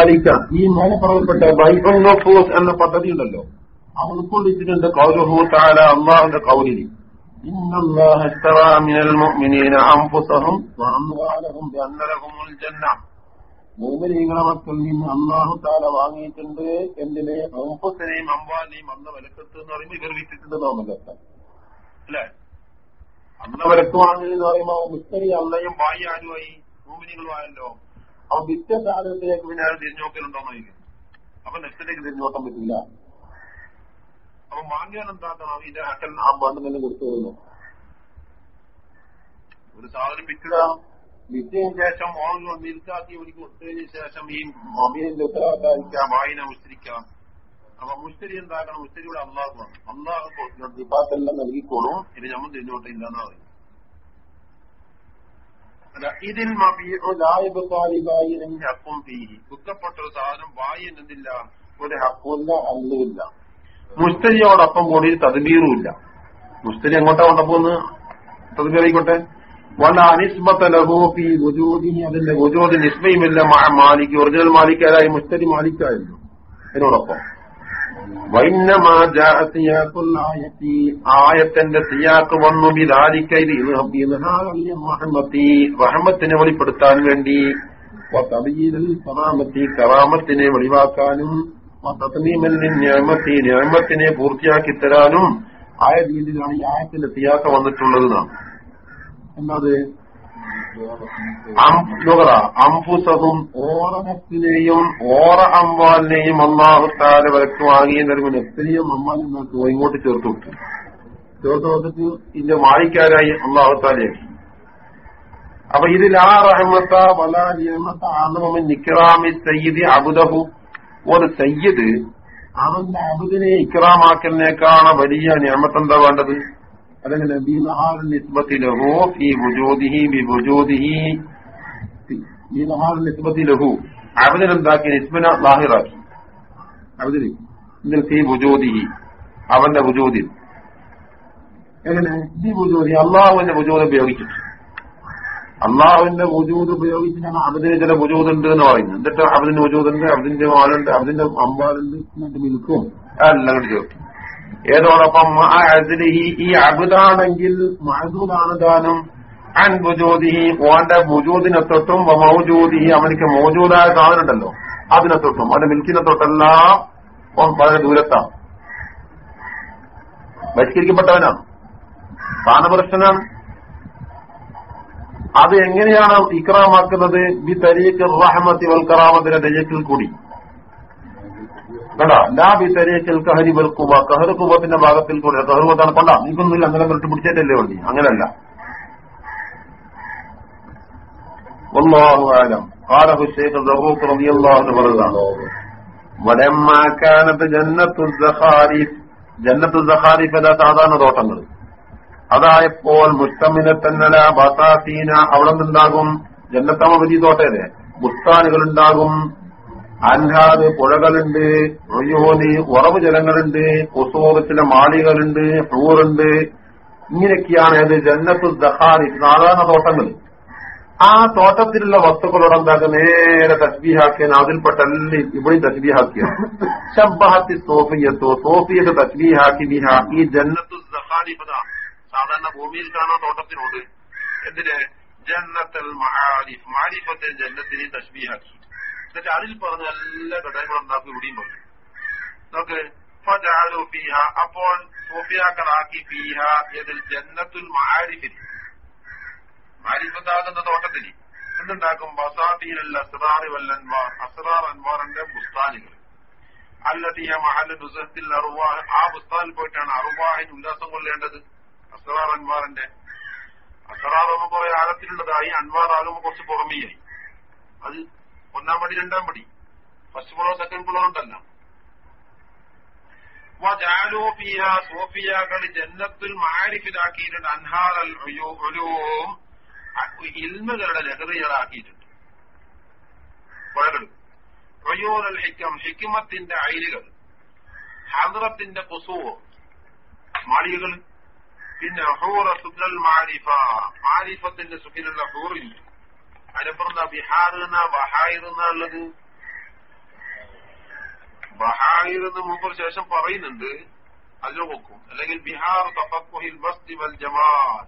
ദാലിക്ക ഈ മേലെ പറയപ്പെട്ട ബൈബിൾ നോഫോസ് എന്ന പദ്ധതി ഉണ്ടല്ലോ അത് ഉൾക്കൊള്ളിച്ചിട്ടുണ്ട് കൗലുഹു താല അള്ളാഹുന്റെ കൗലിനി മക്കൾ നിന്ന് അള്ളാഹു താല വാങ്ങിയിട്ടുണ്ട് എന്തിനെ? അമ്പസിനെയും അമ്പാലിനെയും അന്ന വിലക്കത്ത് എന്ന് പറയുമ്പോൾ ഇവർ വിറ്റിട്ടുണ്ട് തോന്നുന്നുണ്ട് അല്ലേ? അന്ന വിലക്ക് വാങ്ങിയെന്ന് പറയുമ്പോൾ മുസ്തരി അന്നയും ബായി ആരുമായി? ഭൂമിനികളുമായല്ലോ അപ്പൊ വിറ്റ സാധനത്തിലേക്ക് പിന്നെ അയാൾ തിരിഞ്ഞോക്കലുണ്ടോന്ന് ചോദിക്കും. അപ്പൊ നെക്സ്റ്റിലേക്ക് തിരിഞ്ഞോക്കാൻ പറ്റില്ല. അപ്പൊ വാങ്ങിയാൽ എന്താക്കണം ഇതിന്റെ അക്കൽ ആ ബന്ധം തന്നെ കൊടുത്തു പോകുന്നു ഒരു സാധനം വിൽക്കുക വിറ്റതിന് ശേഷം വാങ്ങുക നിൽക്കാക്കി ഒരു കൊടുത്തതിന് ശേഷം ഈ മമീനിന്റെ ഉത്തരവാദിക്കാം വായന മുസ്തിരിക്കാം അപ്പൊ മുസ്തിരി എന്താക്കണം? മുസ്തിരിയുടെ അള്ളാഹ് വേണം അള്ളാഹ് ദിപ്പാത്തെല്ലാം നൽകിക്കോളും. ഇത് നമ്മൾ തിരിഞ്ഞോട്ടില്ല എന്നാ പറയും. ഇതിൽ ഹക്കും ഒരു സാധനം വായി എന്തില്ല ഒരു ഹക്കുമില്ല അല്ലുമില്ല മുസ്തരിയോടൊപ്പം കൂടി തദ്ബീറുമില്ല മുസ്തരി എങ്ങോട്ടാ കൊണ്ടപ്പോന്ന് തദ്ബീറായിക്കോട്ടെ വല്ല അനിസ്ബത്ത ലഹൂഫി അതിന്റെ വുജൂദ് നിസ്മയുമില്ല മാലിക് ഒറിജിനൽ മാലിക്കാരായി മുസ്തരി മാലിക്കായിരുന്നു അതിനോടൊപ്പം. ആയത്തിന്റെ സിയാക്ക് വന്നു റഹമത്തിനെ വെളിപ്പെടുത്താൻ വേണ്ടി കറാമത്തിനെ വെളിവാക്കാനും ഞാമത്തിനെ പൂർത്തിയാക്കി തരാനും ആയ രീതിയിലാണ് ഈ ആയത്തിന്റെ സിയാക്ക വന്നിട്ടുള്ളത് നാം. എന്നത് അംഫുസതും ഓറ മുക്കിനെയും ഓറ അമ്പാലിനെയും അള്ളാഹുത്താല വിലക്ക് വാങ്ങിയ നിലവിൽ എത്രയും നമ്മൾ ഇങ്ങോട്ട് ചേർത്ത് വിട്ടു ചേർത്ത് കൊടുത്തിട്ട് ഇതിന്റെ മാളിക്കാരായി അള്ളാഹുത്താലേക്ക് അപ്പൊ ഇതിൽ ആ റഹമത്ത വല നിയമത്ത നിക്കറാമി സയ്യിദ് അബുദഹു. ഒരു സയ്യിദ് അവന്റെ അബുദിനെ ഇക്രാമാക്കലിനേക്കാണ് വലിയ നിയമത്ത് എന്താ വേണ്ടത് അതങ്ങനെ നിസ്ബത്തിലഹു ഈ വുജോദിഹി ബി നിസ്ബത്തിലഹു അബദിൻ എന്താക്കി നിസ്ബിന ലാഹിറാക്കി. അബദിന് ഇതിൽ ഫി അവന്റെ വുജോദിൽ. എങ്ങനെ? ഈ വുജോദി. അള്ളാഹുവിന്റെ വുജോദ് ഉപയോഗിച്ചിട്ട്. അള്ളാഹുവിന്റെ വുജൂദ് ഉപയോഗിച്ചിട്ടാണ് അബദിന് ചില വുജൂദ് ഉണ്ട് എന്ന് പറയുന്നത് എന്നിട്ട് അബദിന്റെ ഉണ്ട് അബദിന്റെ വാളുണ്ട് അബദിന്റെ അമ്പാലുണ്ട്. എന്നിട്ട് മിൽക്കും എല്ലാം കൂടി ചേർക്കും. ഏതോടൊപ്പം ഈ അബുദാണെങ്കിൽ മഹദൂദാണ് ദാനം. അൻ ബുജോദിഹി ഓന്റെ ബുജൂദിനെ തൊട്ടും മൗജൂദിഹി അവനിക്ക് മൗജൂദായ സാധനമുണ്ടല്ലോ. അതിനെ തൊട്ടും അവന്റെ മിൽക്കിനെ തൊട്ടെല്ലാം വളരെ ദൂരത്താണ്. ബഹിഷ്കരിക്കപ്പെട്ടവനാണ് സ്ഥാനപ്രശ്നം അത് എങ്ങനെയാണ് ഇക്രാമാക്കുന്നത്? ബി തരീഖ് റഹമത്തി വൽ കറാമത്തിന്റെ കൂടി. കണ്ട ലാ ബി തരീഖിൽ കഹരി വൽ കുബ കഹർ കുബത്തിന്റെ ഭാഗത്തിൽ കൂടി കഹറുബത്താണ് കൊണ്ട നീക്കൊന്നുമില്ല അങ്ങനെ വിട്ട് പിടിച്ചിട്ടല്ലേ വേണ്ടി അങ്ങനല്ല والله اعلم قاله الشيخ الزروق رضي الله عنه പറഞ്ഞതാണ് ولما كانت جنة الزخارف جنة الزخارف എന്ന സാധാരണ തോട്ടങ്ങൾ അതായപ്പോൾ മുസ്തമിനത്തന്നല ബസാസീന അവിടെ നിന്നുണ്ടാകും ജന്നത്തമ വലിയ തോട്ടയല്ലേ ബുസ്താനുകൾ ഉണ്ടാകും അൻഹാദ് പുഴകളുണ്ട് റൊയ്യോന് ഉറവ് ജലങ്ങളുണ്ട് ചില മാളികളുണ്ട് ഫ്ലൂറുണ്ട് ഇങ്ങനെയൊക്കെയാണ് അത് ജന്നത്തു ദഹാനി സാധാരണ തോട്ടങ്ങൾ. ആ തോട്ടത്തിലുള്ള വസ്തുക്കളോട് എന്താക്കുക നേരെ തസ്ബീഹാക്കിയാൽ അതിൽപ്പെട്ട എല്ലാം ഇവിടെ തസ്ബീഹാക്കിയ ശബ്ബഹത്തി സോഫിയത്തോ സോഫിയത്ത് തസ്ബീഹാക്കി ബിഹ ഈ ജന്നത്തു ദഹാനി സാധാരണ ഭൂമിയിൽ കാണാൻ തോട്ടത്തിനോട് എന്തിന്? ജന്നത്തൽ മാരിഫത്തിൽ ജന്നത്തിനെ തസ്ബീഹാക്കി. എന്നിട്ട് അതിൽ പറഞ്ഞ എല്ലാ ഘടകങ്ങളും നമുക്ക് ഇവിടെയും പറഞ്ഞു നോക്ക് ഫീഹ അപ്പോൾ സൂഫിയാക്കളാക്കി ഫീഹ ഇതിൽ ജന്നത്തുൽ മാരിഫിൽ മാരിഫത്താകുന്ന തോട്ടത്തിൽ. എന്തുണ്ടാക്കും? വസാദീനല്ല അസ്റാറി വല്ലൻവാർ. അസ്റാർ അൻവാറിന്റെ ബുസ്താനുകൾ. അല്ലതീയ മഹൽ നുസത്തിൽ അറുവാഹ് ആ ബുസ്താനിൽ പോയിട്ടാണ് അറുവാഹിന് ഉല്ലാസം കൊള്ളേണ്ടത്. അസ്റാർ അൻവാറിന്റെ. അസ്റാർ ആകുമ്പോൾ കുറെ ആഴത്തിലുള്ളതായി അൻവാർ ആകുമ്പോൾ കുറച്ച് പുറമേയായി. അത് ഒന്നാം പടി രണ്ടാം പടി. ഫസ്റ്റ് ഫ്ലോർ സെക്കൻഡ് ഫ്ലോർ ഉണ്ടല്ല. സോഫിയാകൾ ജന്നത്തുൽ മാരിഫിലാക്കിയിട്ടുണ്ട് അൻഹാറൽ ഇൽമുകളുടെ ലഹറികളാക്കിയിട്ടുണ്ട്. ഹിക്കം ഹിക്കിമത്തിന്റെ അയിലുകൾ. ഹദ്രത്തിന്റെ കുസൂർ മാളികകൾ. പിന്നെ ഹൂറ സുഖൽ മാരിഫ. മാരിഫത്തിന്റെ സുഖിലുള്ള ഹൂറിൽ അതിനപ്പുറം ബിഹാർ എന്ന ബഹായിർ എന്നുള്ളത് ബഹായിർ എന്ന് മുമ്പ് ശേഷം പറയുന്നുണ്ട്. അല്ലോ നോക്കും അല്ലെങ്കിൽ ബിഹാർ തഫക്കുഹിൽ ബസ്തി വൽ ജമാൽ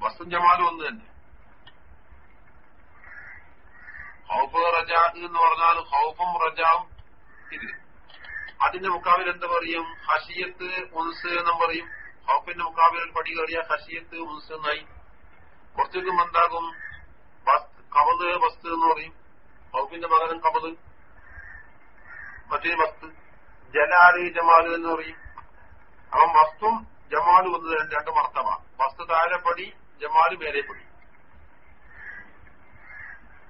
ബസും ജമാലും ഒന്ന് തന്നെ. ഹൗഫ് റജ എന്ന് പറഞ്ഞാൽ ഹൗഫും റജാവും ഇത്. അതിന്റെ മുക്കാവിൽ എന്ത് പറയും? ഹഷിയത്ത് ഉൻസ് എന്നും പറയും. ഹൗഫിന്റെ മുക്കാവിൽ പടി കയറിയ ഹഷിയത്ത് ഉൻസ് എന്നായി. കുറച്ചൊക്കെ എന്താകും? കബൽ വസ്തു എന്ന് പറയും. ഔഫിന്റെ മകനും കബൽ മറ്റേ വസ്തു ജലാൽ ജമാൽ എന്ന് പറയും. അവൻ വസ്തും ജമാൽ വന്നത് രണ്ട് മർത്തവ. വസ്തു താരപ്പടി ജമാൽ മേലെപ്പടി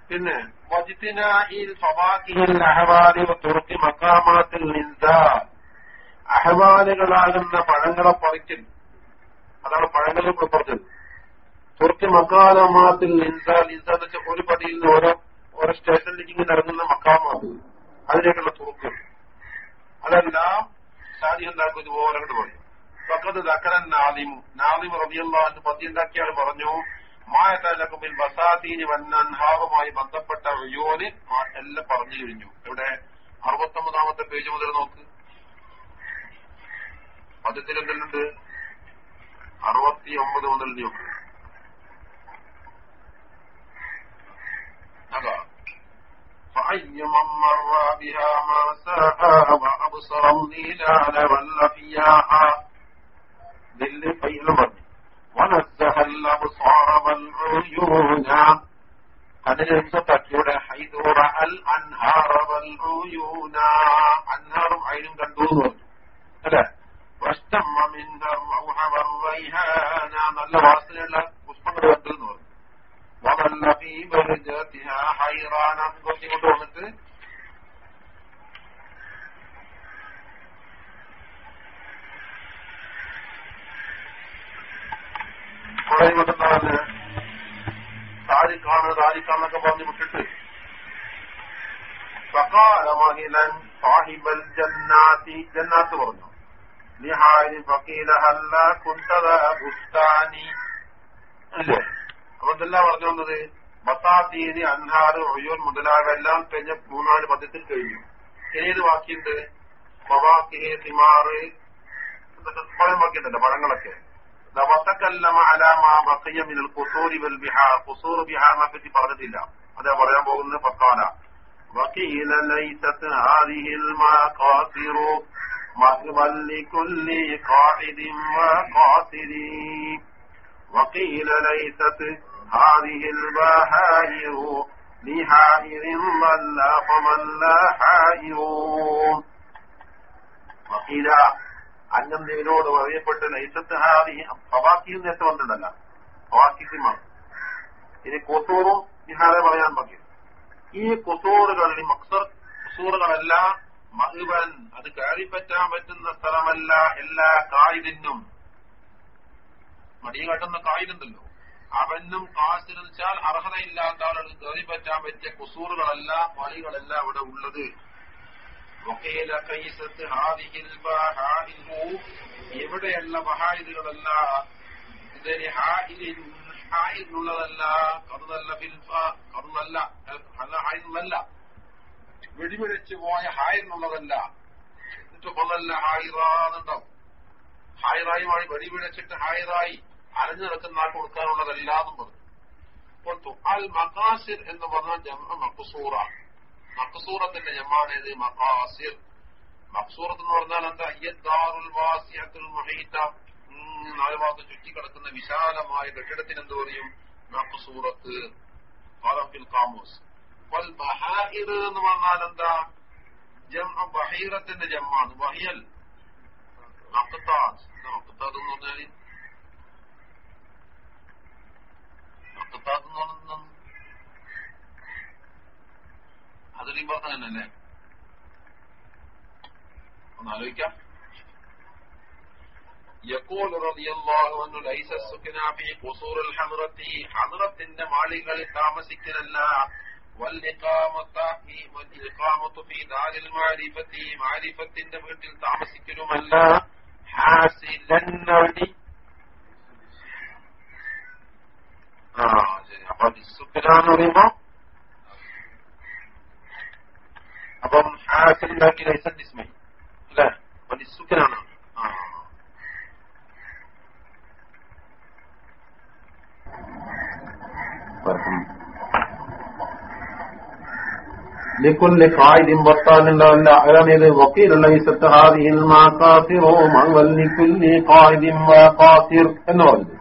പിന്നെ അഹവാലുകളാകുന്ന പഴങ്ങളെ പറിക്കൽ. അതാണ് പഴങ്ങളിൽ പറഞ്ഞത്. തുറക്കി മക്കാലമാത്തിൽ നിൻസാൽ നിന്നാൽ എന്ന് വെച്ചാൽ ഒരു പടിയിൽ നിന്ന് ഓരോ ഓരോ സ്റ്റേഷനിലേക്ക് ഇങ്ങനെ ഇറങ്ങുന്ന മക്കാമാത്ത് അതിലേക്കുള്ള തുറക്കും അതെല്ലാം ഷാജി എന്താക്കും ഇതുപോലെ പറയും. പക്കത്ത് ദക്കരൻ നാദിം നാദിം റബിയുള്ള പതി ഉണ്ടാക്കിയാൽ പറഞ്ഞു? മായത്തലക്കുമ്പിൽ ബസാദീന് വന്നൻഹാവുമായി ബന്ധപ്പെട്ട റിയോന് എല്ലാം പറഞ്ഞു കഴിഞ്ഞു. ഇവിടെ അറുപത്തൊമ്പതാമത്തെ പേജ് മുതൽ നോക്ക്. പദ്യത്തിൽ എന്തെല്ലുണ്ട്? അറുപത്തി ഒമ്പത് മുതൽ നോക്ക്. അതാ فأي من مر بها ما ساء وأبصر الظلال والأفياء ذل فيل പറഞ്ഞു ونزه الأبصار والعيون അതിനനുസരിച്ചൂടെ ഹൈദൂറ അൽ അൻഹാറ വൽഊയൂന അൻഹാറും അയിനും കണ്ടു എന്ന് പറഞ്ഞു അല്ലെ വഷ്ടമ്മ മിന്ന റൈഹാന നല്ല വാസനയുള്ള പുഷ്പങ്ങൾ കണ്ടു ഇങ്ങോട്ട് വന്നിട്ട് കുറെ ഇങ്ങോട്ട് എന്താ പറഞ്ഞത് താരിക്കാണ് താരിക്കാന്നൊക്കെ പറഞ്ഞു വിട്ടിട്ട് فقال مهلا صاحب الجنات جنات പറഞ്ഞു لحال فقيل هلا كنت ذا بستاني അല്ലേ അപ്പൊ എന്തെല്ലാം പറഞ്ഞു വന്നത് ബസാത്തീന് അൻഹാറ് ഒയ്യോൻ മുതലാകെല്ലാം കഴിഞ്ഞ മൂന്നാല് പദ്യത്തിൽ കഴിഞ്ഞു ഏത് വാക്കിയുണ്ട് മവാക്കിഹെ തിമാറ് പഴം വാക്കിയുണ്ടല്ലോ പഴങ്ങളൊക്കെ ബിഹാറിനെ പറ്റി പറഞ്ഞിട്ടില്ല അതാ പറയാൻ പോകുന്നത് പത്താന وقيل ليست هذه المقاصر مهبا لكل قاعد وقاصر وقيل ليست هذه البهائر لحائر ضل فمن لا حائر وقيل അന്നം നിവിനോട് പറയപ്പെട്ട് ലൈസത്ത് ഹാദി ഫവാക്കി നേരത്തെ വന്നിട്ടല്ല ഫവാക്കിസിമാണ് ഇനി കൊസൂറും ഇഹാറെ പറയാൻ പറയും ഈ കൊസൂറുകളിൽ മക്സർ കൊസൂറുകളെല്ലാം മഹിബൻ അത് കയറിപ്പറ്റാൻ പറ്റുന്ന സ്ഥലമല്ല എല്ലാ കായിദിനും മടി കാട്ടുന്ന കായിലുണ്ടല്ലോ അവനും കാശിന് വെച്ചാൽ കയറി പറ്റാൻ പറ്റിയ കുസൂറുകളല്ല വഴികളല്ല അവിടെ ഉള്ളത്. എവിടെയുള്ള മഹായിദുകളല്ല ഇതിന് ഹായിന്നുള്ളതല്ല കറുതല്ല ഫിൽഫ കറുതല്ല നല്ല ഹായിന്നല്ല വെടിവെടിച്ചു പോയ ഹായിരുന്നുള്ളതല്ല എന്നിട്ട് കൊല്ലല്ല ഹായിറാന്നുണ്ടാവും ഹായിറായി വെടിവെടിച്ചിട്ട് ഹായിറായി അലഞ്ഞു നടക്കുന്ന ആൾക്ക് കൊടുക്കാനുള്ളതല്ല എന്നും പറഞ്ഞു. കൊടുത്തു അൽ മക്കാസിർ എന്ന് പറഞ്ഞാൽ ജമ മക്സൂറ മക്സൂറത്തിന്റെ ജമ്മാണേത് മക്കാസിർ മക്സൂറത്ത് എന്ന് പറഞ്ഞാൽ എന്താ? അയ്യദ്ദാറുൽ വാസിയത്തുൽ മുഹീത്ത നാല് ഭാഗത്ത് ചുറ്റിക്കിടക്കുന്ന വിശാലമായ കെട്ടിടത്തിന് എന്ത് പറയും? മക്സൂറത്ത് ഫിൽ കാമൂസ് വൽ ബഹാഹിർ എന്ന് പറഞ്ഞാൽ എന്താ? ജം ബഹീറത്തിന്റെ ജമ്മാണ്. ബഹിയൽ മക്കത്താദ് മക്കത്താദ് എന്ന് പറഞ്ഞാൽ? തൊട്ടത്താത്ത് തോന്നുന്നു അതിൽ ഇമ്പോർട്ടൻ തന്നെയല്ലേ ഒന്ന് ആലോചിക്കാം يقول رضي الله عنه ليس السكنى في قصور الحضرة حضرة മാളികൾ താമസിക്കലല്ല والإقامة في والإقامة في دار المعرفة معرفة വീട്ടിൽ താമസിക്കലുമല്ല حاسلا ആ ശരി അപ്പൊ സുക്കനാന്ന് പറയുമ്പോ അപ്പം ഹാസിലുണ്ടാക്കി ലൈസൻ ഇസ്മൈ അല്ലെ സുക്കനാണ് ആ لكل قائد بطال لا أعلم وقيل ليست هذه المقاصر مغل لكل قائد وقاصر എന്ന് പറഞ്ഞു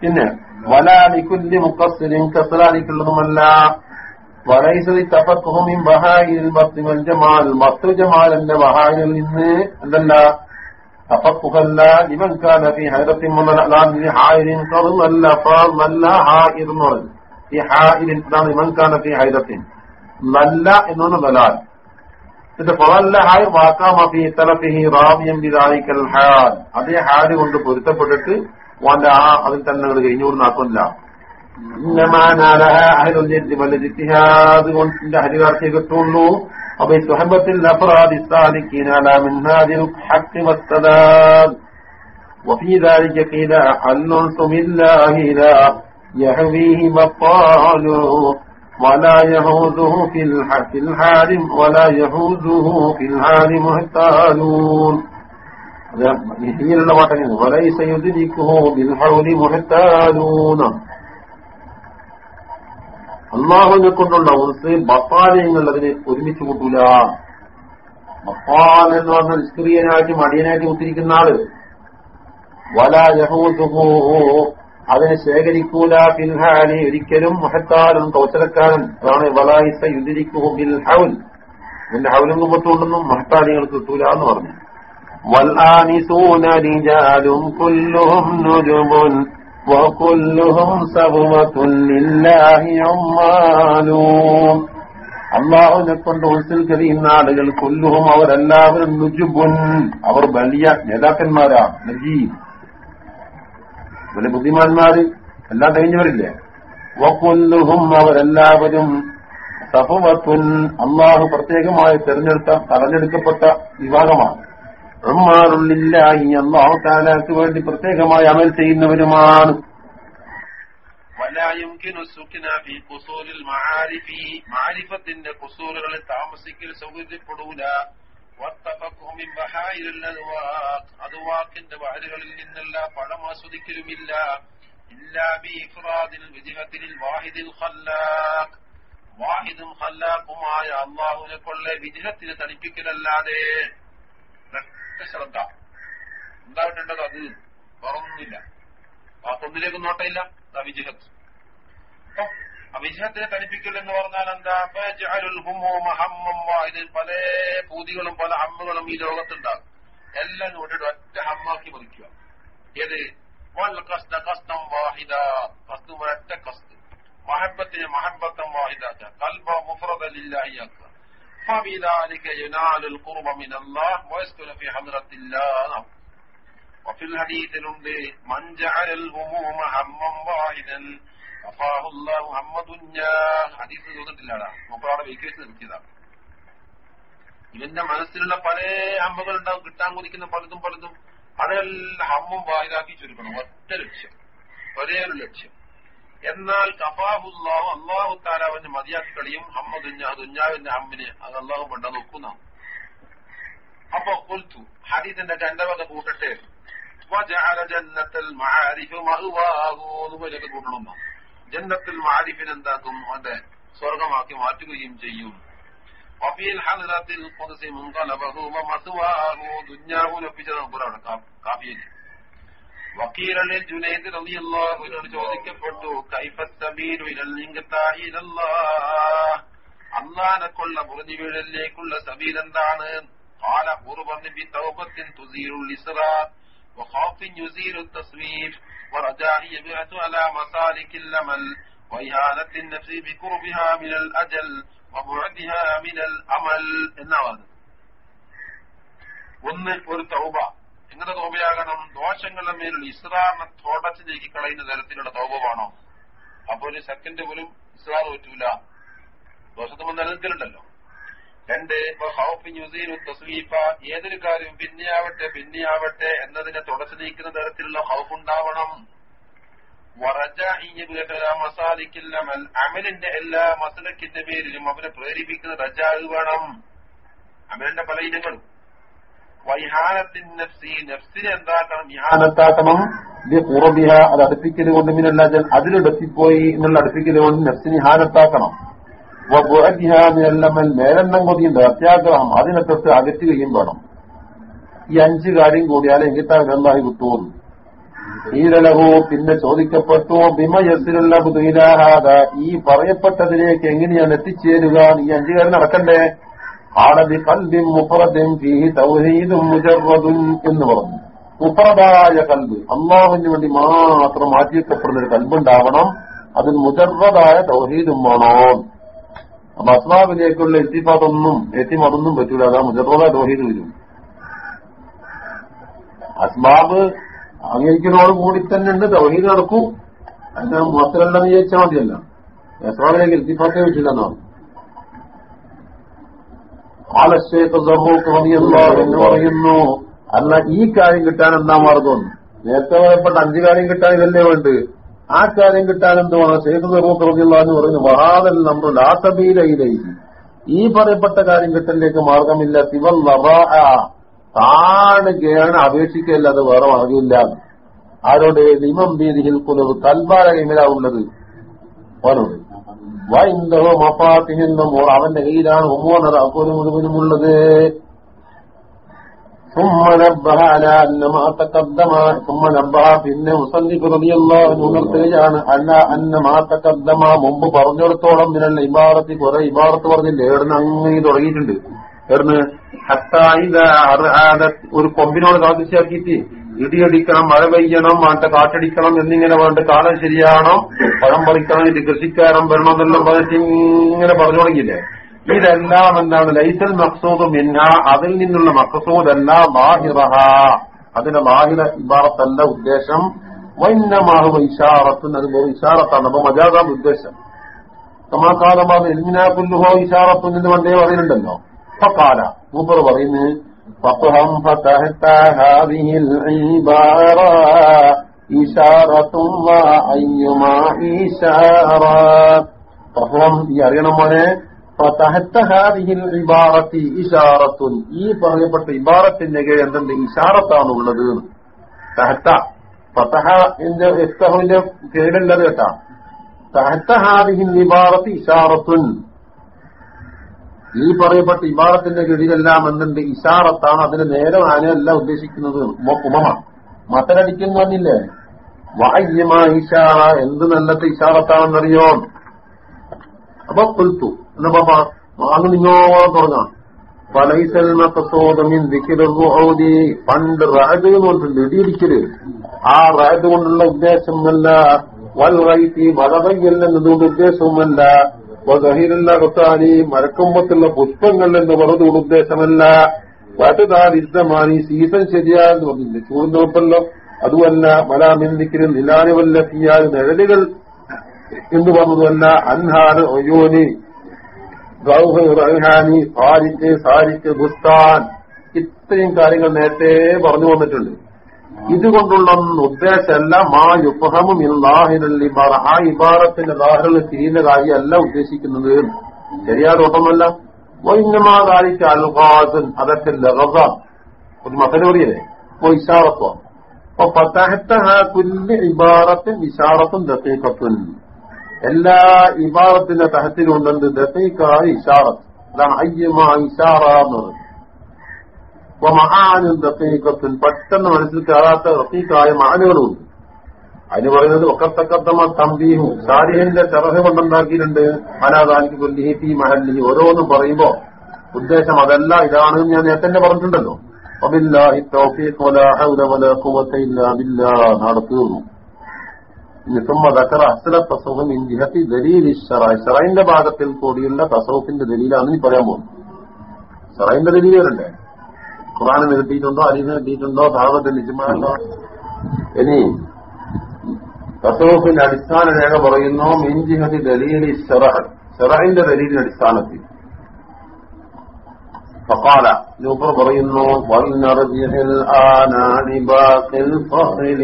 പിന്നെ വലാലിക്കുല്ലി മുക്കസ്സിനും കസലാലിക്കുള്ളതുമല്ല വലൈസതി തഫക്കുഹുമിൻ ബഹായിൽ ബത്ത് വൽ ജമാൽ മത്തു ജമാലന്റെ ബഹായിൽ നിന്ന് എന്തല്ല? തഫക്കുഹല്ല ലിമൻ കാന ഫി ഹൈറത്തിൻ ഹായിരിൻ കറുമല്ല നല്ല ഹായിർ എന്ന് പറഞ്ഞു. ഈ ഹായിരിൻ ഇതാണ് ഇവൻ ഫി ഹൈറത്തിൻ. നല്ല എന്നാണ് ബലാൽ എന്നിട്ട് ഫവല്ല ഹായ് വാക്കാമഫി തലഫിഹി റാമിയം ഹാൽ. അതേ ഹാൽ കൊണ്ട് പൊരുത്തപ്പെട്ടിട്ട് ഓന്റെ ആ അതിൽ തന്നെ അങ്ങോട്ട് കഴിഞ്ഞുകൊടുന്നാക്കില്ല കൊണ്ട് ഹരികാർച്ചയെ കിട്ടുള്ളൂ അപ്പൊ ഈ സുഹബത്തിൽ അഫറാദി മിൻഹാദിൽ ഹഖ് വസ്സദാദ് وفي ذلك قيل أنص بالله لا يهويه بطال ولا يهوزه في الحال ولا يهوزه في الحال محتالون ഹിയിലുള്ള പാട്ടങ്ങനെ അള്ളാഹുവിനെ കൊണ്ടുള്ള ഉൻസ് ബപ്പാലയങ്ങൾ അതിനെ ഒരുമിച്ച് കൂട്ടൂല. ബപ്പാൽ എന്ന് പറഞ്ഞ നിഷ്ക്രിയനായിട്ട് മടിയനായിട്ട് കുത്തിരിക്കുന്ന ആൾ. വല യഹൂസുഹു അതിനെ ശേഖരിക്കൂല. ബിൽഹാലി ഒരിക്കലും മഹത്താലും കൗശലക്കാരൻ അതാണ് വലായിസ യുദ്രിക്കുഹു ബിൽ ഹൗൽ ഇതിന്റെ ഹൗലും കുമ്പത്തുകൊണ്ടൊന്നും മഹത്താലികൾ കിട്ടൂല എന്ന് പറഞ്ഞു. والآنسون رجال كلهم نجب وكلهم سبوة لله عمالون അള്ളാഹുവിനെ കൊണ്ട് ഉത്സൽ കഴിയുന്ന ആളുകൾ കൊല്ലുഹും അവരെല്ലാവരും നുജുബുൻ അവർ വലിയ നേതാക്കന്മാരാണ് നജീബ് വലിയ ബുദ്ധിമാന്മാര് എല്ലാം കഴിഞ്ഞവരില്ലേ വക്കൊല്ലുഹും അവരെല്ലാവരും സഫവത്തുൻ അള്ളാഹു പ്രത്യേകമായി തെരഞ്ഞെടുത്ത തെരഞ്ഞെടുക്കപ്പെട്ട വിഭാഗമാണ് റഹ്മാനുള്ളില്ലാഹി അള്ളാഹു താലാക്ക് വേണ്ടി പ്രത്യേകമായി അമൽ ചെയ്യുന്നവരുമാണ്. മാരിഫത്തിന്റെ കുസൂലുകളിൽ താമസിക്കൽ സൗകര്യപ്പെടൂല. അതുവാക്കിന്റെ വാരുകളിൽ നിന്നല്ല പണം ആസ്വദിക്കലുമില്ല. അള്ളാഹുനെ കൊള്ള വിജയത്തിന് തണിപ്പിക്കലല്ലാതെ ശ്രദ്ധ ഉണ്ടാവേണ്ടത് അത്? വേറൊന്നുമില്ല. വാക്കൊന്നിലേക്ക് നോട്ടയില്ല വിജഹത്ത് വിജഹത്തിനെ തനിപ്പിക്കൽ എന്ന് പറഞ്ഞാൽ എന്താ? ഇതിൽ പല പൂതികളും പല ഹമ്മുകളും ഈ ലോകത്തുണ്ടാകും. എല്ലാം നോട്ടിട്ട് ഒറ്റ ഹമ്മാക്കി മതിക്കുക ഏത്? ഒറ്റ ഒറ്റ കസ്ത് മഹബത്തിനെ മഹബത്തം വാഹിദാക്കൽ കൽബ മുഫറദലില്ലാഹിയാക്കുക فبذلك ينال القرب من الله ويسكن في حضرة الله وفي الحديث الأمد من جعل الهموم هما واحدا كفاه الله هم دنيا حديث തോന്നിട്ടില്ലടാ മൂപ്പറാടെ വെയിക്കേറ്റ് നിർത്തിയതാണ് ഇവന്റെ മനസ്സിലുള്ള പല ഹമ്മകൾ ഉണ്ടാവും കിട്ടാൻ കുതിക്കുന്ന പലതും പലതും അതെല്ലാം ഹമ്മും വാഹിതാക്കി ചുരുക്കണം ഒറ്റ ലക്ഷ്യം ഒരേ ഒരു ലക്ഷ്യം എന്നാൽ കഫാഹുല്ലാഹു അള്ളാഹു താലാവിന്റെ മതിയാക്കളിയും കളിയും ഹമ്മ ദുഞ്ഞാ ദുഞ്ഞാവിന്റെ അമ്മിനെ അത് അള്ളാഹു പണ്ട നോക്കുന്ന. അപ്പൊ കൊൽത്തു ഹരീതിന്റെ രണ്ടവക കൂട്ടട്ടെ. കൂട്ടണമെന്നോ ജന്നത്തിൽ മാരിഫിന് എന്താക്കും? അവന്റെ സ്വർഗമാക്കി മാറ്റുകയും ചെയ്യും. വഫീൽ ഹലത്തിൽ മുൻകലബഹു മസുവാഹു ദുഞ്ഞാഹുനൊപ്പിച്ചത് പുറാണ് കാഫിയിൽ വക്കീലിൽ ജുനൈദ് റളിയല്ലാഹുവിനോട് ചോദിക്കപ്പെട്ടു കൈഫസ്തബീലു ഇലൽ അള്ളാനെ കൊള്ള മുറിഞ്ഞു വീഴലിലേക്കുള്ള സബീൽ എന്താണ് قال قربا بتوبة تزيل الإسراء وخوف يزيل التصويف ورجاء يبعث على مسالك الأمل وإهانة النفس بقربها من الأجل وبعدها من الأمل എന്നാണ് ഒന്ന് ഒരു തൗബ എങ്ങനെ തോപയാകണം ദോഷങ്ങളുടെ മേലുള്ള ഇസ്രാറിനെ തോടച്ച് നീക്കി കളയുന്ന തരത്തിലുള്ള തോപ വേണോ അപ്പൊ ഒരു സെക്കൻഡ് പോലും ഇസ്രാർ പറ്റൂല ദോഷത്തുമ്പോൾ നിലനിൽക്കലുണ്ടല്ലോ രണ്ട് ഏതൊരു കാര്യം പിന്നെയാവട്ടെ പിന്നെയാവട്ടെ എന്നതിനെ തുടച്ചു നീക്കുന്ന തരത്തിലുള്ള ഹൗഫ് ഉണ്ടാവണം അമലിന്റെ എല്ലാ മസലക്കിന്റെ പേരിലും അവനെ പ്രേരിപ്പിക്കുന്ന റജാ വേണം. അമലിന്റെ പല ഇനങ്ങളും. ഇഹാനത്താക്കണം കുറബിഹ അത് അടുപ്പിക്കൽ കൊണ്ട് മിനല്ല അതിലെടുത്തിപ്പോയി എന്നുള്ള അടുപ്പിക്കൽ കൊണ്ട് നെഫ്സിനെ ഹാനത്താക്കണം മിനല്ലമൽ മേലെണ്ണം കൊതിയുണ്ട് അത്യാഗ്രഹം അതിനെ തൊട്ട് അകറ്റുകയും വേണം. ഈ അഞ്ച് കാര്യം കൂടിയാൽ എങ്കിട്ടാണ് അള്ളാഹി കിട്ടുമെന്ന് ഈരലഹു പിന്നെ ചോദിക്കപ്പെട്ടു ബിമയസിലുള്ള ബുധീരാഹാദ ഈ പറയപ്പെട്ടതിലേക്ക് എങ്ങനെയാണ് എത്തിച്ചേരുക? ഈ അഞ്ചു കാര്യം നടക്കണ്ടേ? ആടബി കൽബിൻ മുഫറദിൻ ഫീഹി തൗഹീദും മുജറദുൻ എന്ന് പറഞ്ഞു. മുഫറദായ കൽബ് അള്ളാഹുവിന് വേണ്ടി മാത്രം മാറ്റിവെക്കപ്പെടുന്ന ഒരു കൽബുണ്ടാവണം. അതിൽ മുജറദായ തൗഹീദും വേണോ. അപ്പൊ അസ്ലാബിലേക്കുള്ള എത്തിപ്പാതൊന്നും എത്തിമതൊന്നും പറ്റൂല. അതാ മുജറദായ തൗഹീദ് വരും. അസ്ബാബ് അംഗീകരിക്കുന്നതോട് കൂടി തന്നെ ഉണ്ട് തൗഹീദ് നടക്കും. അതിന് മസലല്ലെന്ന് ചോദിച്ചാൽ മതിയല്ല. അസ്ബാബിലേക്ക് എത്തിപ്പാത്തേ പറ്റില്ലെന്നാണ്. പറയുന്നു. അല്ല ഈ കാര്യം കിട്ടാൻ എന്താ മാർഗം? നേരത്തെ പറയപ്പെട്ട അഞ്ചു കാര്യം കിട്ടാൻ ഇതല്ലേ വേണ്ട ആ കാര്യം കിട്ടാൻ എന്തുവാണ്? ഷേഖ് സർവത്ത് എന്ന് പറയുന്നു വഹാദൽ നമ്മൾ ലാസബീലയിലേക്ക് ഈ പറയപ്പെട്ട കാര്യം കിട്ടലിലേക്ക് മാർഗമില്ല. തിവൽ താണ് കാണുകയാണ് അപേക്ഷിക്കല്ലാതെ വേറെ മാർഗമില്ല. ആരോട്? നിമം ബീതിയിൽ കുലവ് കൽബാര കൈമലാവുള്ളത് അവനോട് വൈന്ദവോ മപ്പാത്തിനെന്നും അവന്റെ കയ്യിലാണ് ഉമ്മോനത് അപ്പോലും മുഴുവനുമുള്ളത്. പിന്നെ മുസന്നിഫ് ഉണർത്തുകയാണ്. അല്ല അന്ന മാത്തക്കബ്ദമ മുമ്പ് പറഞ്ഞിടത്തോളം ഇതിനുള്ള ഇബാറത്തി കുറെ ഇബാറത്ത് പറഞ്ഞില്ല? എവിടുന്ന് അങ്ങനെ തുടങ്ങിയിട്ടുണ്ട്. എവിടുന്ന്? ഒരു കൊമ്പിനോട് സാധിച്ചാക്കിയിട്ട് ഇടിയടിക്കണം മഴ പെയ്യണം വേണ്ട കാറ്റടിക്കണം എന്നിങ്ങനെ വേണ്ട കാലം ശരിയാണോ? പഴം പറിക്കണം ഇത് കൃഷിക്കാരൻ വരണം എന്നെല്ലാം പറഞ്ഞിട്ട് ഇങ്ങനെ പറഞ്ഞു തുടങ്ങിയില്ലേ? ഇതെല്ലാം എന്താണ്? ലൈസൽ മക്സൂദ് മിന്ന അതിൽ നിന്നുള്ള മക്സൂദല്ല ബാഹിറഹ. അതിന്റെ ബാഹിറ ഇബാറത്തല്ല ഉദ്ദേശം. വൈന്നമാഹു ഇഷാറത്തും അത് ഇഷാറത്താണ്. അപ്പൊ മജാദാണ് ഉദ്ദേശം. സമാകാലമാണ് എൽമിനാ പുല്ലുഹോ ഇഷാറത്തും എന്ന് പണ്ടേ പറയുന്നുണ്ടല്ലോ. കാല മൂപ്പർ പറയുന്നത് فقهم فتحت هذه العبارة إشارة وأيما إشارة فهم ഈ അറിയണം മോനെ ഫതഹത്തഹാദിഹിൽ ഇബാറത്തി ഇഷാറത്തുൻ ഈ പറയപ്പെട്ട ഇബാറത്തിന്റെ കീഴിൽ എന്തുണ്ട് ഇഷാറത്താണ് ഉള്ളത് തഹത്ത ഫതഹ എന്റെ എസ്തഹുവിന്റെ കീഴിലല്ലത് കേട്ടാ തഹത്തഹാദിഹിൽ ഇബാറത്തി ഇഷാറത്തുൻ ഈ പറയപ്പെട്ട ഇബാറത്തിന്റെ കീഴിലെല്ലാം എന്തുണ്ട് ഇഷാറത്താണ് അതിന് നേരം ആനയല്ല ഉദ്ദേശിക്കുന്നത്. ഉമമ. മത്തരടിക്കുന്നു വന്നില്ലേ? വായ്യമ ഇഷാറ. എന്ത് നല്ലത്തെ ഇഷാറത്താണെന്നറിയോ? അപ്പൊ കൊൽത്തു എന്നാ പാപ്പ അങ്ങ് നിങ്ങോ തുടങ്ങാം പലൈസൽ മത്തസോദമിൻ പണ്ട് റായത് എന്ന് ഇടിയിടിക്കൽ ആ കൊണ്ടുള്ള ഉദ്ദേശമല്ല വൽ റൈത്തി വലതയ്യൽ എന്നതുകൊണ്ട് ഉദ്ദേശവുമല്ല വസഹിലുള്ള റസാനി മരക്കൊമ്പത്തുള്ള പുഷ്പങ്ങൾ എന്ന് പറഞ്ഞതുകൊണ്ട് ഉദ്ദേശമല്ല. വട്ടതാരിദ്ധമാനി സീസൺ ശരിയാന്ന് പറഞ്ഞില്ലേ? ചൂട് നോപ്പല്ലോ അതുമല്ല മലാമിന്ദിക്കൽ നിലാനുവല്ല തീയാൽ നിഴലുകൾ എന്ന് പറഞ്ഞതുമല്ല അൻഹാന് ഒയോനി റഹാനി സാരിക്ക് സാരിക്ക് ബുസ്താൻ ഇത്രയും കാര്യങ്ങൾ നേരത്തെ പറഞ്ഞു വന്നിട്ടുണ്ട്. ഇതുകൊണ്ടുള്ള ഉദ്ദേശമല്ല. മാ യുഫഹമും ഇല്ലാഹിനല്ലിബാറ ആ ഇബാറത്തിന്റെ ലാഹറിൽ തിരിയുന്ന കാര്യമല്ല ഉദ്ദേശിക്കുന്നത്. ശരിയാതെ ഒട്ടമല്ല വൈന്നമാതാരിക്ക് അൽഹാസൻ അതൊക്കെ ലഹസ ഒരു മതലോറിയല്ലേ ഓ ഇഷാറത്വം. അപ്പൊ പത്താഹത്തഹ കുല്ല് ഇബാറത്തും ഇഷാറത്തും ദത്തീക്കത്തുൻ എല്ലാ ഇബാറത്തിന്റെ തഹത്തിലുണ്ടെന്ന് ദത്തീക്കായ ഇഷാറത്ത്. അതാണ് അയ്യമാ ഇഷാറ എന്ന് പറയുന്നത്. മഹാനും ദത്തീക്കത്തുൻ പെട്ടെന്ന് മനസ്സിൽ കയറാത്ത റഫീക്കായ മഹാനുകളുണ്ട് അതിന് പറയുന്നത് ഒക്കത്തക്കത്തമ തമ്പിയും സാരിഹിന്റെ ചെറഹ് കൊണ്ടുണ്ടാക്കിയിട്ടുണ്ട്. അനാദാനിക്ക് കൊല്ലിഹി പി മഹല്ലി ഓരോന്നും പറയുമ്പോ ഉദ്ദേശം അതല്ല ഇതാണ് ഞാൻ നേരത്തെ പറഞ്ഞിട്ടുണ്ടല്ലോ. ഷറൈന്റെ ഭാഗത്തിൽ കൂടിയുള്ള തസൌഫിന്റെ ദലീലാണ് ഈ പറയാൻ പോകുന്നത്. ഷറൈന്റെ ദലീലുണ്ടേ ഖുറാനിന് കിട്ടിയിട്ടുണ്ടോ അരീന് കിട്ടിയിട്ടുണ്ടോ സാഹബത്തിന്റെ ഇജ്മാണ്ടോ ഇനി തസോഫിന്റെ അടിസ്ഥാന രേഖ പറയുന്നു മിൻജിഹതി ദലീലി ഷറഹ് ഷറഹിന്റെ ദലീലിന്റെ അടിസ്ഥാനത്തിൽ فقال നൂബർ പറയുന്നു وَلْنَرْجِعِ الْآنَ لِبَاقِ الْفَصِلِ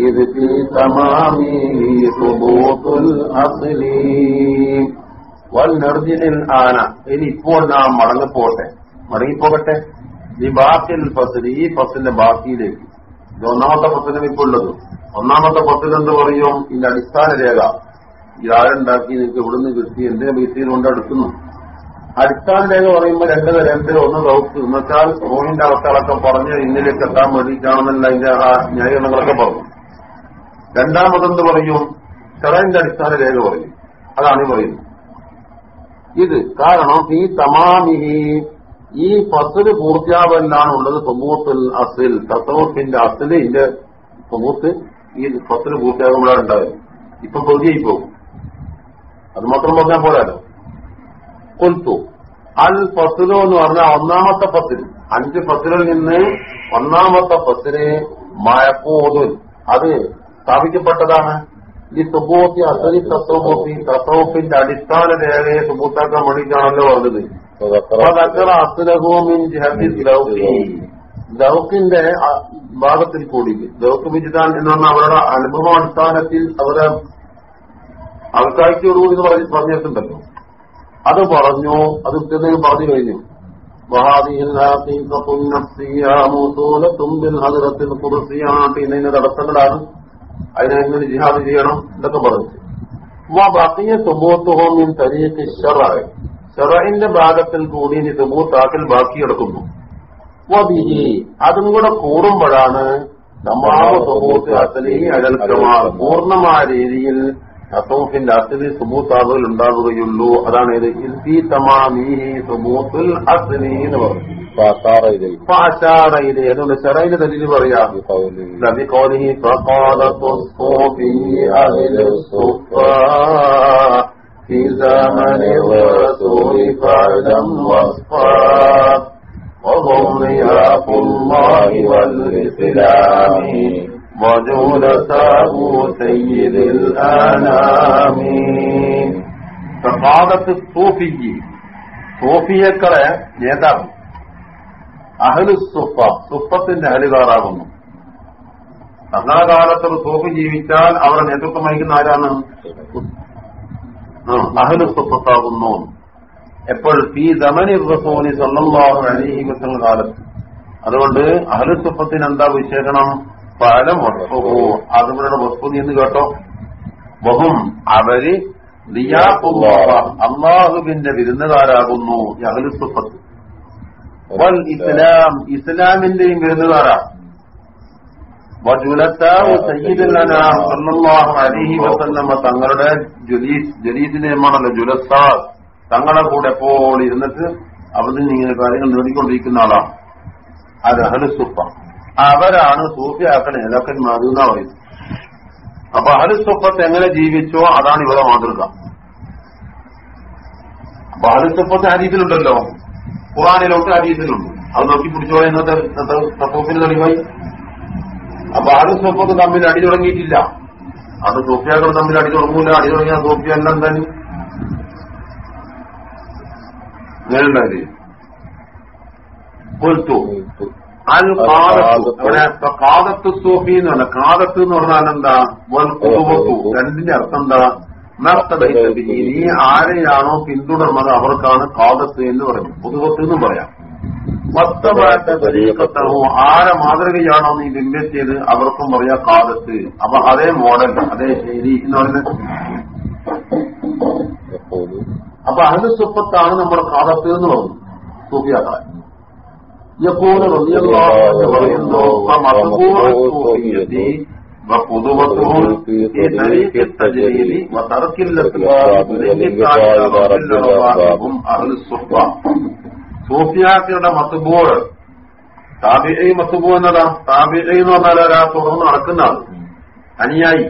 ഇത് في تمامه ثبوت الأصل വൽനർജിനിൽ ആന ഇനി ഇപ്പോൾ നാം മടങ്ങിപ്പോട്ടെ മടങ്ങിപ്പോകട്ടെ ഈ ബാക്കിൽ ഫസൽ ഈ ഫസലിന്റെ ബാക്കിയിലേക്ക്. ഇത് ഒന്നാമത്തെ ഫസലും ഇപ്പോൾ ഉള്ളത് ഒന്നാമത്തെ ഫസൽ എന്ന് പറയും? ഇതിന്റെ അടിസ്ഥാന രേഖ. ഇതാരുണ്ടാക്കി നിങ്ങൾക്ക് ഇവിടുന്ന് കിട്ടി. എന്തിനു ബീസിയിൽ കൊണ്ട് എടുക്കുന്നു അടിസ്ഥാന രേഖ പറയുമ്പോൾ രണ്ട് രണ്ട് ഒന്ന് റൗത്ത് എന്നുവെച്ചാൽ റോണിന്റെ അവസ്ഥകളൊക്കെ പറഞ്ഞ് ഇന്നിലേക്ക് എത്താൻ വേണ്ടിയിട്ടാണെന്നല്ല അതിന്റെ ആ ന്യായീകരണങ്ങളൊക്കെ പറഞ്ഞു. രണ്ടാമതെന്ത് പറയും? ചെറൈന്റെ അടിസ്ഥാന രേഖ പറയും. അതാണ് ഈ പറയുന്നത്. ഇത് കാരണം ഈ തമാമിഹി ഈ ഫസൽ പൂർത്തിയാവലാണ് ഉള്ളത് സമൂഹത്തിൽ അസിൽ. തസവത്തിന്റെ അസിൽ ഇതിന്റെ സമൂഹത്ത് ഈ ഫസൽ പൂർത്തിയാകുമ്പോഴാണ് ഉണ്ടാവുക ഇപ്പൊ പകുതിയായി പോകും. അത് മാത്രം പറഞ്ഞാൽ പോരാലോ കൊൽത്തു അൽ ഫസലു എന്ന് പറഞ്ഞാൽ ഒന്നാമത്തെ ഫസിൽ അഞ്ച് ഫസിലിൽ നിന്ന് ഒന്നാമത്തെ ഫസിൽ മയക്കൂതുൽ അത് സ്ഥാപിക്കപ്പെട്ടതാണ്. ഈ സുബൂത്തി അസലി തത്വബൂത്തി തത്വത്തിന്റെ അടിസ്ഥാന രേഖയെ സുബൂത്താക്കാൻ വേണ്ടിയിട്ടാണല്ലോ പറഞ്ഞത്. ദൗക്കിന്റെ ഭാഗത്തിൽ കൂടി ദൗക്ക് മിജിദാൻ എന്ന് പറഞ്ഞാൽ അവരുടെ അനുഭവ അടിസ്ഥാനത്തിൽ അവരെ അവസായിക്കോടുകൂടി പറഞ്ഞിട്ടുണ്ടല്ലോ. അത് പറഞ്ഞു അത് ഉത്തരവ് പറഞ്ഞു കഴിഞ്ഞു. ഇതിന്റെ അതിനെങ്ങനെ ജിഹാദ് ചെയ്യണം എന്നൊക്കെ പറഞ്ഞു. ബാക്കിയെ സുബോത്തുഹോമിൻ തരീക്ക് ഇഷ്ടറായി ചെറയിന്റെ ഭാഗത്തിൽ കൂടി നിതുബൂത്താക്കൽ ബാക്കി കിടക്കുന്നു. അതും കൂടെ കൂടുമ്പോഴാണ് നമാവ് പൂർണമായ രീതിയിൽ അസൂഫിന്റെ അസലി സുബൂത്താകുകൾ ഉണ്ടാകുകയുള്ളൂ അതാണ് ഇത്. ഇൽഫി തമാമി സുബൂത്തുൽ അസ്ലി എന്ന് പറഞ്ഞു അതുകൊണ്ട് ചെറയിന്റെ തെല്ലിൽ പറയാം. بقوله بقوله فقالت الصوفي أهل الصفاء في زمن الرسول فاعلم وصفا وهم رياض الله والإسلام وجولته سيد الأنام فقالت الصوفي സൂഫിയക്കളെ നേതാവ് അഹലു സുഫ സുഫത്തിന്റെ അഹലുകാരാകുന്നു തങ്ങളുടെ കാലത്ത് ഒരു സൂഫി ജീവിച്ചാൽ അവരുടെ നേതൃത്വം വഹിക്കുന്ന ആരാണ് ആ, അഹലു എപ്പോൾ ഈ ദമനി റസൂലി സല്ലല്ലാഹു അലൈഹി വസല്ലം കാലത്ത്. അതുകൊണ്ട് അഹലുസ്വത്തിന് എന്താ വിശേഷണം? ഫലം അതുകൊണ്ടാണ് വസ്ഫുതി എന്ന് കേട്ടോ. ബഹും അവർ അള്ളാഹുവിന്റെ വിരുന്നുകാരാകുന്നു ഈ അഹലു സുഫത്ത് വൽ ഇസ്ലാം ഇസ്ലാമിന്റെയും വിരുന്നുകാരാണ് വജുലത്താവ് സയ്യിദുല്ലനാം സല്ലല്ലാഹു അലൈഹി വസല്ലമ തങ്ങളുടെ ജുലീസ് ജലീസിനെ ആണല്ലോ ജുലസാ തങ്ങളെ കൂടെ എപ്പോൾ ഇരുന്നിട്ട് അവിടെ ഇങ്ങനെ കാര്യങ്ങൾ നേടിക്കൊണ്ടിരിക്കുന്ന ആളാണ്. അത് അഹലുസുപ്പ അവരാണ് സൂഫിയാക്കൾ നേതാക്കന്മാർ എന്നാ പറയുന്നത്. അപ്പൊ അഹലുസുപ്പത്ത് എങ്ങനെ ജീവിച്ചോ അതാണ് ഇവിടെ മാതൃക. അപ്പൊ അഹലുസുപ്പത്ത് ഹരീതിലുണ്ടല്ലോ ഖുറാനിലോട്ട് ഹരീതിലുണ്ട് അത് നോക്കി പിടിച്ചോളെ ഇന്നത്തെ തത്വത്തിന് തെളിവായി. അപ്പൊ ആരും സ്വപ്പത്ത് തമ്മിൽ അടി തുടങ്ങിയിട്ടില്ല. അത് സൂഫിയാക്കൾ തമ്മിൽ അടി തുടങ്ങൂല. അടി തുടങ്ങിയ സൂഫിയ എല്ലാം തന്നെ അങ്ങനെയുണ്ടായി കൊൽത്തു. അൽ ഇവിടെ ഇപ്പൊ സൂഫി എന്ന് പറഞ്ഞ കാതത്ത് എന്ന് പറഞ്ഞാൽ എന്താ? വൽക്കുവത്തു രണ്ടിന്റെ അർത്ഥം എന്താ? നർത്തദൈതബി. നീ ആരെയാണോ പിന്തുടർന്നത് അവർക്കാണ് കാതത്ത് എന്ന് പറയും പുതുവത്ത് എന്നും പറയാം. മത്തമാറ്റ തരീക്കത്തഹു ആരെ മാതൃകയാണോ നീ പിൻപറ്റിയത് അവർക്കും പറയാ കാദത്ത് അപ്പൊ അതേ മോഡൽ അതേ ശൈലി എന്ന് പറയുന്നത് يقول അപ്പൊ അതിന്റെ സുപ്പത്താണ് നമ്മുടെ കാദത്ത് എന്ന് പറഞ്ഞു സൂഫിയാക്കാൻ يقول رضي الله عنه പറയുന്നു فمطبوع الصوفية وقدوته في طريق التجريد وترك الاسباب هم أهل الصفة സൂഫിയാക്കളുടെ മത്തുബോൾ താബിഐ മത്തുബോ എന്നതാ? താബിഐ എന്ന് പറഞ്ഞാൽ ആരാ? തുടർന്ന് നടക്കുന്ന ആൾ അനുയായി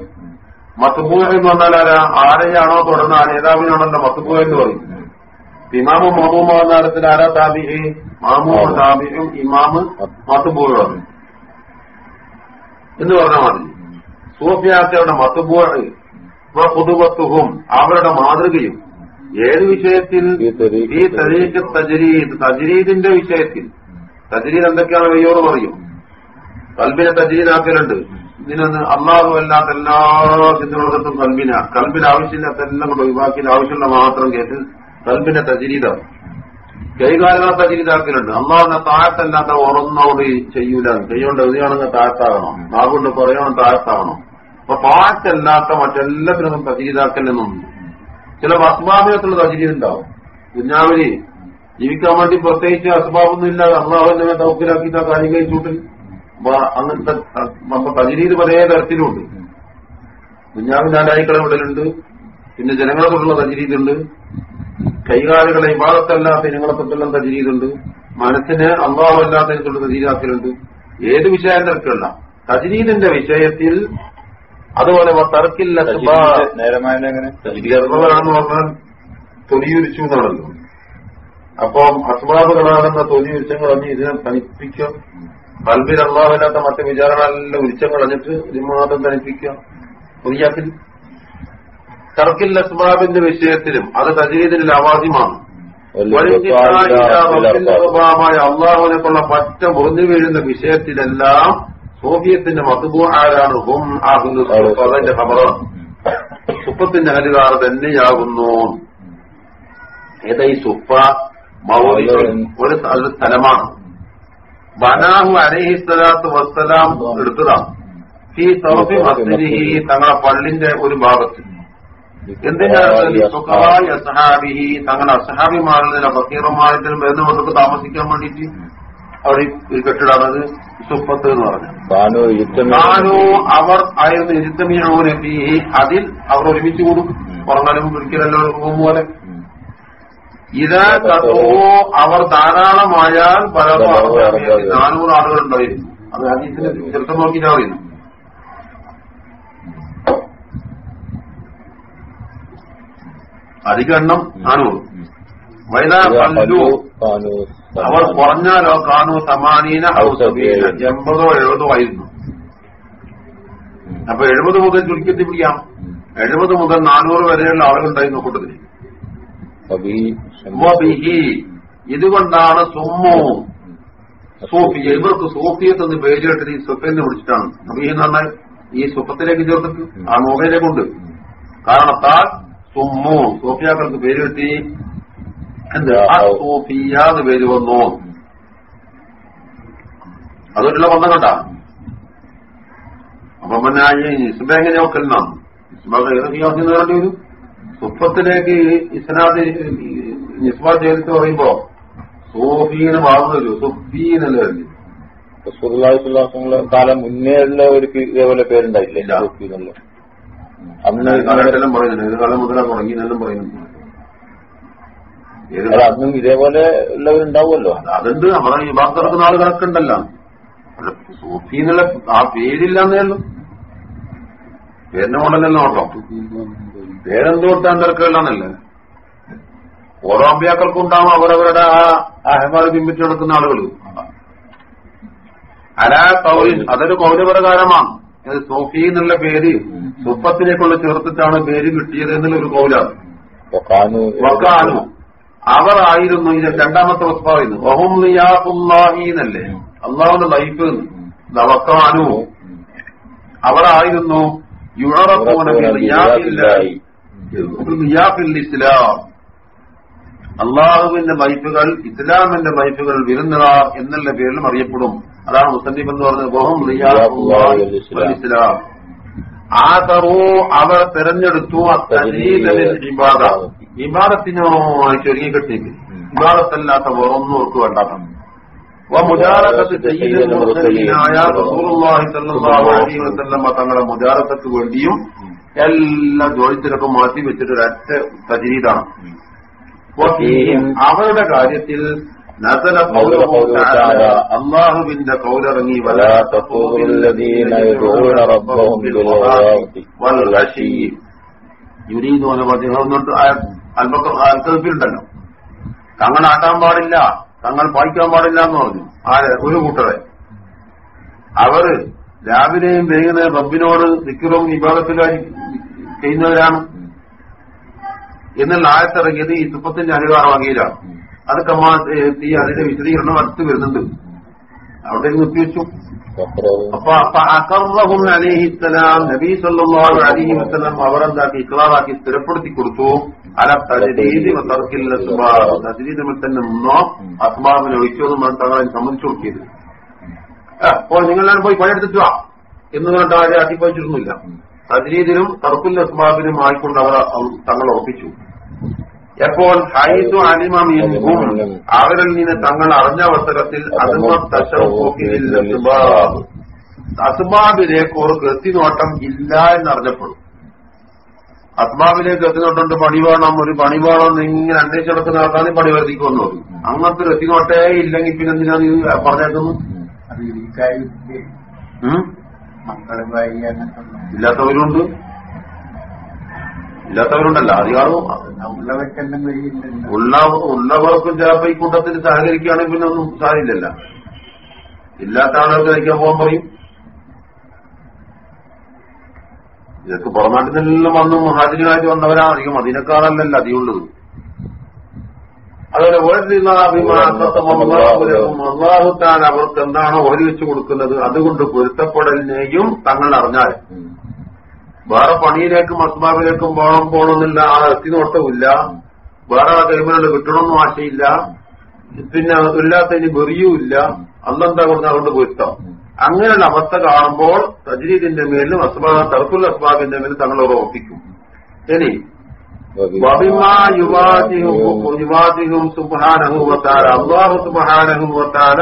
മത്തുബൂ എന്ന് പറഞ്ഞാൽ ആരാ? ആരെയാണോ തുടർന്ന് ആ നേതാവിനാണല്ലോ മത്തുബൂ എന്ന് പറയും. ഇമാമും മാമൂമ എന്ന തരത്തിൽ ആരാ താബിഐ മാമൂമ താബിയും ഇമാമ് മത്തുബൂഴാണ് എന്ന് പറഞ്ഞാൽ മതി. സൂഫിയാക്കളുടെ പുതുവത്തുവും അവരുടെ മാതൃകയും. ഏത് വിഷയത്തിൽ? ഈ തരീക്ക് തജരീദ്. തജരീദിന്റെ വിഷയത്തിൽ. തജരീദ് എന്തൊക്കെയാണ് വയ്യോട് പറയും? കൽബിനെ തജരീദാക്കലുണ്ട് ഇതിനൊന്ന് അള്ളാഹു അല്ലാത്ത എല്ലാ ചിന്തകൾക്കും കൽബിന. കൽബിന് ആവശ്യമില്ലാത്ത എല്ലാം കൊണ്ട് ഒഴിവാക്കിയത് ആവശ്യമുള്ള മാത്രം കേട്ട് കൽബിനെ തജരീദാണ് കൈകാലുകളെ തജരീദാക്കലുണ്ട്. അള്ളാഹുവിനെ താഴത്തല്ലാത്ത ഉറന്നോട് ചെയ്യൂല. ചെയ്യേണ്ട എഴുതിയാണെങ്കിൽ താഴത്താകണം. നാവുകൊണ്ട് പറയണം താഴത്താകണം. അപ്പൊ താഴത്തല്ലാത്ത മറ്റെല്ലാത്തിനും തജരീതാക്കലെന്നുണ്ട് ചില അസ്ബാബിനകത്തുള്ള തജരീത് ഉണ്ടാവും കുഞ്ഞാവിന് ജീവിക്കാൻ വേണ്ടി പ്രത്യേകിച്ച് അസ്ബാബൊന്നും ഇല്ലാതെ അള്ളാഹുവിനെ ആ കാര്യം കഴിച്ചുവിട്ടിൽ അങ്ങനത്തെ തജരീത് പല തരത്തിലുണ്ട്. കുഞ്ഞാവിന്റെ അലായിക്കളെ വിടലുണ്ട് പിന്നെ ജനങ്ങളെ തൊട്ടുള്ള തജിരീതുണ്ട് കൈകാലുകളെ ഇബാദത്തല്ലാത്ത ഇനങ്ങളെ തൊട്ടെല്ലാം തജിരീതുണ്ട് മനസ്സിന് അള്ളാഹു അല്ലാത്തതിനെ തൊട്ട് തജരീതാക്കലുണ്ട് ഏത് വിഷയം തിരക്കല്ല തജരീദിന്റെ വിഷയത്തിൽ അതുപോലെ തറക്കില്ല തൊലിയൊരിച്ചു പറഞ്ഞാൽ തൊലിയുരിച്ചു എന്നാണല്ലോ അപ്പം അസ്ബാബുകളാണെന്ന തൊലി ഉരിച്ചം കളഞ്ഞ് ഇതിനെ തനിപ്പിക്കുക കൽബിൽ അള്ളാഹുവില്ലാത്ത മറ്റ് വിചാരങ്ങളെല്ലാം ഉരിച്ചം കളഞ്ഞിട്ട് ഇതിമാതം തനിപ്പിക്കുക തൊലിയാക്കി തറക്കിൽ അസ്ബാബിന്റെ വിഷയത്തിലും അത് തജീദിൽ അവാദ്യമാണ് അള്ളാഹുനെക്കുള്ള പറ്റ മുറിഞ്ഞു വീഴുന്ന വിഷയത്തിലെല്ലാം സോവിയത്തിന്റെ മധുബു ആരാണ്? ഹും ആകുന്നു അതിന്റെ ഖബറാണ് സുപ്പത്തിന്റെ ഹരിതാർ തന്നെയാകുന്നു. ഏതാ ഈ സുപ്പ ഒരു സ്ഥ- സ്ഥലമാണ്. ബനാഹു അലഹിസ്വലാത്ത് വസ്സലാം എടുത്തതാണ്. ഈ സൗഫി മസ്ജിദിഹി തങ്ങളെ പള്ളിന്റെ ഒരു ഭാഗത്ത്. എന്തിനാണ് തങ്ങളുടെ അസഹാബിമാരുടെ ഫക്കീറന്മാരുടെ ബന്ധപ്പെട്ടൊക്കെ താമസിക്കാൻ വേണ്ടിയിട്ട് അവിടെ ഈ കെട്ടിടാണത്? സുപ്പത്ത് എന്ന് പറഞ്ഞു. നാനോ അവർ ആയിരുന്നു ഇരുത്തമീഴൂനെ ഫീഹി അതിൽ അവർ ഒരുമിച്ച് കൂടും. പറഞ്ഞാലും ഒരിക്കലല്ലോ പോലെ. ഇത് തത്തോ അവർ ധാരാളമായാൽ പലതും നാനൂറ് ആളുകൾ ഉണ്ടായിരുന്നു. അത് ഹദീസിന് ചെറുത്തം നോക്കിയിട്ടാണ് പറയുന്നു അധിക എണ്ണം നാനൂറ്. അവർ കുറഞ്ഞാലോ കാണു സമാനീന ഔസബീന എൺപതോ എഴുപതോ ആയിരുന്നു. അപ്പൊ എഴുപത് മുതൽ ചുരുക്കത്തി പിടിക്കാം. എഴുപത് മുതൽ നാനൂറ് വരെയുള്ള ആളുകളുണ്ടായിരുന്നു കൂട്ടത്തിൽ. ഇതുകൊണ്ടാണ് സുമ്മു സൂഫിയ ഇവർക്ക് സൂഫിയത്ത് എന്ന് പേര് കേട്ടത് ഈ സുഫെന്ന് വിളിച്ചിട്ടാണ്. നബീഹ് എന്ന് പറഞ്ഞാൽ ഈ സ്വപ്നത്തിലേക്ക് ചേർത്തിട്ട് ആ മോഹയിലേക്കുണ്ട് കാരണത്താൽ സുമ്മു സൂഫിയാക്കൾക്ക് പേര് കിട്ടി എന്ന് പേര് വന്നു. അതൊരുള്ള ബന്ധം കണ്ട? അപ്പൊ പിന്നെ ഈ ഇസ്ബ എങ്ങനെ ഏതൊക്കെ നേടേണ്ടി വരും? സുപ്പത്തിലേക്ക് ഇസ്നാദ് നിസ്മ ചെയ്തിട്ട് പറയുമ്പോ സൂഫീന് മാറുന്ന ഒരു സുഫീനല്ലേ റസൂലുള്ളാഹിന്റെ കാലം മുന്നേ ഉള്ള ഒരു ഇതേപോലെ പേരുണ്ടായില്ലേ അന്ന് കാലഘട്ടം പറയുന്നുണ്ട്. ഏത് കാലം മുതലാണ് തുടങ്ങിയെന്നെല്ലാം പറയുന്നുണ്ട്. അന്നും ഇതേപോലെ ഉള്ളവരുണ്ടാവുമല്ലോ. അതുണ്ട് നമ്മളെ ഭാഗത്ത് നടക്കുന്ന ആളുകളൊക്കെ ഉണ്ടല്ലോ. സൂഫി എന്നുള്ള ആ പേരില്ലാന്നേല്ലോ പേരിന്റെ മോഡലല്ലോ നോക്കാം പേരെന്തുകൊണ്ടാൻ തിരക്കുകളിലാന്നല്ലേ ഓരോ അമ്പ്യാക്കൾക്കും ഉണ്ടാവും അവരവരുടെ ആ അഹമാരി പിമ്പിച്ച് നടക്കുന്ന ആളുകൾ അലാ കൗലിൻ അതൊരു കൗലപ്രകാരമാണ്. സൂഫി എന്നുള്ള പേര് സുപ്പത്തിലേക്കുള്ള ചേർത്തിട്ടാണ് പേര് കിട്ടിയത് എന്നുള്ള ഒരു കൗലാണ്. വക്കാനു. അവർ ആയിരുന്നു രണ്ടാമത്തെ പറയുന്നു വഹും എന്നല്ലേ? അള്ളാഹുന്റെ ലൈഫ് വക്കാനു അവരായിരുന്നു യുഴറപ്പൂന ബിറിയാദില്ലാഹി. ഇസ്ലാം. അള്ളാഹുവിന്റെ ലൈഫുകൾ ഇസ്ലാമിന്റെ ലൈഫുകൾ വിരുന്നുകാർ എന്നുള്ള പേരിലും അറിയപ്പെടും. അതാണ് മുസന്നിഫ് എന്ന് പറഞ്ഞത്. വഹും ഇസ്ലാം. ആ തറോ അവർ തെരഞ്ഞെടുത്തു. വിവാദത്തിനോ ആയിട്ട് ഒരുങ്ങിക്കെട്ടേക്ക് വിവാദത്തല്ലാത്ത വേറൊന്നും ഓർക്ക് വേണ്ടാത്ത. തങ്ങളെ മുജാരത്തക്ക് വേണ്ടിയും എല്ലാ ജോലിത്തിനൊക്കെ മാറ്റി വെച്ചിട്ട് ഒരൊറ്റ തജരീതാണ് അവരുടെ കാര്യത്തിൽ അള്ളാഹുവിന്റെ കൗലിറങ്ങി വലാത്ത യുരീദ് അനുപതിഹന്നിട്ട് അല്പത്തിലുണ്ടല്ലോ തങ്ങൾ ആട്ടാൻ പാടില്ല തങ്ങൾ പായിക്കാൻ പാടില്ല എന്ന് പറഞ്ഞു. ആര്? ഒരു കൂട്ടരെ. അവർ രാവിലെയും വൈകുന്നേരം റബ്ബിനോട് നിക്കിറും വിഭാഗത്തിലായി ചെയ്യുന്നവരാണ്. എന്നുള്ള ആയത്തിറങ്ങിയത് ഈ തുപ്പത്തിന്റെ അധികാര വകയിലാണ് അത് കമാ തീ അതിന്റെ വിശദീകരണം അടുത്ത് വരുന്നുണ്ട്. അവിടെ നിർത്തിവെച്ചു അപ്പൊ അക്കർഹും അലിഹിത്തലാം നബീ സല്ലാഹു അലിഹി അവരെന്താക്കി ഇക്ലാറാക്കി സ്ഥിരപ്പെടുത്തി കൊടുത്തു. അല അസ്ബാബ് തന്നെ അസ്ബാബിനെ ഒഴിച്ചതും തങ്ങളെ സംബന്ധിച്ചു നോക്കിയത്. അപ്പോൾ നിങ്ങളെല്ലാം പോയി പണിയെടുത്തിട്ട് വാ. എന്ന് പറഞ്ഞിട്ട് ആരെ അട്ടിപ്പഴിച്ചിരുന്നില്ല തജരീദിനും തർക്കുൽ അസ്ബാബിനും ആയിക്കൊണ്ട് അവർ തങ്ങളെ ഉറപ്പിച്ചു എപ്പോൾ ഹൈസു അലിമീൻഹും അവരിൽ നിന്ന് തങ്ങൾ അറിഞ്ഞ അവസരത്തിൽ അസുബാബ്. അസുബാബിലേക്ക് ഒരു ഗത്തിനോട്ടം ഇല്ല എന്നറിഞ്ഞപ്പെടും അസ്ബാബിലേക്ക് എത്തിക്കൊണ്ടുണ്ട് പണി വേണം. ഒരു പണി വേണം ഇങ്ങനെ അന്വേഷിച്ച് നടക്കുന്ന പണി വരുത്തിക്കൊന്നു അങ്ങനത്തെ ഒരു എത്തിനോട്ടേ ഇല്ലെങ്കിൽ പിന്നെ എന്തിനാ നീ പറഞ്ഞേക്കുന്നു ഇല്ലാത്തവരുണ്ട്. ഇല്ലാത്തവരുണ്ടല്ല കഴിയുന്നുണ്ട് ഉള്ള ഉള്ളവർക്കും ചിലപ്പോ ഈ കൂട്ടത്തിൽ സഹകരിക്കുകയാണെങ്കിൽ പിന്നെ ഒന്നും സാരില്ലല്ല ഇല്ലാത്ത ആളുകൾക്ക് കഴിക്കാൻ പോകാൻ പറയും. ഇതൊക്കെ പുറനാട്ടിൽ നിന്നെല്ലാം വന്നു ഹാജിനായിട്ട് വന്നവരാണ് അധികം അതിനേക്കാളല്ലല്ലോ അധികമുള്ളത് അതുപോലെ അള്ളാഹുത്താൻ അവർക്ക് എന്താണോ ഓരി വെച്ച് കൊടുക്കുന്നത്? അതുകൊണ്ട് പൊരുത്തപ്പെടലിനെയും തങ്ങൾ അറിഞ്ഞാൽ. വേറെ പണിയിലേക്കും അസ്ബാബിലേക്കും പോകണം പോകണമെന്നില്ല ആ എത്തി നോട്ടവും വേറെ കൈമനുണ്ട് കിട്ടണമെന്നും ആശയില്ല പിന്നെ ഇല്ലാത്തതിന് വെറിയുമില്ല. അന്നെന്താ കൊടുത്താൽ അതുകൊണ്ട് പൊരുത്തം. അങ്ങനെയുള്ള അവസ്ഥ കാണുമ്പോൾ തജ്രീദിന്റെ മേലും അസ്ബാ തർക്കുൽ അസ്ബാബിന്റെ മേലും തങ്ങൾ ഉറപ്പിക്കും സുബാനഹുവത്താല അള്ളാഹു സുബാനഹുവത്താല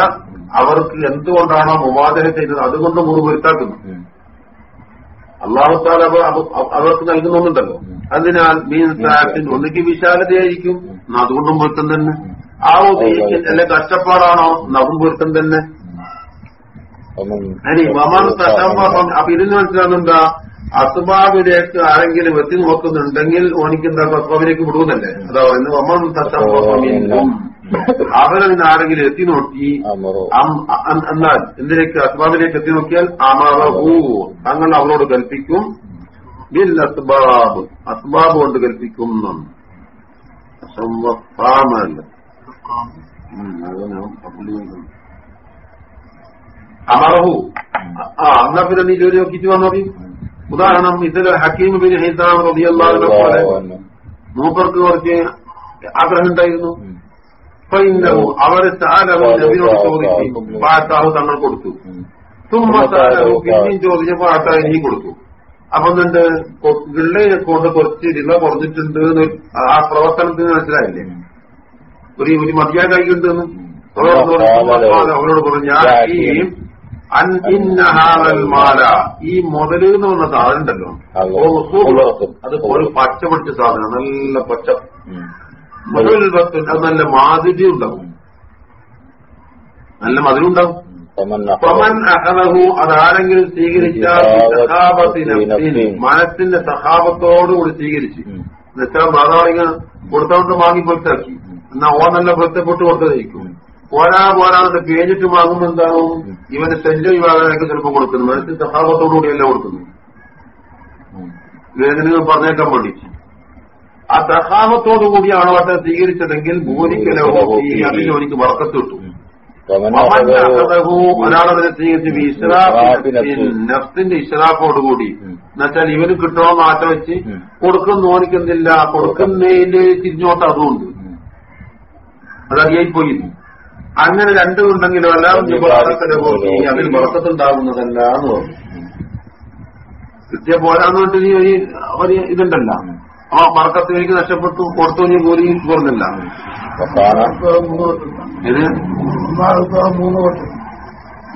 അവർക്ക് എന്തുകൊണ്ടാണോ മുവാദന ചെയ്തത് അതുകൊണ്ട് മുറിവരുത്താക്കുന്നു അള്ളാഹുത്താല അവർക്ക് നൽകുന്നുണ്ടല്ലോ. അതിനാൽ മീൻ സാറ്റിന് ഒന്നിക്ക് വിശാലതയായിരിക്കും അതുകൊണ്ടും പൊരുത്തം തന്നെ. ആ ഉദ്ദേശിക്കുന്ന അല്ലെ കഷ്ടപ്പാടാണോ നവും അതും പൊരുത്തം തന്നെ. അപ്പൊ മനസ്സിലാകുന്നുണ്ട് അസുബാബിലേക്ക് ആരെങ്കിലും എത്തി നോക്കുന്നുണ്ടെങ്കിൽ ഓനിക്കെന്താ അസുബാബിലേക്ക് വിടുവെന്നല്ലേ അതാ പറയുന്നത് ഒമൻ തത്തമ്മ അവരതിന് ആരെങ്കിലും എത്തി നോക്കി. എന്നാൽ എന്തിനേക്ക് അസ്ബാബിലേക്ക് എത്തി നോക്കിയാൽ അമറഹു. തങ്ങൾ അവരോട് കൽപ്പിക്കും. ബിൽ അസ്ബാബ്. അസുബാബ് കൊണ്ട് കൽപ്പിക്കും എന്നാണ് അമറഹു ആ എന്നാ പിന്നെ നീ ജോലി നോക്കിയിട്ട് വന്നോ ഉദാഹരണം ഇതിൽ ഹക്കീം ബിൻ ഹിസാം റബിയല്ലാതെ പോലെ മൂപ്പർക്ക് കുറച്ച് ആഗ്രഹം ഉണ്ടായിരുന്നു അവർ നബിയോട് ചോദിച്ചു പാട്ടാഹു തങ്ങൾ കൊടുത്തു. തുമ്മ താലഹു പിന്നെയും ചോദിച്ചപ്പോ ആട്ടാ ഇനിയും കൊടുത്തു. അപ്പൊ എന്നിട്ട് പിള്ളയെ കൊണ്ട് കുറച്ച് ഇല്ല കുറഞ്ഞിട്ടുണ്ട് ആ പ്രവർത്തനത്തിന് മനസ്സിലായില്ലേ? ഒരു ഒരു മതിയായ കഴിക്കുന്നുണ്ടെന്ന് അവരോട് പറഞ്ഞു ഞാൻ ഈ അൻ ഈ മുതൽ എന്ന് പറഞ്ഞ സാധനം ഉണ്ടല്ലോ അത് ഒരു പച്ച പൊടിച്ച സാധനം. നല്ല പച്ച. അത് നല്ല മാതിരി ഉണ്ടാവും. നല്ല മധുരം ഉണ്ടാവും. അതാരെങ്കിലും സ്വീകരിച്ച മനസ്സിന്റെ സഹാപത്തോടുകൂടി സ്വീകരിച്ച്. എന്നുവെച്ചാൽ ധാരാളിക കൊടുത്തോണ്ട് വാങ്ങി പൊരുത്താക്കി എന്നാ ഓ നല്ല പൊരുത്തപ്പെട്ട് കൊടുത്തതായിരിക്കും. പോരാ പോരാന്ന് കഴിഞ്ഞിട്ട് വാങ്ങുമ്പോൾ എന്താണോ ഇവന്റെ സെഞ്ചുറി വാങ്ങാനൊക്കെ ചിലപ്പോൾ കൊടുക്കുന്നു. മനസ്സിൽ സഹാബത്തോടുകൂടിയല്ല കൊടുക്കുന്നു. വേദനകൾ പറഞ്ഞേക്കാൻ വേണ്ടി. ആ സഹാബത്തോടു കൂടിയാണ് അവട്ടെ സ്വീകരിച്ചതെങ്കിൽ ഭൂരിക്കലോ അതിന് അവനിക്ക് വറക്കത്ത് കിട്ടും. ഒരാളതിനെ സ്വീകരിച്ച് നെഫ്റ്റിന്റെ ഇഷറാഫോടുകൂടി എന്നുവെച്ചാൽ ഇവന് കിട്ടണം മാറ്റം വെച്ച് കൊടുക്കുന്നു ഓനിക്കുന്നില്ല കൊടുക്കുന്നതിന്റെ തിരിഞ്ഞോട്ട് അതുകൊണ്ട് അതറിയായി പോയിരുന്നു അങ്ങനെ രണ്ടും ഉണ്ടെങ്കിലും എല്ലാം അതിൽ വളർത്തത്തുണ്ടാകുന്നതല്ല എന്ന് പറഞ്ഞു കിട്ടിയ പോരാന്ന് പറഞ്ഞിട്ട് ഈ ഒരു ഇതുണ്ടല്ല. ആ മറക്കത്ത് എനിക്ക് നഷ്ടപ്പെട്ടു കൊടുത്തു നീ കൂലി കുറഞ്ഞില്ല. ഇത്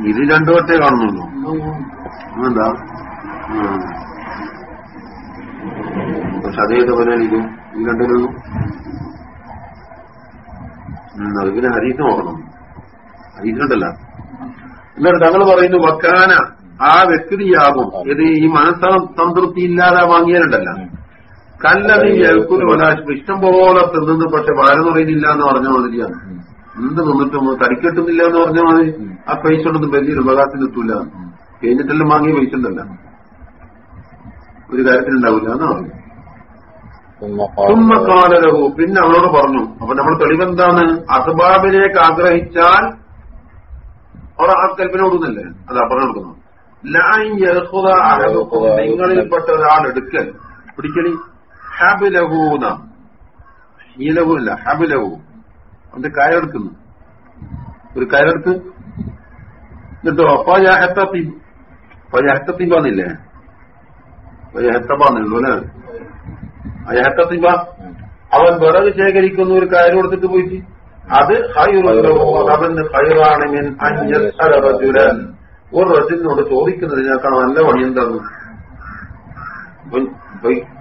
ഇത് രണ്ടു വട്ടേ കാണുന്നുള്ളൂ. എന്താ പക്ഷെ അതേ പോലെയായിരിക്കും ഈ രണ്ടിലും അത് പിന്നെ ഹരീത്ത് നോക്കണം. ഹരീസിനുണ്ടല്ല എന്നിട്ട് തങ്ങൾ പറയുന്നു വക്കാന ആ വ്യക്തിയാകും. ഇത് ഈ മനസ്സ സംതൃപ്തി ഇല്ലാതെ വാങ്ങിയാലുണ്ടല്ല. കല്ലതി എൽക്കുൽ വലാശ് ഇഷ്ടം പോലെ തിന്നുന്നു പക്ഷെ വാര പറയുന്നില്ല എന്ന് പറഞ്ഞ മാതിരിയാണ്. എന്ത് തിന്നിട്ടും തടിക്കെട്ടുന്നില്ല എന്ന് പറഞ്ഞ മാതിരി ആ പൈസ ഉണ്ടെന്ന് വലിയൊരു ഉപകാരത്തിന് എത്തൂല. കഴിഞ്ഞിട്ടെല്ലാം വാങ്ങിയ പൈസ ഉണ്ടല്ല. ഒരു കാര്യത്തിനുണ്ടാവില്ല എന്ന് പറഞ്ഞു ثم സുമ്മക്കാലരഹു പിന്നെ അവളോട് പറഞ്ഞു അപ്പൊ നമ്മൾ തെളിവെന്താണ്? അസബാബിലേക്ക് ആഗ്രഹിച്ചാൽ അവിടെ ആ കൽപ്പന കൊടുക്കുന്നില്ലേ അതാ പറഞ്ഞു കൊടുക്കുന്നു നിങ്ങളിൽപ്പെട്ട ഒരാൾ എടുക്കൽ. പിടിക്കണി ഹബിലഹൂന ഈലഹുല്ല ഹബിലഹു. അവന്റെ കയറെടുക്കുന്നു. ഒരു കയറെടുത്ത്. എന്നിട്ടോ? പയാഹത്തി വന്നില്ലേ പയാഹത്തപ്പാന്നുള്ളൂ അല്ലെ? അയാഹത്തി അവൻ വിറക് ശേഖരിക്കുന്ന ഒരു കയറ് കൊടുത്തിട്ട് പോയിട്ട്. അത് ഒരു ചോദിക്കുന്നതിനേക്കാൾ നല്ല പണി എന്താന്ന്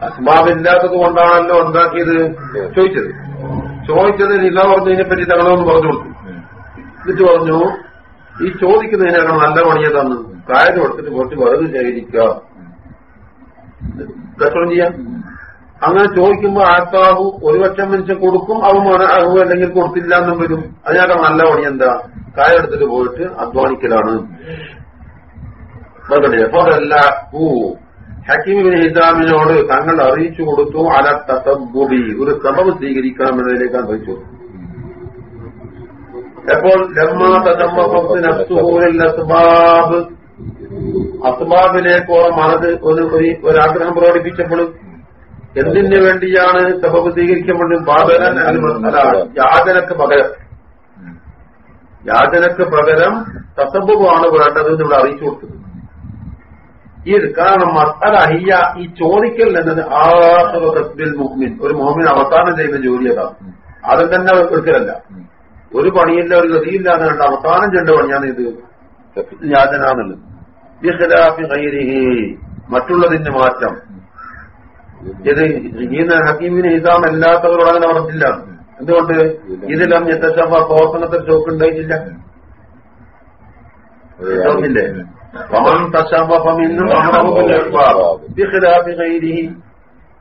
അസ്മാവില്ലാത്തത് കൊണ്ടാണല്ലോ ഉണ്ടാക്കിയത് ചോദിച്ചത്. ചോദിച്ചത് ഇല്ല പറഞ്ഞതിനെ പറ്റി തങ്ങളൊന്ന് പറഞ്ഞു കൊടുത്തു. എന്നിട്ട് പറഞ്ഞു ഈ ചോദിക്കുന്നതിനേക്കാൾ നല്ല പണിയെ തന്നു കാര്യം കൊടുത്തിട്ട് കുറച്ച് വെറുതെ ശേഖരിക്കുക. ചെയ്യാം അങ്ങനെ ചോദിക്കുമ്പോ ആത്മാവ് ഒരു പക്ഷം മനുഷ്യൻ കൊടുക്കും അവൻ മനഃ അല്ലെങ്കിൽ കൊടുത്തില്ല എന്നും വരും. അതിനേക്കാൾ നല്ല പണി എന്താ? കായെടുത്തിട്ട് പോയിട്ട് അധ്വാനിക്കലാണ്. ഹക്കീമിന് ഹിസാമിനോട് തങ്ങൾ അറിയിച്ചു കൊടുത്തു അല തസബുബി ഒരു സബബ് സ്വീകരിക്കണം എന്നതിലേക്ക് അറിയിച്ചു എപ്പോൾ? ലമ്മാ തസമ്മ അസ്ബാബ്. അസ്ബാബിലേക്കോളം മനത് ഒരു ഒരു- ഒരാഗ്രഹം പ്രകടിപ്പിച്ചപ്പോഴും എന്തിനു വേണ്ടിയാണ് സബബ് സ്വീകരിക്കപ്പെടുന്നത് ബാധന യാചനക്ക് പകരം. യാചനക്ക് പകരം തസബുവാണ് വേണ്ടത് ഇവിടെ അറിയിച്ചു കൊടുത്തത്. ഈ കാരണം മസല അഹിയ ഈ ചോദിക്കൽ എന്നത് ആഹ്റ തസ്ബിൽ മുഹ്മിൻ. ഒരു മുഹമ്മിൻ അവസാനം ചെയ്യുന്ന ജോലി അതാണ് അതും തന്നെ എടുക്കലല്ല. ഒരു പണിയില്ല ഒരു ഗതിയില്ലാതെ കണ്ട് അവസാനം ചെയ്യേണ്ട പണിയാണ് ഇത് യാചനാന്നുള്ളത്. ബിഖിലാഫി ഗൈരിഹി മറ്റുള്ളതിന് മാറ്റം. ഇത് ഈ ഹക്കീമിന് ഹിസാം അല്ലാത്തവരോട് അങ്ങനെ പറഞ്ഞില്ല എന്തുകൊണ്ട്? ഇതിലും യഥശമ പ്രവർത്തനത്തിൽ ചോക്ക് ഉണ്ടായിട്ടില്ല.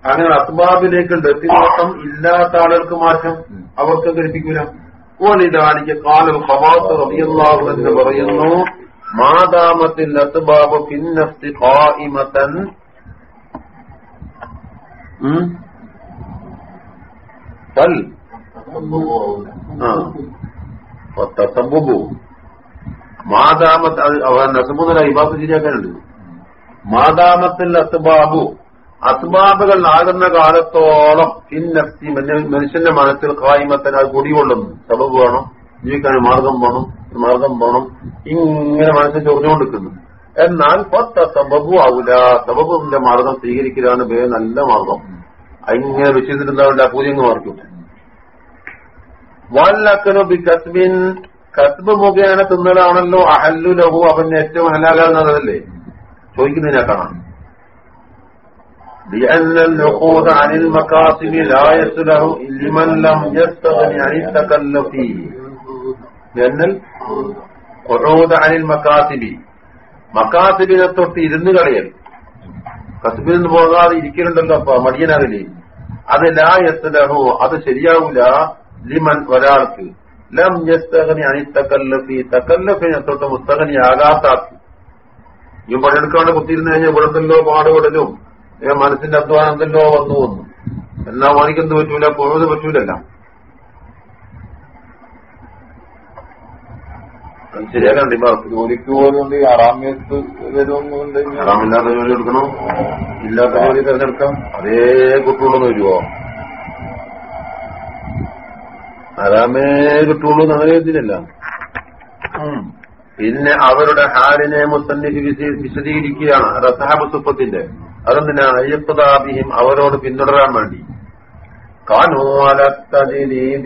അങ്ങനെ അസ്ബാബിലേക്ക് ഡെത്തിനോട്ടം ഇല്ലാത്ത ആളുകൾക്ക് മാറ്റം അവർക്ക് ധരിപ്പിക്കൂല ഓലിതാണിക്ക് കാലം ഹവാത്ത് റളിയല്ലാഹു എന്ന് പറയുന്നു മാതാമത്തിൽ അസ്ബാബ് ഫിന്നഫ്സി തസബുബു മാതാമത്ത് നസബുദല ഇബാബ് ശരിയാക്കാനുണ്ട്. മാതാമത്തിൽ അസ്ബാബു. അസ്ബാബുകൾ ആകുന്ന കാലത്തോളം ഇന്നഫ്സി മനുഷ്യന്റെ മനസ്സിൽ കായ്മത്തൻ അത് കുടികൊള്ളുന്നു. സബബ് വേണം ജീവിക്കാൻ മാർഗം വേണം മാർഗം വേണം. ഇങ്ങനെ മനസ്സിൽ ചൊറിഞ്ഞുകൊണ്ടിരിക്കുന്നു. എന്നാൽ പത്ത സബബു ആവൂല സബബിന്റെ മാർഗം സ്വീകരിക്കലാണ് ബേ നല്ല മാർഗം അതിങ്ങനെ വെച്ചിട്ടുണ്ടാവില്ല പൂജ്യങ്ങ് മാർക്കും വല്ലക്കനു ബി കസ്ബിൻ കസ്ബ് മുഖേന തിന്നലാണല്ലോ അഹല്ലു ലഹു അവന് ഏറ്റവും ഹലാലാകുന്നതല്ലേ ചോദിക്കുന്നതിനെ കാണാം لأن النقود عن المكاسب لا يصله لمن لم يستغن عن التكلف لأن القعود عن المكاسب മക്കാസിബിനെ തൊട്ട് ഇരുന്ന് കളയൽ കസ്ബിൽ നിന്ന് പോകാതെ ഇരിക്കലുണ്ടല്ലോ അപ്പൊ മടിയനകലി അത് ലാ യസ്ലഹു അത് ശരിയാവൂല. ലിമൻ ഒരാൾക്ക്. ലം യസ്തകനി അനി തക്കല്ലഫി തക്കല്ലഫിനെ തൊട്ട് മുസ്തകനി ആകാത്താക്കി. ഈ പണിയെടുക്കാണ്ട് കുത്തിയിരുന്ന് കഴിഞ്ഞാൽ ഇവിടെന്തല്ലോ പാടുപെടലും മനസ്സിന്റെ അധ്വാനം എന്തല്ലോ വന്നു വന്നു. എന്നാ വാണിക്കെന്ത് പറ്റൂല പോയത് പറ്റൂലല്ല. ശരിയാക്കണ്ട് ജോലിക്ക് പോകുന്നുണ്ട് ആറാമ്യത്ത് വരുന്നുണ്ട് ആറാമില്ലാത്ത ജോലി എടുക്കണോ. ഇല്ലാത്ത ജോലി തിരഞ്ഞെടുക്കാം. അതേ കുട്ടുള്ളൂന്ന് വരുവോ? ആറാമേ കിട്ടുള്ളൂ എന്നങ്ങനെ ഇതിനല്ല പിന്നെ അവരുടെ ഹാലിനെ മുസന്നിഫ് വിശദീകരിക്കുകയാണ്. റസഹാബ് സുപ്പത്തിന്റെ അതെന്തിനാ? അയ്യപ്പതാപിയും അവരോട് പിന്തുടരാൻ വേണ്ടി. കാനൂലത്തതിരീന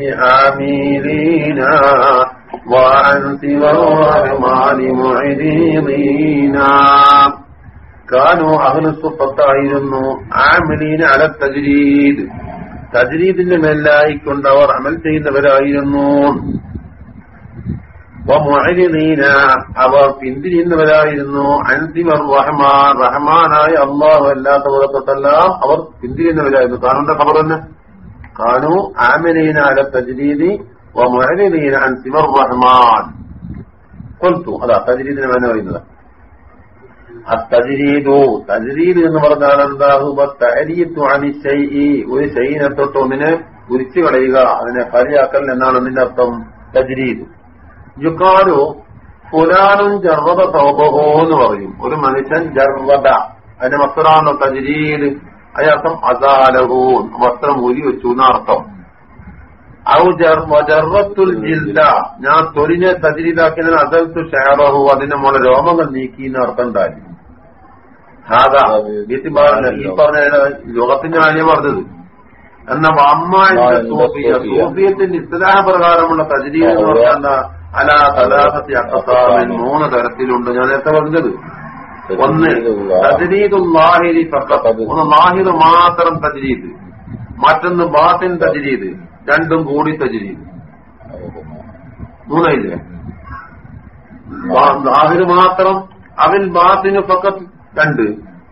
وعن سوى الرحمن معرضين كانوا أهل സുപ്പത്തായിരുന്നു ആമിലീന അല തജ്രീദ് തജ്രീദിന്റെ മേലായിക്കൊണ്ട് അവർ അമൽ ചെയ്യുന്നവരായിരുന്നു വമുഅരിദീന അവർ പിന്തിരിയുന്നവരായിരുന്നു അൻസിമർ റഹ്മാൻ റഹ്മാനായ അള്ളാഹു അല്ലാത്തവരെ തൊട്ടെല്ലാം അവർ പിന്തിരിയുന്നവരായിരുന്നു കാണേണ്ട ഖബർ തന്നെ കാണു ആമിനീന അല തജ്രീദി വമുഅരിദീന അൻസിമർ റഹ്മാൻ കൊൽത്തു അതാ തജ്രീദിന് വേന പറയുന്നത് അത്തജ്രീദു തജ്രീദ് എന്ന് പറഞ്ഞാൽ എന്താഹുബ തഅരീത്തു അനി ശൈഇ. ഒരു ശൈനെ തൊട്ട് ഒന്നിനെ ഉരിച്ചു കളയുക. അതിനെ കരിയാക്കൽ എന്നാണ് അതിന്റെ അർത്ഥം. തജ്രീദ്. യുക്കാരു പുരാനും ജർവത തൗബഹോ എന്ന് പറയും. ഒരു മനുഷ്യൻ ജർവത അതിന്റെ വസ്ത്രാണോ തജിരീൽ അതിനർത്ഥം അസാലഹൂ. വസ്ത്രം ഉരി വെച്ചു എന്നർത്ഥം ഔ ജർവത്തുൽ ജിൽദ ഞാൻ തൊലിനെ തജിരിതാക്കിയതിന് അതൽത്ത് ഷെയറഹു അതിന്റെ മോളെ രോമങ്ങൾ നീക്കി എന്ന് അർത്ഥം ഉണ്ടായി അതാ ഈ പറഞ്ഞ ലോകത്തിന്റെ കാര്യം പറഞ്ഞത്. എന്നാ അമ്മ സൂഫിയ. സൂഫിയത്തിന്റെ ഇസ്ലാഹ പ്രകാരമുള്ള തജ്രീദ് എന്ന് പറഞ്ഞാൽ അല തലാഹത്തി അക്കസാമിൻ മൂന്ന് തരത്തിലുണ്ട്. ഞാൻ നേരത്തെ പറഞ്ഞത്. ഒന്ന് തജരീദും ലാഹിരി ലാഹിർ മാത്രം തജരീദ് മറ്റൊന്ന് ബാത്തിൻ തജ്രീദ് രണ്ടും കൂടി തജ്രീദ്. മൂന്നായില്ലേ? ബാഹിന് മാത്രം അവൻ ബാത്തിന് ഫക്കത്ത് രണ്ട്.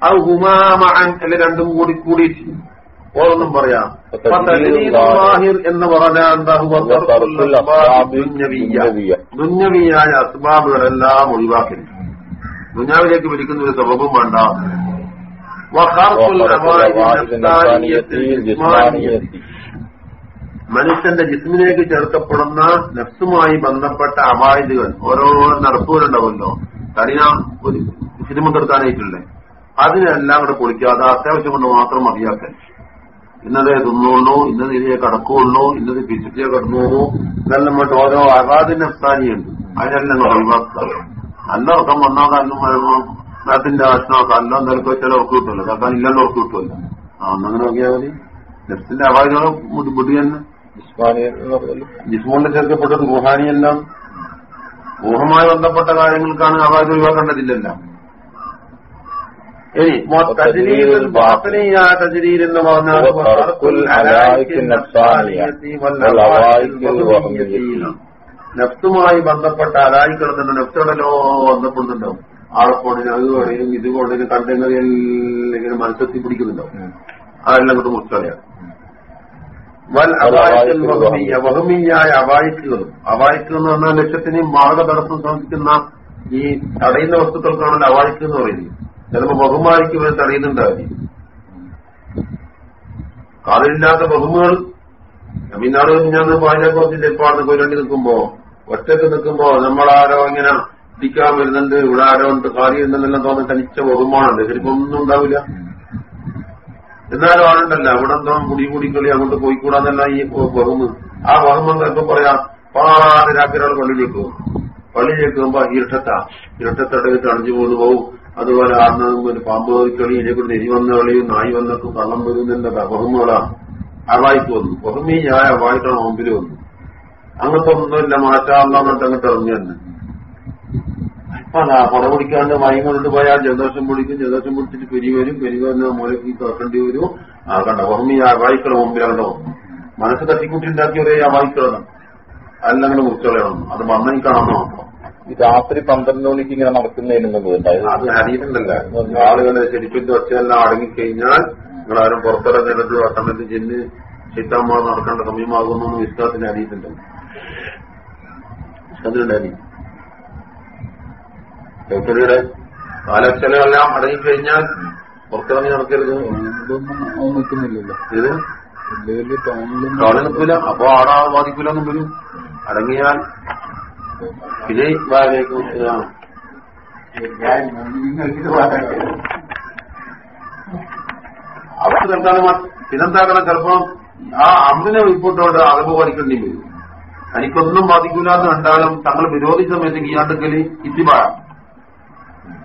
അത് ഹുമാമഅൻ അല്ലെ രണ്ടും കൂടി കൂടിയിട്ട്. ഓരോന്നും പറയാം. എന്ന് പറഞ്ഞാൽ. ദുന്യവിയായ. അസ്ബാബുകളെല്ലാം ഒഴിവാക്കി ദുഞ്ഞാവിലേക്ക് വിളിക്കുന്ന ഒരു സബബും വേണ്ട. മനുഷ്യന്റെ ജിസ്മിലേക്ക് ചേർക്കപ്പെടുന്ന നെഫ്സുമായി ബന്ധപ്പെട്ട അവായുധകൾ ഓരോ നടപ്പുകളുണ്ടാവുമല്ലോ. കഠിന ഒരു സിനിമക്കെടുക്കാനായിട്ടുള്ളേ അതിനെല്ലാം കൂടെ പൊളിക്കാതെ അത്യാവശ്യം കൊണ്ട് മാത്രം മതിയാക്കൽ ഇന്നത് തിന്നുള്ളൂ ഇന്നത് ഇതിനെ കടക്കുള്ളൂ ഇന്നത് പിച്ചിട്ടിയെ കടന്നുള്ളൂ ഇതെല്ലാം മറ്റു ഓരോ അഗാദിന് നഫ്സാനിയുണ്ട്. അതിനെല്ലാം ഒഴിവാക്കുക. നല്ല ഉറക്കം വന്നാൽ കല്ലും അതിന്റെ ആശ്രമൊക്കെ നിലയ്ക്ക് വെച്ചാൽ ഉറക്ക് കിട്ടുമല്ലോ. കേൾക്കാൻ ഇല്ലാണ്ട് ഉറക്ക് കിട്ടുമല്ലോ. ആ ഒന്നങ്ങനെ നോക്കിയാൽ മതി. നെഫ്സിന്റെ അവായുധകളും ബുദ്ധി തന്നെ ജിസ്മോണ്ട് ചേർക്കപ്പെട്ടത് ഗുഹാനിയെല്ലാം ഗുഹമായി ബന്ധപ്പെട്ട കാര്യങ്ങൾക്കാണ് അവാജ് ഒഴിവാക്കേണ്ടതില്ലല്ലോ. ഇനി തജ്രീദ് എന്ന് പറഞ്ഞാൽ. നഫ്സുമായി ബന്ധപ്പെട്ട അലായിക്കൾ തന്നെ നഫ്സുകളല്ലോ ബന്ധപ്പെടുന്നുണ്ടാവും. ആളെ കൊണ്ടിന് അത് കൊണ്ടിനും ഇത് കൊണ്ടിനും കണ്ടെങ്കിലും മനസ്സെത്തി പിടിക്കുന്നുണ്ടാവും അതെല്ലാം കൊണ്ട് മുറിച്ചറിയാം. വൽ അവായിക്കൽ വഹമിയ വഹമിയായ അവായിക്കുകളും അവായിക്ക് എന്ന് പറഞ്ഞാൽ ലക്ഷ്യത്തിന് മാർഗതടസ്സം ശ്രമിക്കുന്ന ഈ തടയുന്ന വസ്തുക്കൾക്കാണല്ലോ അവായിക്ക് എന്ന് പറയുന്നത്. ചിലപ്പോ ബഹുമാനിക്ക് ഇവരെ തടയുന്നുണ്ടാവില്ല കാലില്ലാത്ത ബഹുമകൾ തമിഴ്നാട് ഞാൻ പാചകത്തിന്റെ ചിലപ്പോൾ കൊല്ലണ്ടി നിൽക്കുമ്പോ ഒറ്റയ്ക്ക് നിൽക്കുമ്പോ നമ്മളാരോ ഇങ്ങനെ ഇടിക്കാൻ വരുന്നുണ്ട് ഇവിടെ ആരോ ഉണ്ട് കാറി ഉണ്ടെന്നെല്ലാം തോന്നുന്ന തനിച്ച ബഹുമാനുണ്ട് ശരിക്കും ഒന്നും ഉണ്ടാവില്ല. എന്നാലും ആളുണ്ടല്ല അവിടെ എന്തോ മുടി കൂടി കളി അങ്ങോട്ട് പോയിക്കൂടാന്നല്ല ഈ ബഹുമ് ആ ബഹുമെന്ന് എന്തോ പറയാ? പാടെ രാത്രി ഒരാൾ പള്ളിയിലേക്ക് പോകും പള്ളിയിലേക്ക് പോകുമ്പോ ഇരട്ടത്താ ഇരുട്ടത്തടവിട്ട് അണിഞ്ഞു പോകുന്നു പോവും. അതുപോലെ ഒരു പാമ്പ് കളി ഇതിനെക്കൊണ്ട് എരി വന്ന കളിയും നായി വന്നൊക്കെ കള്ളം വരുന്നുണ്ടാ ബഹുമകളാണ് അവായിക്ക് വന്നു. ബഹുമീ ഞാൻ അവായിട്ടാണ് മുമ്പിൽ വന്നു. അങ്ങനത്തെ ഒന്നുമില്ല മാറ്റാന്നിട്ട് അങ്ങോട്ട് ഇറങ്ങി തന്നെ അതാ പുറ പിടിക്കാണ്ട് മയം കൊണ്ടിട്ട് പോയാൽ ജലദോഷം പൊടിക്കും ജലദോഷം പൊടിച്ചിട്ട് പെരി വരും പെരി വരുന്ന മൂലക്ക് തുറക്കേണ്ടി വരും. ആ കണ്ട ബഹുമി അവായിക്കള മുമ്പിൽ അങ്ങോട്ട് വന്നു മനസ്സ് തട്ടിക്കൂട്ടിണ്ടാക്കിയ ഒരേ അവായിക്കളാണ് അല്ല അങ്ങനെ മുറിച്ചോളണം അത് മണ്ണി കാണാൻ മാത്രം. ഈ രാത്രി പന്ത്രണ്ട് മണിക്ക് ഇങ്ങനെ നടക്കുന്നതിന് മുമ്പ് അത് ഹരീതണ്ടല്ല ആളുകളെ ശരിപ്പിന്റെ ഒച്ചയെല്ലാം അടങ്ങിക്കഴിഞ്ഞാൽ നിങ്ങൾ ആരും പുറത്തിറങ്ങരുത് ആ സമയത്ത് ചെന്ന് ചിത്താമ്മ നടക്കേണ്ട സമയമാകുന്നു വിശ്വാസത്തിന് വിശ്വാസത്തിനുണ്ട് ഹരി ഡോക്ടറുടെ കാലക്ഷലെല്ലാം അടങ്ങിക്കഴിഞ്ഞാൽ പുറത്തിറങ്ങി നടക്കരുത്. നിൽക്കുന്നില്ലല്ലോ. ഇത് ടൗണിൽ നിൽക്കില്ല അപ്പൊ ആടാ ബാധിക്കില്ല എന്നും വരും അടങ്ങിയാൽ പിന്നെ പറയാം അവർക്ക് തൽക്കാലം പിന്നെന്താക്കണം ചിലപ്പോ ആ അമ്മിനെ ഉൾപ്പെട്ടോട് അറിവ് പഠിക്കേണ്ടി വരും. തനിക്കൊന്നും ബാധിക്കില്ല എന്ന് കണ്ടാലും തങ്ങൾ വിരോധിച്ച സമയത്ത് ആണ്ടെങ്കിൽ ഇത്തിമാഴ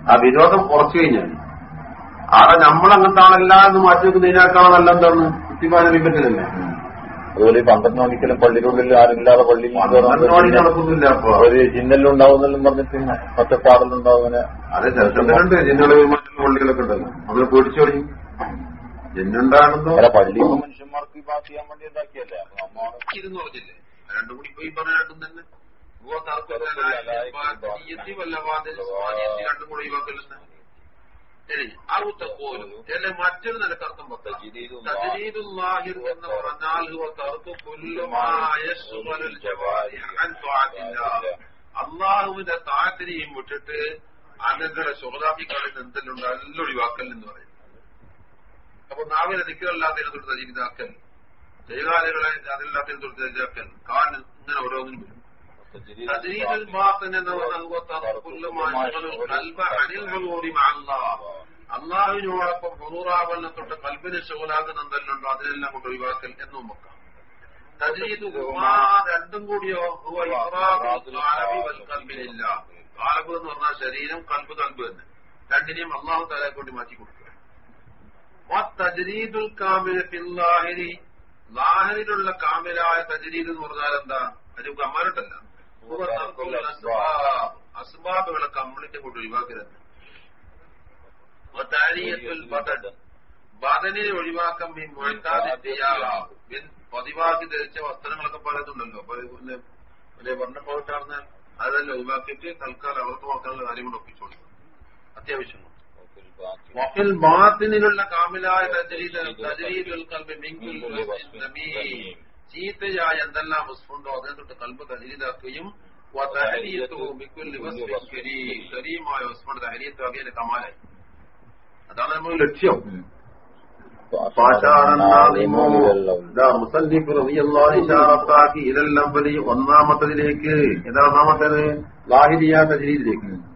ആ വിരോധം കുറച്ചു കഴിഞ്ഞാൽ. ആടെ നമ്മൾ അങ്ങനത്താണല്ല എന്ന് മാറ്റി വെക്കുന്നതിനേക്കാൾ നല്ല എന്താണ് കുട്ടിമാരെ വിപത്തിലല്ലേ അതുപോലെ പന്ത്രണ്ട് മണിക്കെല്ലാം പള്ളിക്കുള്ളിൽ ആരുമില്ലാതെ പള്ളി നടക്കുന്നില്ല ഒരു ചിഹ്നലുണ്ടാവുന്നെല്ലാം പറഞ്ഞിട്ട് ഒറ്റപ്പാടലുണ്ടാവും അങ്ങനെ അതെ ചെറുതുണ്ട് ജിന്നുകൾ മറ്റുള്ള പള്ളികളൊക്കെ ഉണ്ടല്ലോ. അങ്ങനെ പേടിച്ചോടി അല്ല പള്ളി മനുഷ്യന്മാർക്ക് ഈ പാസ് ചെയ്യാൻ വേണ്ടി ഉണ്ടാക്കിയല്ലേ അപ്പൊ അമ്മ ഇരുന്ന് പറഞ്ഞില്ലേ? രണ്ടും കൂടി പോയി പറഞ്ഞ രണ്ടും തന്നെ. മറ്റൊരു എന്ന് പറഞ്ഞാൽ അൻ ത്വാഅത്തില്ലാഹ് അള്ളാഹുവിന്റെ താത്തിനെയും വിട്ടിട്ട് അനന്തര ശോതാഫിക്കാളിൽ എന്തെല്ലാം നല്ല ഒഴിവാക്കൽ എന്ന് പറയും. അപ്പൊ നാവിനെ ദിക്കറല്ലാത്തതിനെ തൊട്ട് തജീതാക്കൽ ജയകാലികളെ തൊട്ട് തജാക്കൽ കാലിന് ഇങ്ങനെ ഓരോന്നിനും വരും. തജ്രീദുൽ الباطن അള്ളാഹുവിനോടൊപ്പം ഹുദൂറാവലിനെ തൊട്ട് കൽബിന് ശുഗലാകുന്ന എന്തെല്ലാം അതിനെല്ലാം കൊണ്ട് ഒഴിവാക്കൽ എന്നും വെക്കാം. തജ്രീദു ഹുമാ രണ്ടും കൂടിയോ? ഹുവ കാലബ് എന്ന് പറഞ്ഞാൽ ശരീരം കൽബ് കൽബ് തന്നെ രണ്ടിനെയും അള്ളാഹു തലയെ കൊണ്ട് മാറ്റി കൊടുക്കുക. തജ്രീദുൽ കാമിൽ ഫില്ലാഹിരി. ലാഹിരിലുള്ള കാമിലായ തജരീദ് എന്ന് പറഞ്ഞാൽ എന്താ? അതിന് കമ്മാനട്ടല്ല അസ്ബാബുകളെ കംപ്ലീറ്റ് കൊണ്ട് ഒഴിവാക്കരുത്. ബദനെ ഒഴിവാക്കാൻ മീൻ പതിവാക്കി ധരിച്ച വസ്ത്രങ്ങളൊക്കെ മറ്റേ വർണ പോയിട്ടാണെന്ന് അതെല്ലാം ഒഴിവാക്കിയിട്ട് തൽക്കാലം അവർക്ക് നോക്കാനുള്ള കാര്യങ്ങൾ ഒപ്പിച്ചോളൂ. അത്യാവശ്യം വഫിൽ കാമിലായ തജരീദ് തജ്രീദുൽ കൽബ് മിങ്കിൽ ചീത്തയായ എന്തെല്ലാം വസ്ഫുണ്ടോ അതിനെ തൊട്ട് കൽബ് കരീം. കരീമായ വസ്ഫുണ്ട് തഹരിയത്ത് അതിന്റെ കമാലായി. അതാണ് നമ്മൾ ലക്ഷ്യം. മുസന്നിഫ് ഇഷാറത്താക്കി ഇതെല്ലാം വലിയ ഒന്നാമത്തതിലേക്ക് ഒന്നാമത്തേത് ലാഹിരിയ തജ്രീദിലേക്ക്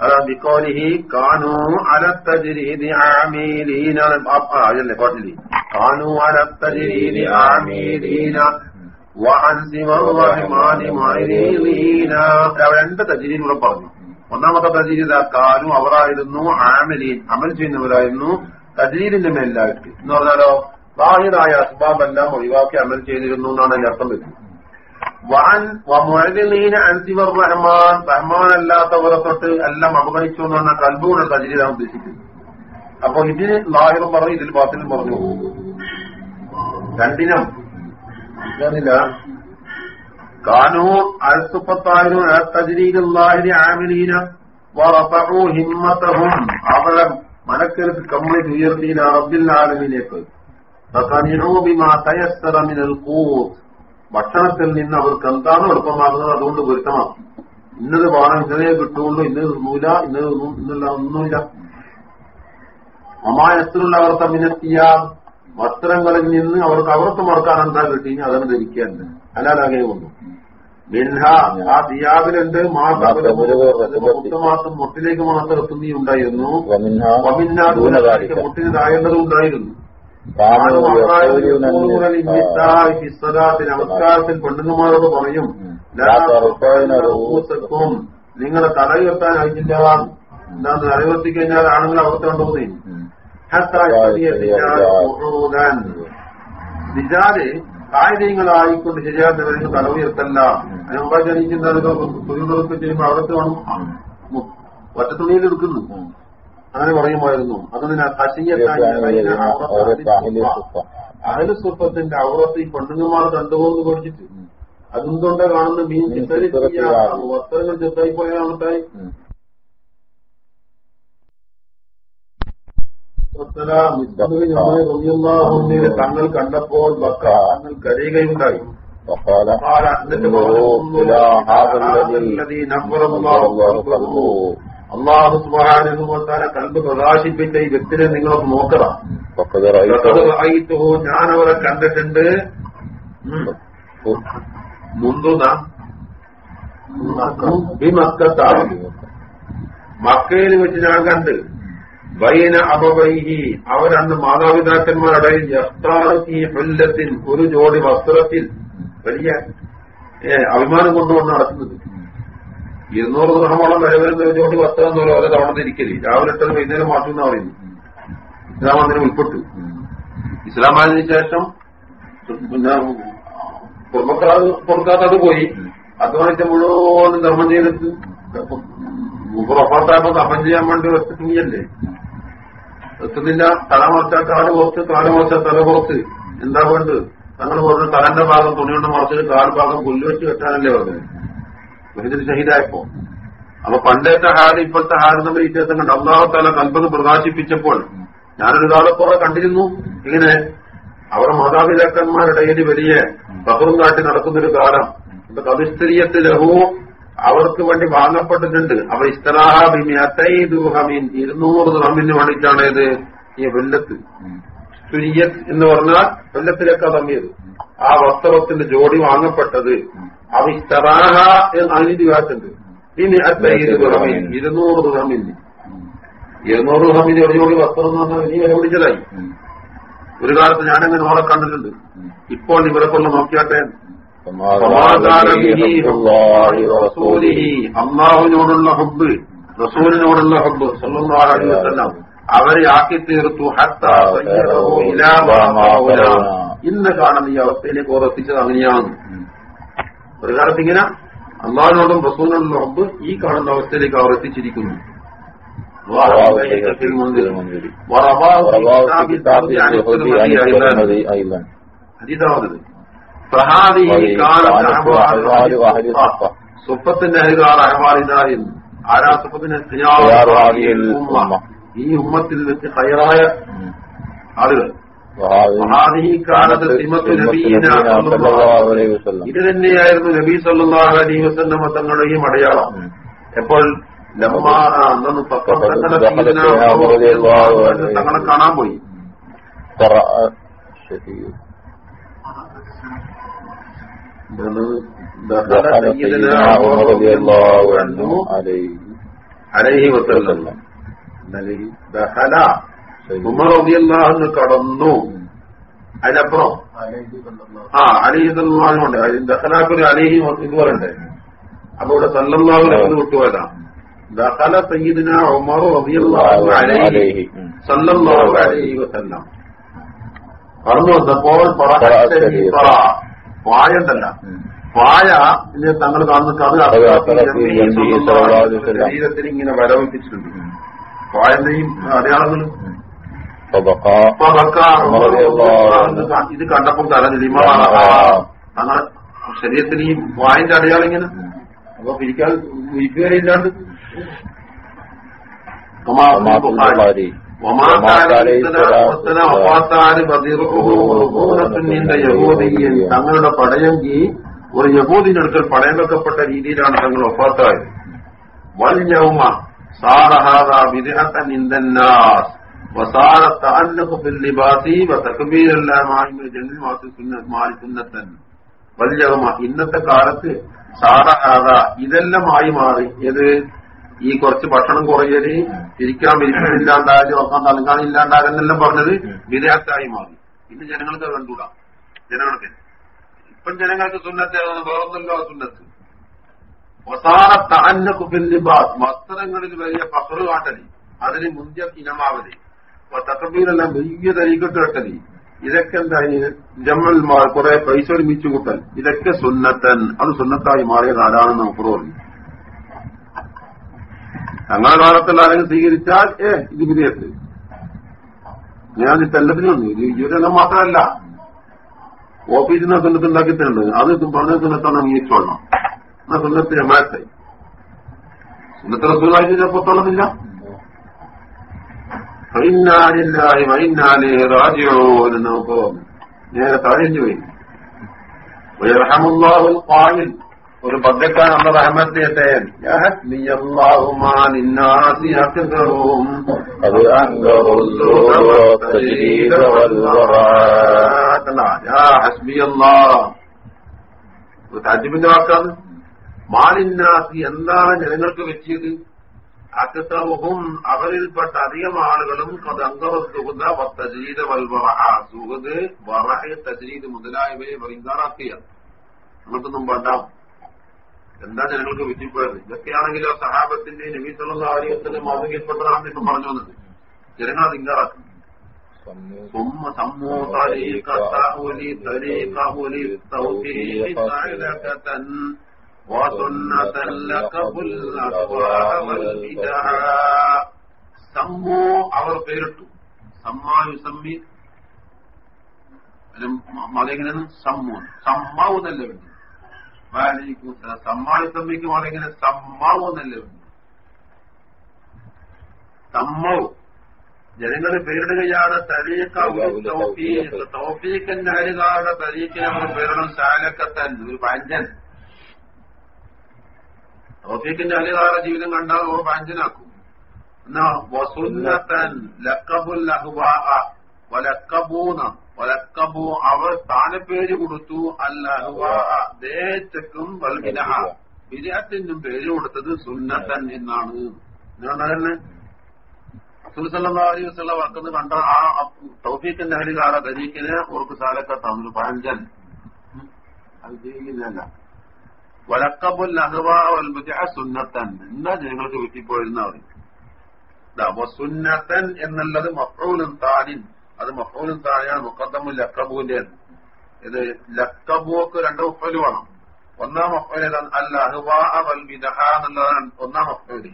ബിക്കോലിഹി കാനു അലത്തജിരീതി ആമീലീന. അതല്ലേ പാട്ടിൽ കാനു അലത്തജിരീതി ആമീലീന. രണ്ട് തജിരീൻ കൂടെ പറഞ്ഞു. ഒന്നാമത്തെ തജീരിത കാനു അവരായിരുന്നു ആമലീൻ. അമൽ ചെയ്യുന്നവരായിരുന്നു തജീരിന്റെ മേലായിട്ട് എന്ന് പറഞ്ഞാലോ ബാഹിറായ അസ്ബാബെല്ലാം ഒഴിവാക്കി അമൽ ചെയ്തിരുന്നു എന്നാണ് അതിന്റെ അർത്ഥം വരുന്നത്. വാൻ റഹ്മാൻ റഹ്മാൻ അല്ലാത്തവരെ തൊട്ട് എല്ലാം അവഗണിച്ചു എന്ന് പറഞ്ഞ കൽബുകളുടെ തജീരിതാണ് ഉദ്ദേശിക്കുന്നത്. അപ്പൊ ഇതിന് ലാഹിറും പറഞ്ഞു ഇതിൽ പാത്തിനും പറഞ്ഞു. രണ്ടിനും ഇല്ല കാനു അൽസുപ്പത്തായിരം തജരീലാഹിരി ആമിലീന വറഫഉ ഹിമ്മത്തഹും അവരെ മനക്കരുത്ത് കംപ്ലീറ്റ് ആലമിലേക്ക് തയസ്സറ ഭക്ഷണത്തിൽ നിന്ന് അവർക്ക് എന്താണ് എളുപ്പമാകുന്നത് അതുകൊണ്ട് പൊരുത്തമാക്കും. ഇന്നത് വാഹനം ഇന്നലെ കിട്ടുള്ളൂ ഇന്നത് തിന്നൂല ഇന്നത് ഇന്നില്ല ഒന്നുമില്ല. അമാനത്തിലുള്ള അവർ തമ്മിലെത്തിയ വസ്ത്രങ്ങളിൽ നിന്ന് അവർക്ക് അവർക്ക് മറക്കാൻ എന്താ കിട്ടി? അതാണ് ധരിക്കാൻ അല്ലാതെ അങ്ങനെ മിൻഹ ആ ദിയാബിലുണ്ട് മാസം മുട്ടിലേക്ക് മാത്രം എത്തുന്നീ ഉണ്ടായിരുന്നു മുട്ടിന് ഉണ്ടായിരുന്നു നമസ്കാരത്തിൽ പെണ്ണുങ്ങന്മാരോട് പറയും. നിങ്ങളെ തല അയച്ചില്ല എന്താന്ന് തലയുയർത്തി കഴിഞ്ഞാൽ ആണുങ്ങൾ അവർക്ക് കൊണ്ടുപോകുന്നേ. നിജാൽ കായികങ്ങളായിക്കൊണ്ട് ശരിയാത്ത കാര്യങ്ങൾ തല ഉയർത്തല്ല അതിനുമ്പ ജനിക്കുന്ന തുണികളൊക്കെ ചെയ്യുമ്പോൾ അവിടത്തെ വേണം ഒറ്റ തുണിയിൽ എടുക്കുന്നു അങ്ങനെ പറയുമായിരുന്നു. അതിന് അഹൽ സ്വപ്പത്തിന്റെ ഔറത്ത് ഈ പെണ്ണുങ്ങന്മാർ കണ്ടുപോകുന്നു പഠിച്ചിട്ട് അതെന്തുകൊണ്ടാ കാണുന്ന മീൻ വസ്ത്രങ്ങൾ ചെറുതായി പോയാമത്തായി തങ്ങൾ കണ്ടപ്പോൾ തങ്ങൾ കരയുകയുണ്ടായി. അള്ളാഹു സുബാനുഭവത്താല കൽബ് പ്രകാശിപ്പിച്ച ഈ വ്യക്തിനെ നിങ്ങൾ നോക്കണം ഞാൻ അവരെ കണ്ടിട്ടുണ്ട്. മുന്തുന മക്കത്താണ് മക്കയിൽ വെച്ച് ഞാൻ കണ്ട്. വൈന അപവൈഹി അവരന്ന് മാതാപിതാക്കന്മാരുടെ ഒരു ജോഡി വസ്ത്രത്തിൽ വലിയ അഭിമാനം കൊണ്ടുവന്ന് നടത്തുന്നത്. ഇരുന്നൂറ് ദൃഹമോളം വില വരുന്ന ജോഡി വസ്ത്രം എന്നോരോ ഓരോ തവണ തിരിക്കൽ. രാവിലെ ഇട്ടത് വൈകുന്നേരം മാറ്റും എന്ന് പറയുന്നു. ഇസ്ലാം അതിന് ഉൾപ്പെട്ടു. ഇസ്ലാം ആയതിനു ശേഷം പിന്നെ കുടുംബക്കാർ അത് പോയി. അധ്വാനിച്ച മുഴുവൻ ധർമ്മം ചെയ്തിട്ട് പുറത്താകുമ്പോൾ ധർമ്മം ചെയ്യാൻ വേണ്ടി വെച്ചിട്ടില്ലേ എത്തുന്നില്ല തല മറച്ച കാൽ പുറത്ത് കാൽ മറച്ച തല പുറത്ത്. എന്താ വേണ്ടത്? തങ്ങൾ പറഞ്ഞു തലന്റെ ഭാഗം തുണികൊണ്ട് മറച്ചിട്ട് കാൽ ഭാഗം പുല്ലുവെച്ച് കെട്ടാനല്ലേ പറഞ്ഞത്. ഇതിന് ഷഹീദായപ്പോ അപ്പൊ പണ്ടത്തെ ഹാൽ ഇപ്പോഴത്തെ ഹാൽ തമ്മിൽ വ്യത്യാസം കണ്ട് അള്ളാഹു താല കൽപ്പത് പ്രകാശിപ്പിച്ചപ്പോൾ ഞാനൊരു കാലപ്പുറം കണ്ടിരുന്നു. ഇങ്ങനെ അവരുടെ മാതാപിതാക്കന്മാരുടെ ഇടയിൽ വലിയ ബഹറും കാട്ടി നടക്കുന്നൊരു കാലം. കവിസ്ത്രീയത്ത് ലഹു അവർക്ക് വേണ്ടി വാങ്ങപ്പെട്ടിട്ടുണ്ട്. അവ ഇസ്തലാഹിൻ ഇരുന്നൂറ് റമ്മിന് വേണ്ടിയിട്ടാണ് ഇത് ഈ വെല്ലത്ത്. സുരിയത്ത് എന്ന് പറഞ്ഞാൽ വെല്ലത്തിലേക്കാ തമ്മിയത്. ആ വസ്ത്രത്തിന്റെ ജോഡി വാങ്ങപ്പെട്ടത്. അവിസ്തറാഹ എന്ന് അതിന് ദിവസമുണ്ട് ഇനി ദുഹമിൻ ഇരുന്നൂറ് ദുഹമില്ല ഇരുന്നൂറ് ദുഹമിന് ഒരു ജോലി വസ്ത്രം എന്ന് പറഞ്ഞാൽ ഇനി വില പിടിച്ചതായി ഒരു കാലത്ത് ഞാനങ്ങനെ ഓറെ കണ്ടിട്ടുണ്ട്. ഇപ്പോൾ ഇവരെ കൊണ്ട് നോക്കിയാട്ടെ. അള്ളാഹുവിനോടുള്ള ഹബ്ബ് റസൂലിനോടുള്ള ഹബ്ബ് സ്വന്തം വസല്ലം. അവരെ ആക്കി തീർത്തു. ഹത്താ. ഇന്ന് കാണുന്ന ഈ അവസ്ഥയിലേക്ക് ഉറപ്പിച്ചത് അങ്ങനെയാണ്. ഒരു കാലത്ത് ഇങ്ങനെ അള്ളാഹിനോടും റസൂലിനോടും ഹബ്ബ് ഈ കാണുന്ന അവസ്ഥയിലേക്ക് അവർ എത്തിച്ചിരിക്കുന്നു. അതീതാവത് സുപ്പത്തിന്റെ അഹിതാർ അഹ്വാലിതായും ആരാ ഈ ഉമ്മത്തിൽ വെച്ച് ഹയറായ ആളുകൾ. ഇത് തന്നെയായിരുന്നു നബീ സല്ലല്ലാഹു അലൈഹി വസല്ലം തങ്ങളുടെയും അടയാളം. എപ്പോൾ തങ്ങളെ കാണാൻ പോയി. അലൈഹി വസല്ലം. ദഹല ഉമർ റളിയല്ലാഹു കടന്നു. അതിനപ്പുറം? ആ അലഹി സല്ലാഹുണ്ട് ദഹലാക്കൊരു അലഹി ഇത് പറയണ്ടേ അപ്പൊ ഇവിടെ സല്ലല്ലാഹു അലൈഹി വിട്ടുപോയതാ. ദഹല സയ്യിദിന ഉമർ റളിയല്ലാഹു അലൈഹി സല്ലല്ലാഹു അലൈഹി വസല്ലം. പറഞ്ഞു വന്നപ്പോൾ പായ ഉണ്ടല്ല. പായ ഇനി തങ്ങൾ കാണുന്ന കഥ ശരീരത്തിന് ഇങ്ങനെ വരവിപ്പിച്ചിട്ടുണ്ട് പായന്റെയും അടയാളങ്ങളും ഇത് കണ്ടപ്പോൾ കരഞ്ഞില്ല അങ്ങനെ ശരീരത്തിന് ഈ വായിന്റെ അടയാളം ഇങ്ങനെ. അപ്പൊ പിരിക്കാൻ ഇല്ലാണ്ട്. തങ്ങളുടെ പടയങ്കി ഒരു യഹൂദിനടുക്കൽ പടയം വെക്കപ്പെട്ട രീതിയിലാണ് തങ്ങൾ ഒപ്പാത്തായത് വല്യവുമ സാറഹാദ വിദഹത്ത നിന്ദന്നാസ് وصار التعلق باللباس وتكبير الله مع جنة مع سنة വല്യവമ ഇന്നത്തെ കാലത്ത് സാറഹാദ ഇതെല്ലാമായി മാറി ഏത് ഈ കുറച്ച് ഭക്ഷണം കുറയല് ഇരിക്കാൻ ഇരിക്കാനില്ലാണ്ടായാലും ഉറക്കാൻ തലങ്ങാനില്ലാണ്ടാകുന്നെല്ലാം പറഞ്ഞത് വിദേഹത്തായി മാറി ഇന്ന് ജനങ്ങൾക്ക് അത് കണ്ടുകൂടാ ജനങ്ങൾക്ക് ഇപ്പം ജനങ്ങൾക്ക് സുന്നത്തെ വേറൊന്നല്ലോ സുന്നത്ത് ഒസാറ താന്നക്ക് ബില്ലിബാസ് വസ്ത്രങ്ങളിൽ വലിയ പസറ് കാട്ടലി അതിന് മുന്തിയ ഇനമാവലി തക്കബീരെല്ലാം വലിയ തരീക്കെട്ട് കെട്ടലി ഇതൊക്കെ എന്തായി ജമ്മൽ കുറെ പൈസ ഒരുമിച്ച് കൂട്ടൽ. ഇതൊക്കെ സുന്നത്തൻ. അത് സുന്നത്തായി മാറിയത് ആരാണെന്ന് നമുക്ക് പറഞ്ഞു ഞങ്ങളുടെ കാലത്തുള്ള ആരെങ്കിലും സ്വീകരിച്ചാൽ ഏ ഇത് വിധേയത്ത്. ഞാൻ ഇത് എല്ലാത്തിനും ഇത് ഇവരെല്ലാം മാത്രമല്ല. ഓഫീസിൽ നിന്ന് സുന്നത്ത് ഉണ്ടാക്കിയിട്ടുണ്ട് അത് പറഞ്ഞ സുന്നത്താണ് അംഗീകരിച്ചോളണം എന്നാ സുന്നത്ത് ജമാഅത്തായി സുന്നത്ത് റസൂലായി ചിലപ്പോത്തോളമില്ല ഫൈനാലില്ലാഹി വൈനാലി റാജിയോ എന്ന് നമുക്ക് നേരെ തഴഞ്ഞു പോയി. വയർഹമുല്ലാഹുൽ ഖായിൽ ഒരു പദ്യക്കാൻ നമ്മുടെ റഹമത്തെ താജിബിന്റെ വാക്കാണ്. മാലിന്നാസി എന്താണ് ജനങ്ങൾക്ക് വെച്ചിയത് അക്തറുഹും അവരിൽപ്പെട്ട അധികം ആളുകളും കഥങ്കറുന്ന തജീദ് വൽവറഹ സുഹദ് വറഹ തജീദ് മുതലായവയെ വൈകാറാക്കിയാണ് നമുക്കൊന്നും വേണ്ടാം എന്താ ജനങ്ങൾക്ക് വിറ്റിപ്പോയത് ഇതൊക്കെയാണെങ്കിലോ സഹാബത്തിന്റെ നബി സല്ലാ അലിയത്തിന്റെ മാതൃകയിൽപ്പെട്ടതാണെന്ന് ഇപ്പം പറഞ്ഞു വന്നത് ജനങ്ങൾ അത് ഇങ്കാറാക്കും ثم سموا طريق التأويل طريقه للتوفيق سعلكة وسنة لقب الأسواء والبدع സമ്മോ അവർ പേരിട്ടു സമ്മായു സമ്മി അതെങ്ങനെ സമ്മു സമ്മാവ് എന്നല്ല വേണ്ടി വാലിക്കും സമ്മായു സമ്മിക്കും അതെങ്ങനെ സമ്മാവ് എന്നല്ല വേണ്ടി സമ്മവ് ജനങ്ങൾ പേരിടുകയാണ് തരീഖ് തൗഫീഖിന്റെ അരികാരുടെ തരീഖിനെ അവർ പേരിടും ശാലക്കത്തൻ ഒരു പഞ്ചൻ തൗഫീഖിന്റെ അലിതാര ജീവിതം കണ്ടാൽ അവർ പാഞ്ചനാക്കും എന്നാ വസുന്നത്തൻ ലക്കബുൽ അവർ സ്ഥാനപ്പേര് കൊടുത്തു അല്ല ദേശക്കും വൽവിദഹ വിദേഹത്തിനും പേര് കൊടുത്തത് സുന്നത്തൻ എന്നാണ്. എന്തുകൊണ്ടാണ് തന്നെ വക്കുന്നത് കണ്ട ആ തൗഫീഖിന്റെ ഹരികാല ദരീക്കിന് അവർക്ക് സാലക്കത്താം പാഞ്ചൻ അത് ചെയ്യുന്നില്ല വലക്കബുൽ അഹ്വാൽബിദ സുന്നത്തൻ. എന്നാ ജനങ്ങൾക്ക് വിറ്റിപ്പോയിരുന്ന പറയും സുന്നത്തൻ എന്നുള്ളത് മഫ്ഊലും താനിൻ അത് മഫ്ഊലും താലിയാണ് മുക്കദ്ദമുൽ ലക്കബുവിന്റെ ഇത്. ലക്കബുക്ക് രണ്ട് മുഫൽ വേണം. ഒന്നാം മഫ്ഊൽ അല്ല അഹ്വാ ബിദഹ എന്നുള്ളതാണ് ഒന്നാം മഫ്ഊൽ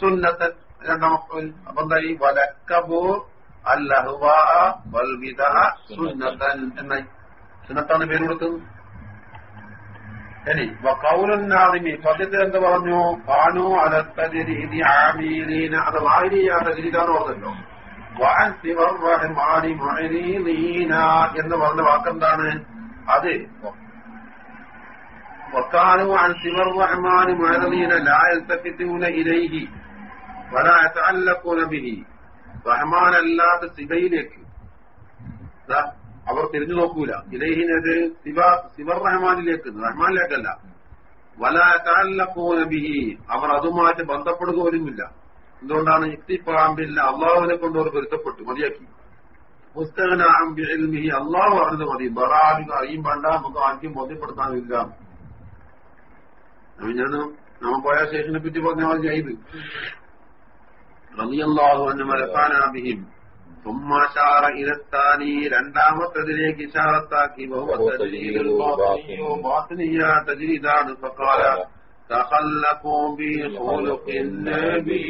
സുന്നത്തൻ രണ്ടാം മഫ്ഊൽ അപ്പൊ എന്താ ഈ വലക്കബു അൽ അഹ്വാ വൽ ബിദഹ സുന്നത്തൻ എന്നായി. സുന്നത്താണ് പേര് കൊടുത്തത്. ശരി. വക്കൗലുന്നാദിമി സത്യത്തിൽ എന്ത് പറഞ്ഞു? കാനു അലത്തതിരീതി ആമീലീന അത് വാരിയാണ് തജിരിതാന്ന് പറഞ്ഞല്ലോ എന്ന് പറഞ്ഞ വാക്കെന്താണ്? അത് വക്കാനു അൻ സിവർ റഹ്മാനി മുഅരീലീന ലാ യൽതഫിതൂന ഇലൈഹി വലാ യതഅല്ലഖൂന ബിഹി. റഹ്മാനല്ലാത്ത സിബയിലേക്ക്. അവർ തിരിഞ്ഞു നോക്കൂല. ഇലഹിനത് ശിവ സിവർ റഹ്മാനിലേക്ക് റഹ്മാനിലേക്കല്ല. വല ബിഹി അവർ അതുമായിട്ട് ബന്ധപ്പെടുക പോലുമില്ല എന്തുകൊണ്ടാണ് ഇക്തിപ്പാമ്പില്ല അള്ളാഹുവിനെ കൊണ്ട് അവർ പൊരുത്തപ്പെട്ടു മതിയാക്കി? പുസ്തകനാമ്പിഹി അള്ളാഹു അറിഞ്ഞത് മതി. ബറാബിക അറിയും വേണ്ട നമുക്ക് ആദ്യം ബോധ്യപ്പെടുത്താനില്ല. ഞാൻ നമ്മൾ പോയ സ്റ്റേഷനെ പറ്റി പറഞ്ഞ മതി ചെയ്ത് റളിയല്ലാഹു അൻഹു മലക്കാനാബിഹിം ثم أشار إلى الثاني രണ്ടാമത്തതിലേക്ക് ഇഷാറത്താക്കി باطنية تجريدان فقال تخلقوا بخلق النبي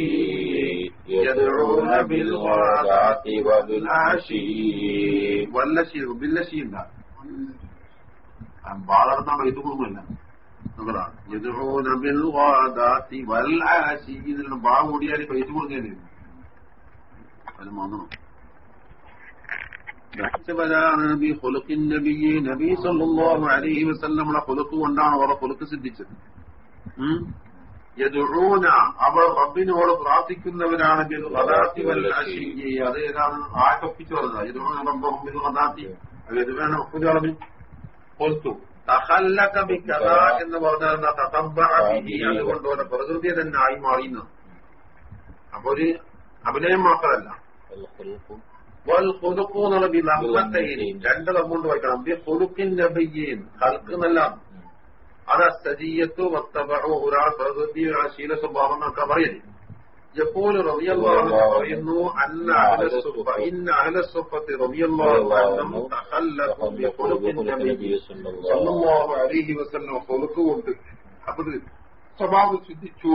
يدعون بالغداة والعشي واللشي باللشي ബാളർന്നാണ് ഇത് കുടുംബമില്ല നമ്മളാണ് യദൂന ബിൽ ഗദാത്തി വൽ ആശി ഇതിലുള്ള ബാ കൂടിയാൽ പൈസ കൊടുക്കേണ്ടി വരും അത് മറന്നു രക്ഷപരാണ് നബി. സല്ലല്ലാഹു അലൈഹി വസല്ലമയുടെ കൊണ്ടാണ് അവരുടെ കൊലുക്ക് സിദ്ധിച്ചത്. അവർ റബ്ബിനോട് പ്രാർത്ഥിക്കുന്നവരാണ് ബിൽ വൽ അത് ഏതാണ്? ആകപ്പിച്ചു പറഞ്ഞത് ബികദ എന്ന് പറഞ്ഞാൽ തതബ്ബഅ അതുകൊണ്ട് ഒരു പ്രകൃതി തന്നെ ആയി മാറിയെന്ന് അപ്പൊ ഒരു അഭിനയം മാത്രമല്ല എന്നുള്ള ബിലമ്മത്തയിനി രണ്ട് നമ്മോണ്ട് വായിക്കണം. ബി ഹുലുക്കിൻ നബിയീൻ ഹൽക്ക് എന്നല്ല. അത് സജീയത്തു വത്തബഹു ഒരാൾ പ്രകൃതി ആ ശീല സ്വഭാവം എന്നൊക്കെ പറയൽ എപ്പോഴും റബിയല്ലാഹു പറയുന്നു അന്ന അഹ്ലസുഫ ഇന്ന അഹ്ലസുഫത്തി റബിയല്ലാഹു അൻഹു തഖല്ലഖു ബി ഖുലുഖിൻ നബി സല്ലല്ലാഹു അലൈഹി വസല്ലം ഖുലുഖ് കൊണ്ട് അപ്പൊ സ്വഭാവം സിദ്ധിച്ചു.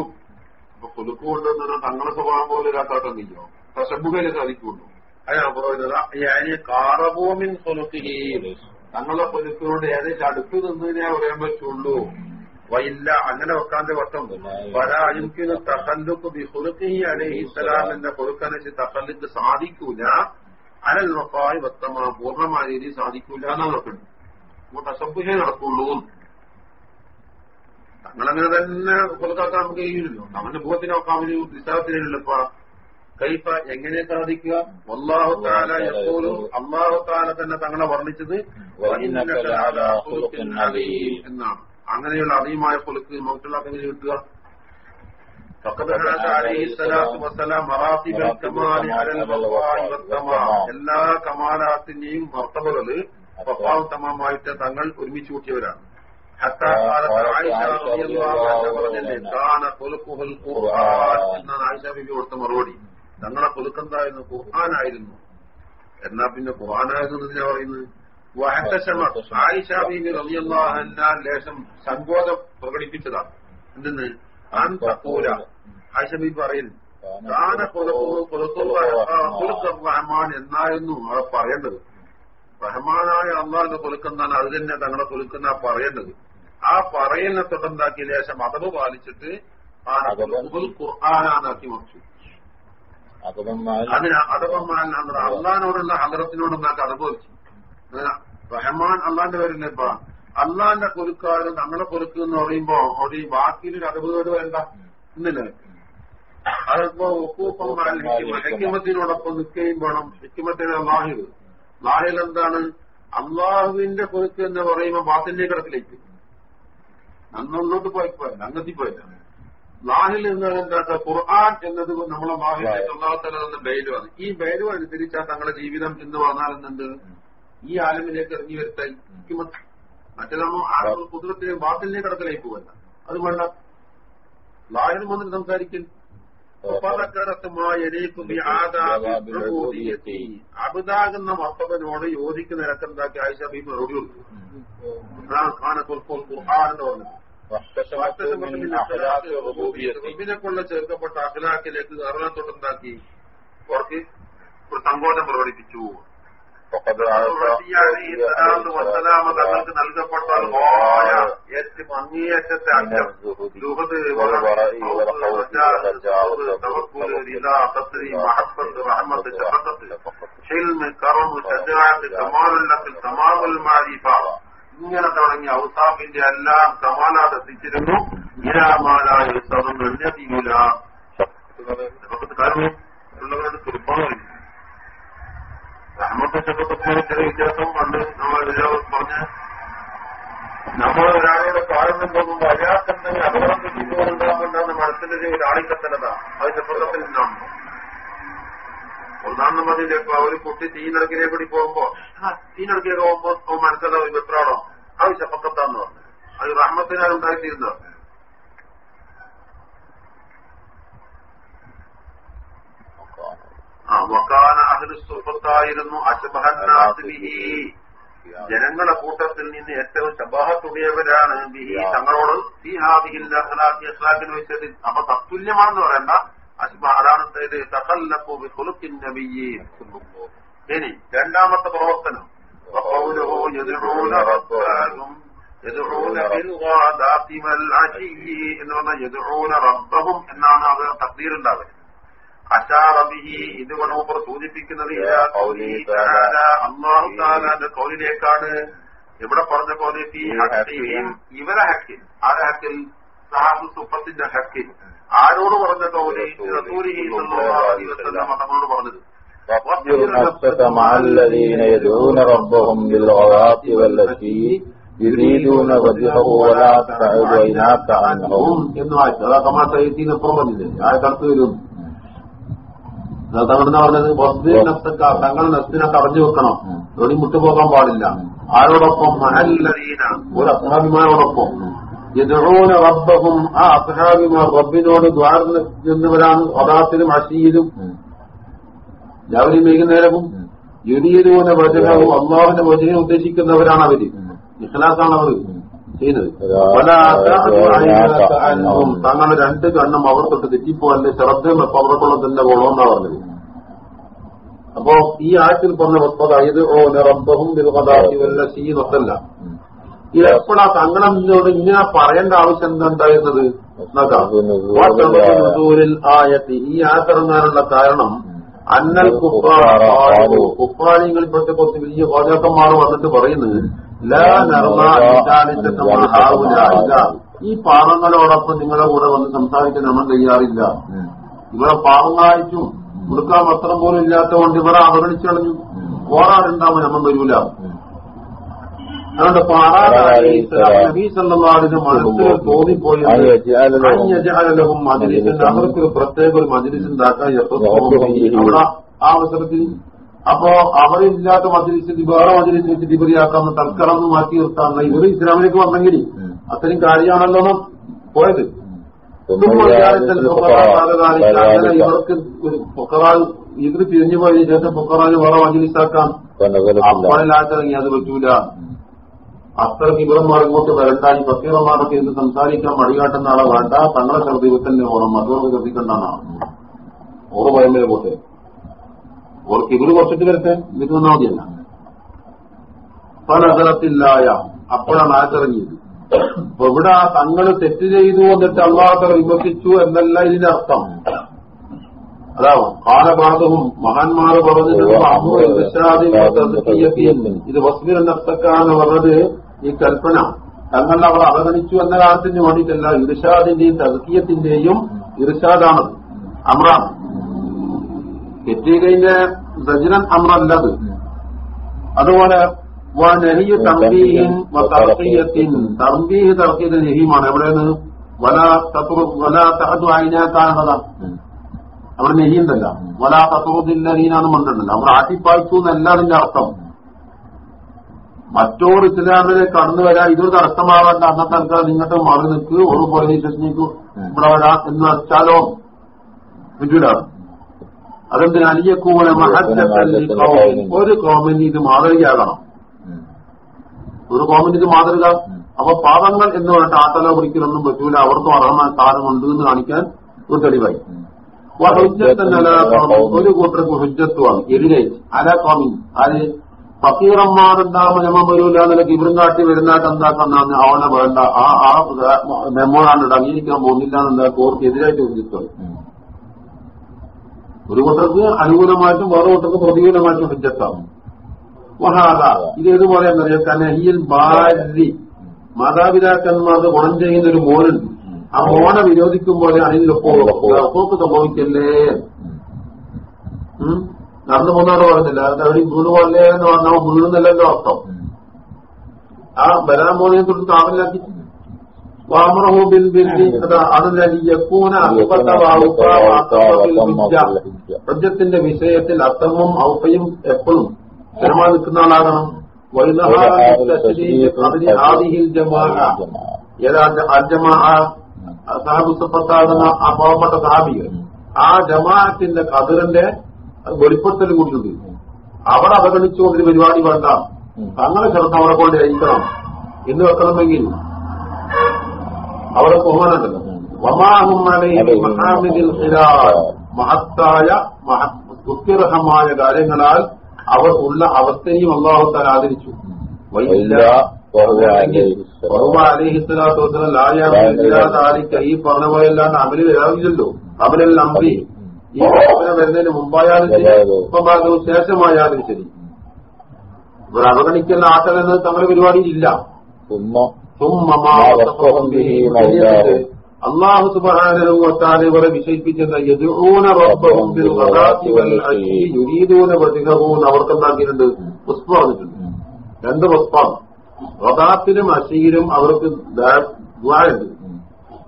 അപ്പൊ ഖുലുഖ് കൊണ്ട് തങ്ങളുടെ സ്വഭാവം പോലെ ഒരാൾക്കാട്ടം ചെയ്യോ തശബുഹയിലെ സാധിക്കുള്ളൂ അതാണ് പറയുന്നത് ഞാൻ കാറഭൂമിൻ കൊലുക്കിഹി തങ്ങളെ കൊലുക്കിനോട് ഏകദേശം അടുത്ത് നിന്നതിനെ പറയാൻ പറ്റുള്ളൂ. വയില്ല അങ്ങനെ വെക്കാന്റെ വട്ടം. വരായുക്കിന് തഹല്ലുക്ക് ബിഹുലുക്കിഹി അലഹിസ്സലാം എന്ന കൊലുക്കനുസരിച്ച് തഹല്ലുക്ക് സാധിക്കൂല. അനൽ വ്യക്തമാ പൂർണമായ രീതിയിൽ സാധിക്കൂല എന്നാണ് നോക്കുന്നത് തസബുഹേ നടക്കുള്ളൂ. തങ്ങളങ്ങനെ തന്നെ കൊലുക്കാക്കാൻ നമുക്ക് കഴിയില്ലല്ലോ. അവന്റെ മുഖത്തിന് നോക്കാൻ ഒരു നിസ്സാരത്തിനുള്ളപ്പോ കൈഫ എങ്ങനെ സാധിക്കുക? അള്ളാഹു താല എപ്പോഴും അള്ളാഹു താല തന്നെ തങ്ങളെ വർണിച്ചത് എന്നാണ്. അങ്ങനെയുള്ള അതീമായ കൊലുക്ക് മക്കളൊക്കെ എങ്ങനെ കിട്ടുക? എല്ലാ കമാലാത്തിന്റെയും വർത്തവകൾ തമാമായിട്ട് തങ്ങൾ ഒരുമിച്ച് കൂട്ടിയവരാണ്. ആയിഷ ബിബി കൊടുത്ത മറുപടി. തങ്ങളെ പുതുക്കെന്തായിരുന്നു? ഖുർആാനായിരുന്നു. എന്നാ പിന്നെ ഖുർആാനായിരുന്നു എന്തിനാ പറയുന്നത് ലേശം സങ്കോചം പ്രകടിപ്പിച്ചതാണ് എന്തെന്ന്? ആൻ തക്കൂല ആയിഷ ബിബി പറയുന്നു താന റഹ്മാൻ എന്നായിരുന്നു അവിടെ പറയേണ്ടത്. റഹ്മാനായ അള്ളാഹിന്റെ കൊലുക്കെന്നാണ് അത് തന്നെ തങ്ങളെ കൊലുക്കുന്ന പറയേണ്ടത്. ആ പറയുന്ന തുടർന്നാക്കിയ ലേശം അതവ് പാലിച്ചിട്ട് ഖുർആാനാക്കി മറിച്ചു. അതിന് അതവന്മാൻ അള്ളഹാനോടുള്ള ഹദറത്തിനോട് നാക്ക് അനുഭവിച്ചു റഹ്മാൻ അള്ളാന്റെ പേരില്ല ഇപ്പൊ അള്ളാന്റെ കൊലുക്കാരും നമ്മളെ കൊലുക്ക് എന്ന് പറയുമ്പോ ഒരു ബാക്കിയിലൊരു അടവുകേട് വേണ്ട. ഇന്നില്ലേ? അതിപ്പോ ഒക്കൂപ്പം നിൽക്കുകയും വേണം. ഹിക്കിമത്തിന് അള്ളാഹിത് ലാഹിൽ എന്താണ്? അള്ളാഹുവിന്റെ കുരുക്ക് എന്ന് പറയുമ്പോ ബാത്തിന്റെ കിടക്കിലേക്ക് അന്നുള്ളോട്ട് പോയപ്പോയല്ല അങ്ങത്തി പോയല്ല. ലാഹിൽ നിന്ന് എന്താ ഖുർആൻ എന്നത് നമ്മളെ ലാഹിലേക്ക് അള്ളാഹത്തല എന്ന ബൈലുമാണ് ഈ ബൈലു അനുസരിച്ചാ തങ്ങളുടെ ജീവിതം എന്ന് പറഞ്ഞാൽ എന്തുണ്ട് ഈ ആലമിലേക്ക് ഇറങ്ങി വരുത്താൻ മറ്റേ നമ്മൾ കുതിരത്തിന് ബാത്തിലെ കടക്കലേക്ക് പോകല്ല അത് വേണ്ട. ലാഹിൽ വന്നിട്ട് സംസാരിക്കും അബുദാകുന്ന മർത്തവനോട് യോജിക്കുന്ന നിരക്കുണ്ടാക്കി ആയിഷ ബീബ് മറുപടി കൊടുത്തു. ഖുർആൻ എന്ന് പറഞ്ഞത്. റബ്ബിനെ കൊണ്ട് ചേർക്കപ്പെട്ട അഖലാക്കിലേക്ക് അറുപത്തൊട്ടുണ്ടാക്കി അവർക്ക് ഒരു സങ്കോചം പ്രകടിപ്പിച്ചു. വസ്സലാമ തങ്ങൾക്ക് നൽകപ്പെട്ട ഏറ്റവും അങ്ങേയറ്റത്തെ അറ്റം ജുഹദ് മഹബത്ത് റഹ്മത്ത് ഷഫഖത്ത് ഹിൽമ് കറമ് ഷജാഅത്ത് കമാലുല്ലത്തിൽ തമാമുൽ മാരിഫ. ഇങ്ങനെ തുടങ്ങി ഔസാഫിന്റെ എല്ലാ സമാനാത് എത്തിച്ചിരുന്നു ഷഫഖത്തിന് ചില വ്യത്യാസം പണ്ട് നമ്മൾ പറഞ്ഞ നമ്മൾ ഒരാളോട് താഴ്ന്നും പോകുമ്പോൾ അയാൾക്കെന്തെങ്കിലും അപകടം കിട്ടുന്നുണ്ടാകുന്ന മനസ്സിന്റെ ഒരു അതിന്റെ പ്രകൃതത്തിൽ നിന്നാണ് ഒന്നാം നമ്പറിലേക്ക് ഒരു കുട്ടി തീനടക്കിനെ കൂടി പോകുമ്പോ തീനടക്കിലേക്ക് പോകുമ്പോ മനസ്സിലുള്ള ഒരു വെപ്രാടോ അത് ശപ്പക്കത്താന്ന് പറഞ്ഞു അത് റഹ്മത്തിനാൽ ഉണ്ടായിത്തീരുന്നത് ആ വക്കാന അതിന് സുഹൃത്തായിരുന്നു അശബഹന്നാസിബിഹി. ജനങ്ങളുടെ കൂട്ടത്തിൽ നിന്ന് ഏറ്റവും ശബാഹത്തുടിയവരാണ് ബിഹി. തങ്ങളോട് ഹാദിഹിൽ അഖ്ലാഖി അഖ്ലാഖിന് വെച്ചത്. അപ്പൊ തത്തുല്യമാണെന്ന് പറയണ്ട. അതാണ് ഇത് തസല്ലപ്പൂ ഇനി രണ്ടാമത്തെ പ്രവർത്തനം. എന്ന് പറഞ്ഞാൽ യദുറൂന റബ്ബഹും എന്നാണ് അത് തക്തീറുണ്ടാവുക അശാറബിഹി ഇത് വണൂപ്പർ സൂചിപ്പിക്കുന്നത് അള്ളാഹു താലാന്റെ തോലിലേക്കാണ് ഇവിടെ പറഞ്ഞ പോലെ ഇവരെ ഹക്കിൽ ആരെ ഹക്കിൽ സഹാബ് സുപ്പത്തിന്റെ ഹക്കിൽ ആരോട് പറഞ്ഞ കൗലി തങ്ങളോട് പറഞ്ഞത് واصبر نفسك مع الذين يدعون ربهم بالغداة والعشي يريدون وجهه ولا تعد عيناك عنهم എന്ന് വായിച്ചു അതാ കമാ സൈത്തിനപ്പുറം പറഞ്ഞില്ലേ ആ കടത്ത് വരും തവിടുന്ന പറഞ്ഞത് വസ്തു നഫ്സക്ക തങ്ങൾ നഫ്സിനെ തടഞ്ഞു വെക്കണം എവിടെ മുട്ടുപോകാൻ പാടില്ല ആരോടൊപ്പം മഹല്ലീന ഒരു അസഹാബിമാരോടൊപ്പം എതിറോന റബ്ബഹും ആ അസഹാബിമാർ റബ്ബിനോട് ദ്വാരം ചെന്നവരാണ് ഒതാത്തിലും അശീലും. രാവിലെയും വൈകുന്നേരവും യുരീരൂന വചനവും അള്ളാഹുവിന്റെ വചനം ഉദ്ദേശിക്കുന്നവരാണ് അവർ. ഇഹ്ലാസാണ് അവർ ചെയ്യുന്നത്. തങ്ങളുടെ രണ്ട് കണ്ണും അവർക്കൊട്ട് തെറ്റിപ്പോവല്ലേ ശ്രദ്ധയും അവർക്കുള്ള തന്നെ കൊള്ളമെന്നാ പറഞ്ഞത്. അപ്പോ ഈ ആറ്റിൽ പറഞ്ഞ വസ്തുത ഇത് ഓ റബ്ബഹും ബിൽഖദാത്തി ഇവരുടെ സീനൊത്തല്ല എപ്പോഴാ തങ്ങളോട് ഇങ്ങനെ പറയേണ്ട ആവശ്യം എന്താ ഉണ്ടായിരുന്നത് ആയത്തി ഈ ആത്തിറങ്ങാനുള്ള കാരണം അന്നൽ കുപ്പാരിങ്ങളിൽപ്പെട്ട കുറച്ച് വലിയ വാചകന്മാർ വന്നിട്ട് പറയുന്നത് ഈ പാവങ്ങളോടൊപ്പം നിങ്ങളുടെ കൂടെ വന്ന് സംസാരിക്കാൻ നമ്മൾ തയ്യാറില്ല. ഇവിടെ പാവങ്ങളായിട്ടും കൊടുക്കാൻ വസ്ത്രം പോലും ഇല്ലാത്തതുകൊണ്ട് ഇവിടെ അവഗണിച്ചു കളഞ്ഞു. പോരാടുണ്ടാവും നമ്മൾ വരൂല. അതുകൊണ്ട് മനസ്സിൽ തോന്നിപ്പോയി മജിലിസിന്റെ അവർക്കൊരു പ്രത്യേക ഒരു മജിലിസ് ഉണ്ടാക്കാൻ അവിടെ ആ അവസരത്തിൽ അപ്പോ അവരില്ലാത്ത മജിലിസ് വേറെ മജിലിസ് വെച്ച് ഡിബറിയാക്കാമെന്ന് തൽക്കാലം മാറ്റി നിർത്താമെന്ന് ഇവർ ഇസ്ലാമിലേക്ക് വന്നെങ്കിൽ അത്രയും കാര്യമാണല്ലോ പോയത്. ഇവർക്ക് പൊക്കറാൽ ഇതിൽ തിരിഞ്ഞു പോയതിനു ശേഷം പൊക്കറാൽ വേറെ മജിലിസാക്കാം അപ്പോഴല്ലാത്തിറങ്ങി അത് പറ്റൂല. അത്രയ്ക്ക് ഇവരന്മാർ ഇങ്ങോട്ട് വരണ്ട ഈ ഫക്കീറന്മാരൊക്കെ ഇത് സംസാരിക്കാൻ മടികാട്ടുന്ന ആളെ വേണ്ട. തങ്ങളെ ശ്രദ്ധികൾ തന്നെ ഓണം മറ്റൊരു ശ്രദ്ധിക്കേണ്ടെന്നാണ് ഓറ് പറയുമ്പോൾ പോട്ടെ. ഓർക്ക് ഇവർ കുറച്ചിട്ട് വരട്ടെ? ഇത് വന്നാൽ മതിയല്ല. പല അകലത്തില്ലായ അപ്പോഴാണ് ആയത്തിറങ്ങിയത് അപ്പൊ ഇവിടെ തങ്ങൾ തെറ്റ് ചെയ്തു എന്നിട്ട് അള്ളാഹത്തെ വിമർശിച്ചു എന്നല്ല ഇതിന്റെ അർത്ഥം. അതാവും. കാലപാതവും മഹാന്മാർ പറഞ്ഞത് ഇത് വസ്ബിർ നഫ്സക്കാന്ന് പറഞ്ഞത്. ഈ കൽപ്പന. തങ്ങൾ അവർ അവഗണിച്ചു എന്ന കാലത്തിന് വേണ്ടിയിട്ടല്ല ഇർഷാദിന്റെയും തസ്കീയത്തിന്റെയും ഇർഷാദാണ് അമ്രാൻ. തെറ്റീകയിന്റെ സജനൻ അമ്രല്ലത്. അതുപോലെ നെഹിയു തർബീഹിൻ എവിടെയാണ്? വല തത്വ വല തഹദു അയിനാത്താണതാ. അവിടെ നെഹിയുണ്ടല്ല വല തത്വദില്ലീനാന്ന് പറഞ്ഞിട്ടുണ്ടല്ലോ. അവർ ആട്ടിപ്പായിച്ചു എന്നല്ല അതിന്റെ അർത്ഥം. മറ്റോർ ഇസ്ലാമിലെ കടന്നു വരാ ഇതൊരു തടസ്സമാവേണ്ട അന്നത്തെ ആൾക്കാർ നിങ്ങൾക്ക് മാറി നിൽക്കുക ഒരു പോലീസിലേക്ക് ഇവിടെ വരാം എന്ന് വെച്ചാലോ? പറ്റൂല. അതെന്തിനാ? അലിയക്കൂടെ ഒരു കോമന്റ് ഇത് മാതൃകയാകണം. ഒരു കോമന്റ് ഇത് മാതൃക. അപ്പൊ പാപങ്ങൾ എന്ന് പറഞ്ഞിട്ട് ആട്ടലോ പിടിക്കലൊന്നും പറ്റൂല. അവർക്കും അർഹമായ കാലമുണ്ട് എന്ന് കാണിക്കാൻ ഒരു തെളിവായി. ഒരു കൂട്ടർക്ക് ഹുജ്ജത്വമാണ് എതിരെ. അല കോമിൻ അത് ഫക്കീറന്മാരുണ്ടാകുമ്പോ ഞമ്മ വരൂല നിലയ്ക്ക് ഇവരും കാട്ടി വരുന്നതായിട്ട് എന്താക്കുന്ന അവനെ വേണ്ട. ആ ആ മെമ്മോറാണ്ട് അംഗീകരിക്കാൻ പോകുന്നില്ല എന്നുണ്ടാക്കി ഓർക്ക് എതിരായിട്ട് ഒരു കൂട്ടർക്ക് അനുകൂലമായിട്ടും വേറെ കൂട്ടർക്ക് പ്രതികൂലമായിട്ടും വിജത്താം വഹാദ ഇത് ഏതുപോലെ എന്നറിയാം കനഹിയിൽ ബാരി. മാതാപിതാക്കന്മാർക്ക് ഗുണം ചെയ്യുന്ന ഒരു മോനുണ്ട്. ആ മോനെ വിരോധിക്കുമ്പോൾ ഒപ്പം സംഭവിക്കല്ലേ? നടന്നു പോകുന്നവരെ പറഞ്ഞില്ല. അവിടെ വീണ് പോലെ എന്ന് പറഞ്ഞാൽ വീഴുന്നല്ലോ അർത്ഥം. ആ വരാൻ പോകുന്നതിനെ തൊട്ട് കാവലാക്കി വാമറഹു ബിൽ ബില്ലി പ്രജത്തിന്റെ വിഷയത്തിൽ അത്തമും ഔപ്പയും എപ്പോഴും സ്ഥിരമായി നിൽക്കുന്ന ആളാകണം. സഹബുസപ്പത്താകുന്ന ആ പാവപ്പെട്ട സഹാബികൾ ആ ജമാഅത്തിന്റെ കതിറിന്റെ വെളിപ്പെടുത്തൽ കൂടിയുണ്ട് അവിടെ അവഗണിച്ചുകൊണ്ടൊരു പരിപാടി വേണ്ട. തങ്ങളെ ചെറുത്ത് അവിടെ കൊണ്ട് അയക്കണം എന്ന് വെക്കണമെങ്കിൽ അവിടെ ഖിലാൽ. മഹത്തായ സുത്യർഹമായ കാര്യങ്ങളാൽ അവർ ഉള്ള അവസ്ഥയും അള്ളാഹുത്താൻ ആദരിച്ചു. അലിഹിത്തലാത്ത ഈ പറഞ്ഞ പോയല്ലാണ്ട് അമൽ വരാറില്ലല്ലോ. അമലൽ നമ്പി ഈ കൽപ്പന വരുന്നതിന് മുമ്പായാലും ശരി ഇപ്പം ശേഷമായാലും ശരി. ഇവർ അവഗണിക്കുന്ന ആട്ടൽ എന്നത് തങ്ങളുടെ പരിപാടിയിലില്ല അള്ളാഹു സുബാനുവത്താൽ ഇവരെ വിശേഷിപ്പിച്ചത് യുരീദൂന വജ്ഹഹൂൻ അവർക്ക് എന്താക്കിയിട്ടുണ്ട് പുഷ്പം പറഞ്ഞിട്ടുണ്ട് രണ്ട് പുഷ്പം റദാത്തിലും അശീലും അവർക്ക് ദ്വാരുണ്ട്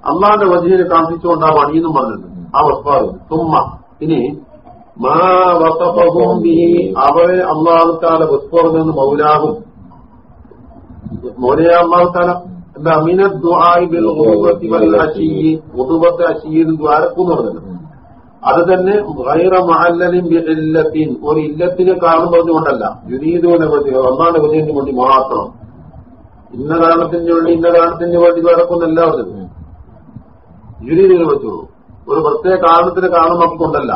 അള്ളാന്റെ വജീനെ കാണിച്ചുകൊണ്ട് ആ പണിയെന്നും പറഞ്ഞിട്ടുണ്ട്. തുമ്മ. ഇനി അവരെ അമ്മാവത്താല പുഷ്പറഞ്ഞെന്ന് മൗലാഹും മോനെ അമ്മാവത്താല എന്താ? അമീന ദുആഇ ബിൽ ദ്വാരക്കും പറഞ്ഞത് അത് തന്നെ ഗൈറ മഹല്ലലിൻ ബിഇല്ലത്തിൻ. ഒരു ഇല്ലത്തിന് കാരണം പറഞ്ഞുകൊണ്ടല്ല. യുരീദൂന പറ്റി ഒന്നാന്റെ വിജയത്തിന് വേണ്ടി മാത്രം. ഇന്ന കാരണത്തിന് വേണ്ടി ഇന്ന കാരണത്തിന് വേണ്ടി ദ്വാരക്കുന്നല്ല പറഞ്ഞത് യുരീദിനെ പറ്റുള്ളൂ ഒരു പ്രത്യേക കാരണത്തിന് കാരണം നോക്കിക്കൊണ്ടല്ല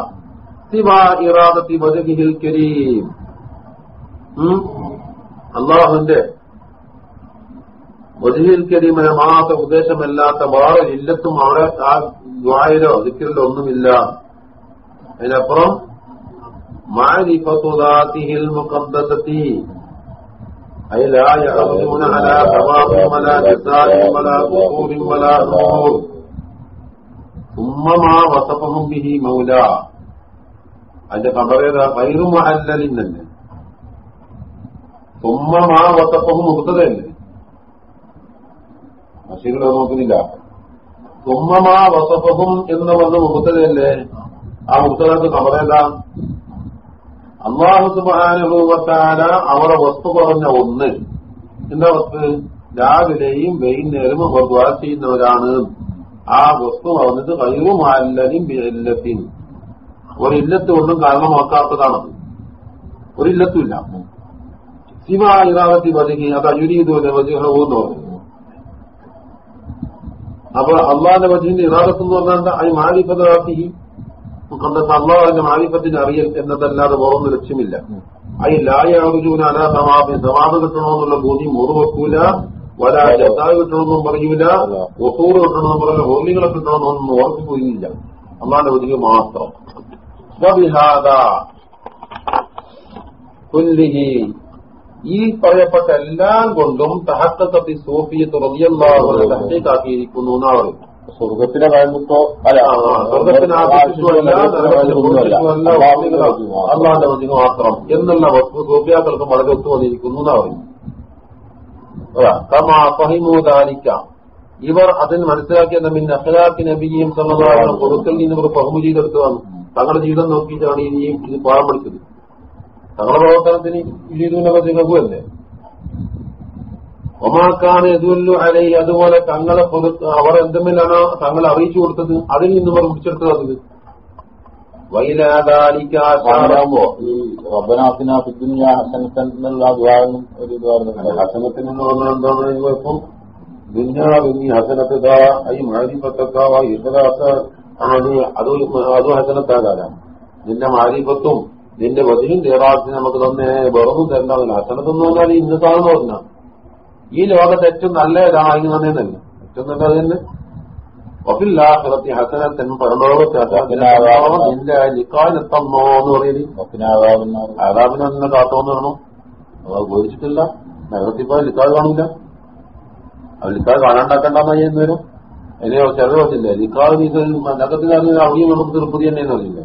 സിവാ ഇറാദത്തി വജഹിൽ കരീം അള്ളാഹുവിന്റെ വജഹിൽ കരീമിനെ മാത്രം ഉദ്ദേശമല്ലാത്ത വേറെ ഇല്ലത്തും അവിടെ ആ ദ്വായിലോ ദിക്കറിലോ ഒന്നുമില്ല അതിനപ്പുറം മാരിഫത്തുദാത്തിഹിൽ മുഖദ്ദസത്തി أي لا يعرضون على ثواب ولا جزاء ولا قصور ولا نور അമ്മമാ വസപ്പഹും ബിഹി മൗല. അതിന്റെ ഖബറേതാ വൈറു മഹല്ലലിൻ തന്നെ. തുമ്മമാ വസപ്പഹും മുഹത്തതല്ലേ മഷീറിനെ നോക്കുന്നില്ല. തുമ്മമാ വസപ്പഹും എന്ന് വന്ന മുഹത്തതല്ലേ ആ മുഹത്തതക്ക് ഖബറേതാ അള്ളാഹു സുബാനുഭവത്താല അവരുടെ വസ്തു പറഞ്ഞ ഒന്ന്. എന്താ വസ്തു? രാവിലെയും വൈകുന്നേരവും അവർ ദ്വാര ചെയ്യുന്നവരാണ്. ആ വസ്തു പറഞ്ഞിട്ട് കഴിവ് മഹല്ലലിൻ ബില്ലത്തിൻ ഒരില്ലത്ത് കൊണ്ടും കാരണമാക്കാത്തതാണത് ഒരില്ലത്തുമില്ല. ശിവ ഇറാവത്തി വലുകി അത് അയുരീതുവിന്റെ വജുഹവും എന്ന് പറഞ്ഞു അപ്പൊ അള്ളാന്റെ വജുവിന്റെ ഇറാദത്ത് എന്ന് പറഞ്ഞാൽ അത് മാലിപ്പതാക്കി കണ്ടെത്ത അള്ളാഹിന്റെ മാലിപ്പത്തിന് അറിയൽ എന്നതല്ലാതെ വേറൊന്നും ലക്ഷ്യമില്ല. ഐ ലായൂന അല സമാബ് സമാബ് കിട്ടണമെന്നുള്ള ബോധ്യം മുറിവെക്കൂല വല കിട്ടണമെന്നും പറയൂല ഒസൂറ് കിട്ടണമെന്നും പറഞ്ഞ ഹോമികളെ കിട്ടണമെന്നൊന്നും ഓർമ്മിക്കുകയില്ല അള്ളാന്റെ വജുവ് മാത്രം. ഈ പറയപ്പെട്ട എല്ലാം കൊണ്ടും തഹക്കത്തി സൂഫിയത്ത് റതിയല്ലാഹുവിനെ തഹത്തേക്കാക്കിയിരിക്കുന്നു എന്നാണ്. സ്വർഗത്തിന്റെ കാര്യത്തോ അല്ല. സ്വർഗത്തിന് അള്ളാന്റെ വചിക്ക് മാത്രം. എന്നുള്ള വസ്തു സൂഫിയാക്കൾക്ക് വളരെ ഒത്തു വന്നിരിക്കുന്നു എന്നാണ്. പറയും ഇവർ അതിൽ മനസ്സിലാക്കിയത് മിൻ അഖലാഖി നബിയും സല്ലല്ലാഹു കൊടുക്കൽ നിന്ന് ഇവർ ഫഹമു ചെയ്തെടുത്തതാണ് തങ്ങളുടെ ജീവിതം നോക്കിയിട്ടാണ് ഇനിയും ഇത് പാഠം പഠിച്ചത്. തങ്ങളുടെ പ്രവർത്തനത്തിന് ഇലീദൂനൊക്കെ നിങ്ങൾക്കുമല്ലേ ഒമാക്കാണ് എതുവല്ലു അലൈ അതുപോലെ തങ്ങളെ അവർ എന്തെങ്കിലാണോ തങ്ങളെ അറിയിച്ചു കൊടുത്തത്? അതിൽ നിന്ന് അവർ പിടിച്ചെടുത്തത് അതിന് ദ്വാരം ഒരു ഹസനത്തിന് എന്ന് പറഞ്ഞാൽ ഹസനത്തത ഈ ആണ് അത് അതും ഹസനത്താകാല നിന്റെ മാരിപ്പത്തും നിന്റെ വതിനും ദേവാസിനെ നമുക്ക് തന്നെ വെറുതും തരണ്ടാവില്ല ഹസനത്തെന്ന് പറഞ്ഞാൽ ഇന്ന് സാധനം പറഞ്ഞ. ഈ ലോകത്ത് ഏറ്റവും നല്ല ഇതാണെങ്കിൽ തന്നെ തന്നെ ഏറ്റവും നല്ലത് തന്നെ. ഒഫില്ലാഹത്തി ഹസനത്തൻ പരലോകത്ത് ഹസനത്തിനാവാം നിന്റെ എന്ന് പറയുന്നത് ഒപ്പിനാവാവുന്ന ആദാബിനെ തന്നെ കാത്തോന്ന് വേണം അത് ഉപയോഗിച്ചിട്ടില്ല നഗരത്തിൽ പോയാൽ ലിക്കാട് കാണൂല. അത് ലിക്കാട് കാണാണ്ടാക്കണ്ടെന്ന് എന്ന് വരും? അതിനെ ചെറുത് വെച്ചില്ലേ നഗരത്തിൽ അറിയാൻ നമുക്ക് തിരുപ്പതി തന്നെ അറിയില്ല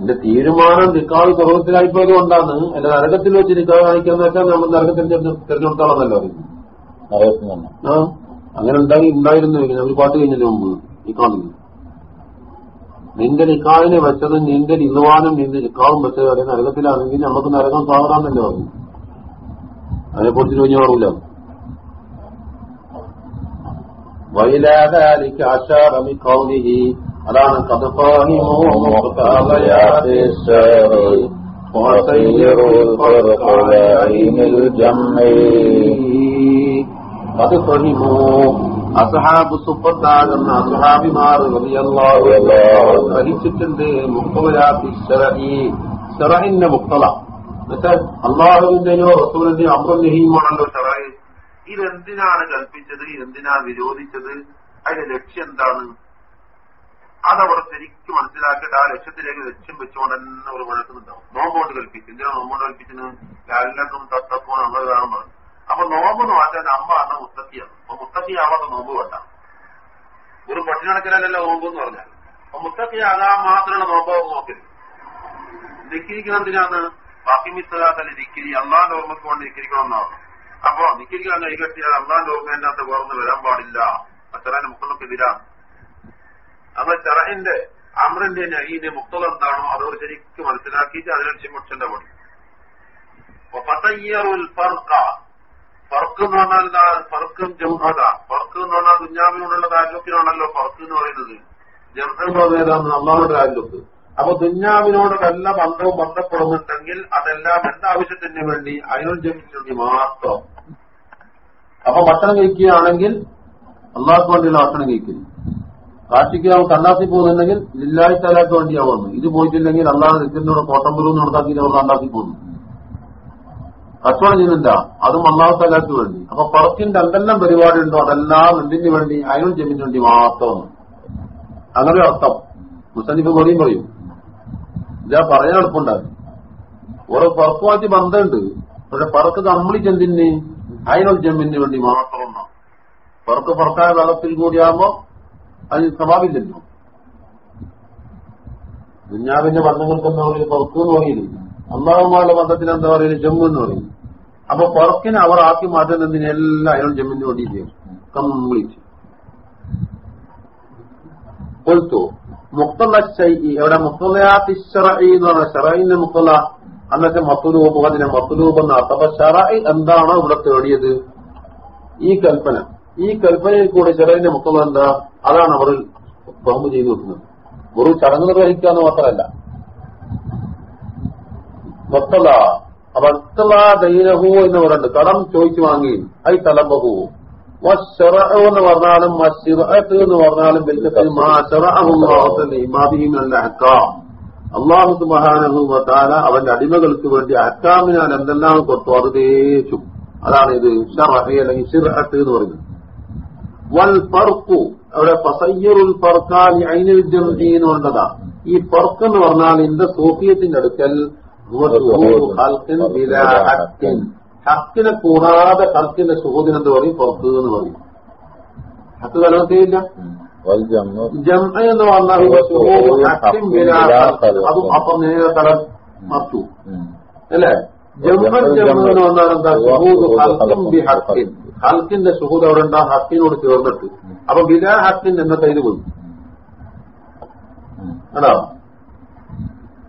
എന്റെ തീരുമാനം ലിക്കാട് സ്വർഗത്തിലായിപ്പോയത് കൊണ്ടാണ്. എന്റെ നരകത്തിൽ വെച്ച് ലിക്കാട് കാണിക്കാന്ന് വെച്ചാൽ നമ്മൾ നരകത്തിൽ തിരഞ്ഞെടുത്താണെന്നല്ലോ അറിയുന്നത് നരകത്തിൽ തന്നെ ആ. അങ്ങനെ ഉണ്ടായി ഉണ്ടായിരുന്നു നമ്മൾ പാട്ട് കഴിഞ്ഞതിന് മുമ്പ്. കാണുന്നു. നിന്റെ നിക്കാവിനെ വെച്ചത് നിന്റെ നിന്നുവാനും നിന്റെ നിക്കാവും വെച്ചത് വരെ നരകത്തിലാണെങ്കിൽ നമുക്ക് നരകം സാധാരണല്ലേ പറഞ്ഞു. അതിനെക്കുറിച്ച് കഴിഞ്ഞ ഓർമ്മയില്ല വൈലാദാലിക്ക് ആശാറമി കൗലി അതാണ് അത് ശറഇന്റെ മുക്തല എന്നുവെച്ചാൽ അള്ളാഹുവിന്റെയോ റസൂലിന്റെയോ അമ്രം നഹിയുമാണല്ലോ ഷറായി ഇതെന്തിനാണ് കൽപ്പിച്ചത്? എന്തിനാണ് വിരോധിച്ചത്? അതിന്റെ ലക്ഷ്യം എന്താണ്? അതവർ ശരിക്കും മനസ്സിലാക്കിയിട്ട് ആ ലക്ഷ്യത്തിലേക്ക് ലക്ഷ്യം വെച്ചുകൊണ്ട് തന്നെ അവർ വഴക്കുന്നുണ്ടാവും നോമ്പോട്ട് കൽപ്പിച്ചു എന്തിനാണ് നോമ്പോട്ട് കൽപ്പിച്ചത് എല്ലാവർക്കും തത്തപ്പോൾ നമ്മൾ പറഞ്ഞു അപ്പൊ നോമ്പ് മാറ്റാൻ അമ്മ അന്ന മുത്തത്തിയാണ്. അപ്പൊ മുത്തത്തിയാവാത്ത നോമ്പ് വേണ്ട. ഒരു പട്ടിണക്കിലല്ലല്ലോ നോമ്പ് എന്ന് പറഞ്ഞാൽ. അപ്പൊ മുത്തത്തിയാകാൻ മാത്രമാണ് നോമ്പ് നോക്കരുത് നിക്കിരിക്കുന്ന എന്തിനാണ്? ബാക്കിമിസ്തലാത്തല്ല നിക്കിരി അള്ളാന്റെ ഓർമ്മക്ക് കൊണ്ട് നിക്കിരിക്കണം എന്നാണ് അപ്പൊ നിക്കിരിക്കാൻ കൈകട്ടിയാൽ അള്ളാന്റെ ഓർമ്മേന്റെ അകത്ത് വേർന്ന് വരാൻ പാടില്ല. അച്ചറാന്റെ മുക്കളക്കെതിരാണ് അങ്ങനെ ചെറഹിന്റെ അമ്രന്റെ നഹീന്റെ മുക്തൽ എന്താണോ അതവർ ശരിക്കും മനസ്സിലാക്കിയിട്ട് അതിനെ ലക്ഷ്യം പണി. പത്തയ്യറുൽ ഫർക്ക ഫർക്ക് എന്ന് പറഞ്ഞാൽ എന്താ? ഫർക്കും ജംഹത ഫർക്ക് എന്ന് പറഞ്ഞാൽ ദുഞ്ഞാവിനോടുള്ള താലൂക്കിനാണല്ലോ ഫർക്ക് എന്ന് പറയുന്നത്. ജംഹദേതാണ് അള്ളാഹുടെ താലൂക്ക് അപ്പൊ ദുഞ്ഞാവിനോടുള്ള ബന്ധവും ബന്ധപ്പെടുന്നുണ്ടെങ്കിൽ അതെല്ലാം എന്താവശ്യത്തിന് വേണ്ടി അയോൺ വേണ്ടി മാത്രം. അപ്പൊ ഭക്ഷണം കഴിക്കുകയാണെങ്കിൽ അള്ളാഹ്ക്ക് വേണ്ടിയുള്ള ഭക്ഷണം കഴിക്കുന്നു. കാർഷിക കണ്ടാസി പോകുന്നുണ്ടെങ്കിൽ ലില്ലാഹി താലാക്ക് വേണ്ടിയാവുന്നു ഇത് പോയിട്ടില്ലെങ്കിൽ അള്ളാഹ് നിൽക്കുന്നതോട് കോട്ടമ്പലൂന്ന് നടത്താക്കി അവർ കണ്ണാസി പോകുന്നു. കച്ചവടം ചെയ്യുന്നില്ല. അതും അള്ളാഹു തലാക്ക് വേണ്ടി. അപ്പൊ പുറത്തിന്റെ എന്തെല്ലാം പരിപാടി ഉണ്ടോ അതെല്ലാം എന്തിനു വേണ്ടി? അയൽ ജമ്മിന് വേണ്ടി മാത്രം. അങ്ങനെ അർത്ഥം. മുസന്നിഫ് പറയും പറയും. ഇതാ പറയാൻ എളുപ്പമുണ്ടാകും ഓരോ പുറത്തുമാറ്റി ബന്ധമുണ്ട്. പക്ഷെ പറക്ക് കംപ്ലീറ്റ് എന്തിന് അയൽ ജമ്മിന് വേണ്ടി മാത്രം പുറക്ക് പുറക്കായ വെള്ളത്തിൽ കൂടിയാകുമ്പോ അതിന് സ്വഭാവില്ലല്ലോ ദുഞ്ഞാവിന്റെ ബന്ധങ്ങൾക്ക് എന്താ പറയുക പുറത്തു എന്ന് പറയുന്നത് അള്ളാഹുമാരുടെ ബന്ധത്തിന് എന്താ പറയുന്നത്? ജമ്മു എന്ന് പറയും അപ്പൊ പുറക്കിനെ അവർ ആക്കി മാറ്റുന്നതിന് എല്ലാം അയാൾ ജമ്മിന് വേണ്ടി ചെയ്യും. കംപ്ലീറ്റ് കൊൽത്തു മുക്തല എവിടെ മുക്തലയാത്തി ഷറഈ എന്ന് പറഞ്ഞ ഷറൈന്റെ മുക്തല. അന്നത്തെ മത്തുലൂബ് അതിനെ അർത്ഥം. അപ്പൊ ഷറൈ എന്താണോ ഇവിടെ തേടിയത്? ഈ കൽപ്പന. ഈ കൽപ്പനയിൽ കൂടെ ഷറൈന്റെ മുക്തല എന്താ? അതാണ് അവർ ബഹുമ ചെയ്തു വെക്കുന്നത് ഒരു ചടങ്ങ് നിർവഹിക്കുക എന്ന് മാത്രമല്ല. മുക്തല അപ്പൊ അക്തല ദൈനഹു എന്ന് പറയുന്നത് കടം ചോദിച്ചു വാങ്ങി. ഐ വശറഅു എന്ന് പറഞ്ഞാലും എന്ന് പറഞ്ഞാലും അള്ളാഹു സുബ്ഹാനഹു വതആല അവന്റെ അടിമകൾക്ക് വേണ്ടി അഹ്കാമിനാൽ എന്തെല്ലാം കൊടുത്തു അത് തേച്ചു അതാണ് ഇത് അല്ലെങ്കിൽ ശിറഅത്ത് എന്ന് പറയുന്നത്. വൽ ഫർഖു. അവിടെ ഫസയ്യറുൽ ഫർഖാനി ഐനുൽ ജംഇ എന്ന് പറഞ്ഞതാ. ഈ പർക്ക് എന്ന് പറഞ്ഞാൽ ഇന്ത സൂഫിയത്തിന്റെ അടുക്കൽ هو ഷുഹൂദ് ഹൽക്കിൻ ബിലാ ഹക്കിൻ ഹക്കിനെ കൂടാതെ ഹൽക്കിന്റെ ഷുഹൂദിൻ എന്ന് പറയും? പുറത്ത് എന്ന് പറയും. ഹക്ക് കലർത്തിയില്ല ജംഅ എന്ന് പറഞ്ഞാൽ ഹക്കിൻ ബിലാ അതും മത്തു. അല്ലേ? ജംഅൻ ജംഅ എന്ന് പറഞ്ഞാൽ എന്താ? ഷുഹൂദ് ഹൽക്കിൻ ബി ഹക്കിൻ ഹൽക്കിന്റെ ഷുഹൂദ് അവിടെ ഉണ്ടാ. ഹക്കിനോട് ചേർന്നിട്ട്. അപ്പൊ ബിലാ ഹക്കിൻ എന്ന കയ്യിൽ പോയി ആണോ?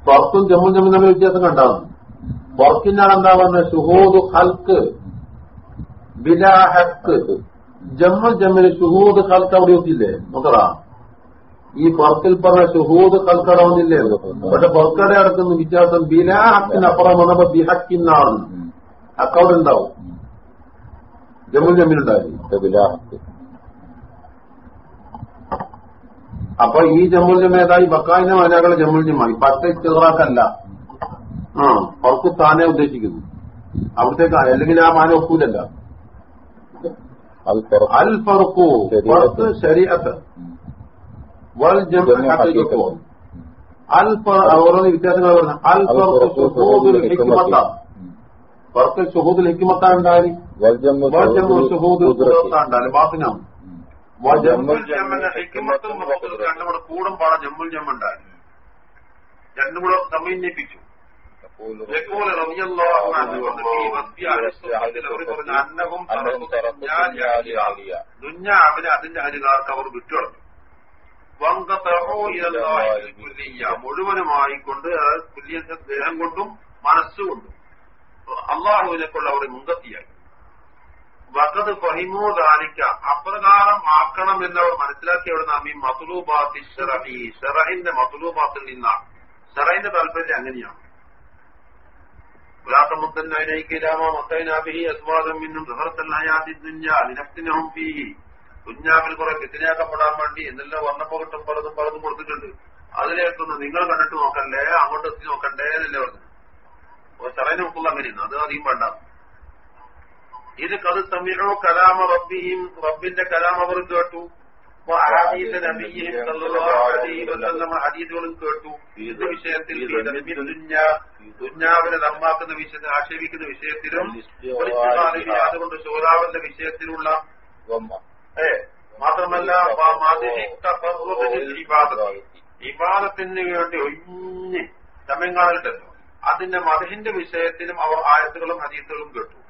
പുറത്തും ജമ്മും ജമ്മും തമ്മിൽ വ്യത്യാസം കണ്ടാവുന്നു പുറത്തിനാണ് എന്താ പറഞ്ഞത്? ഷുഹൂദ് ഹൽക്ക് ബിലാ ഹക്ക്. ജമ്മു ജമ്മിൽ ഷുഹൂദ് ഹൽക്ക് അവിടെ ഒത്തില്ലേ? നോക്കടാ. ഈ പുറത്തിൽ പറഞ്ഞ ഷുഹൂദ് കൽക്കടമെന്നില്ലേ പക്ഷെ പുറത്തടെ അടക്കുന്ന വ്യത്യാസം ബിലാ ഹക്കിനപ്പുറം വന്നപ്പോ ബിഹക്കിന്നാണ് അക്കൗണ്ട് ഉണ്ടാവും. ജമ്മുൽ ജമ്മിൽ ഉണ്ടായിരുന്നു ബിലാ ഹക്ക്. അപ്പൊ ഈ ജമ്മുൽ ജുമ ഏതായി? ബക്കായിന്റെ മൈനാകളെ ജമ്മുൽ ജുമായി പത്ത് ഇസ്തിറാക്കല്ല ആ പുറത്ത് താനെ ഉദ്ദേശിക്കുന്നു. അവിടത്തേക്ക് അല്ലെങ്കിൽ ആ മാന ഒക്കൂലല്ല. അൽ ഫറക്കു പുറത്ത് ശരീഅത്ത് വൽ ജമ്മു അൽ വ്യത്യാസങ്ങൾ പറഞ്ഞു അൽ പുറത്ത് ഉണ്ടായി വൽ ഉണ്ടായി ജമ്മുൽ ജമ്മന് കൂടും പാടെ ജമ്മുൽ ജമ്മുണ്ടായി രണ്ടും കൂടെ സമന്വയിപ്പിച്ചു. ദുഞ്ഞാവിനെ അതിന്റെ അരികാർക്ക് അവർ വിട്ടുകളഞ്ഞു മുഴുവനുമായിക്കൊണ്ട് കുല്യ ദേഹം കൊണ്ടും മനസ്സുകൊണ്ടും. അള്ളാഹുവിനെ കൊണ്ട് അവർ മുങ്കത്തിയായി വക്കത് ഫഹിമോ ദാനിക്ക അപ്രകാരം ആക്കണം എന്നവർ മനസ്സിലാക്കിയവിടെ നാം ഈ മസുലൂബാത്തി ഷറഹി ഷറഹിന്റെ മസുലൂബാത്തിൽ നിന്നാണ് ഷറഹിന്റെ താല്പര്യം അങ്ങനെയാണ് ولا تمدن عينيك الى ما متعنا به ازواجا منهم زهرة الحياة الدنيا لنفتنهم فيه ദുഞ്ഞാവിൽ കുറെ ഫിത്തിനാക്കപ്പെടാൻ വേണ്ടി എന്തെല്ലാം വന്നപ്പോ കിട്ടും പലതും പലതും കൊടുത്തിട്ടുണ്ട് അതിലേക്കൊന്ന് നിങ്ങൾ കണ്ടിട്ട് നോക്കണ്ടേ അങ്ങോട്ട് എത്തി നോക്കണ്ടേ എന്നല്ലേ പറഞ്ഞു അപ്പൊ ചെറൈന നോക്കുള്ള അങ്ങനെയാണ് അത് അധികം വേണ്ട ഇത് കത് സമിഴോ കലാമ റബ്ബിയും റബ്ബിന്റെ കലാം അവർ കേട്ടു. ഹദീദുകളും കേട്ടു. ഇത് വിഷയത്തിൽ ദുഞ്ഞാവിനെ നമ്മാക്കുന്ന വിഷയത്തിൽ ആക്ഷേപിക്കുന്ന വിഷയത്തിലും അതുകൊണ്ട് ശോതാവിന്റെ വിഷയത്തിലുള്ള മാത്രമല്ല വിവാദത്തിന് വേണ്ടി ഒഴിഞ്ഞ് സമയം അതിന്റെ മതഹിന്റെ വിഷയത്തിലും അവർ ആയത്തുകളും ഹദീസുകളും കേട്ടു.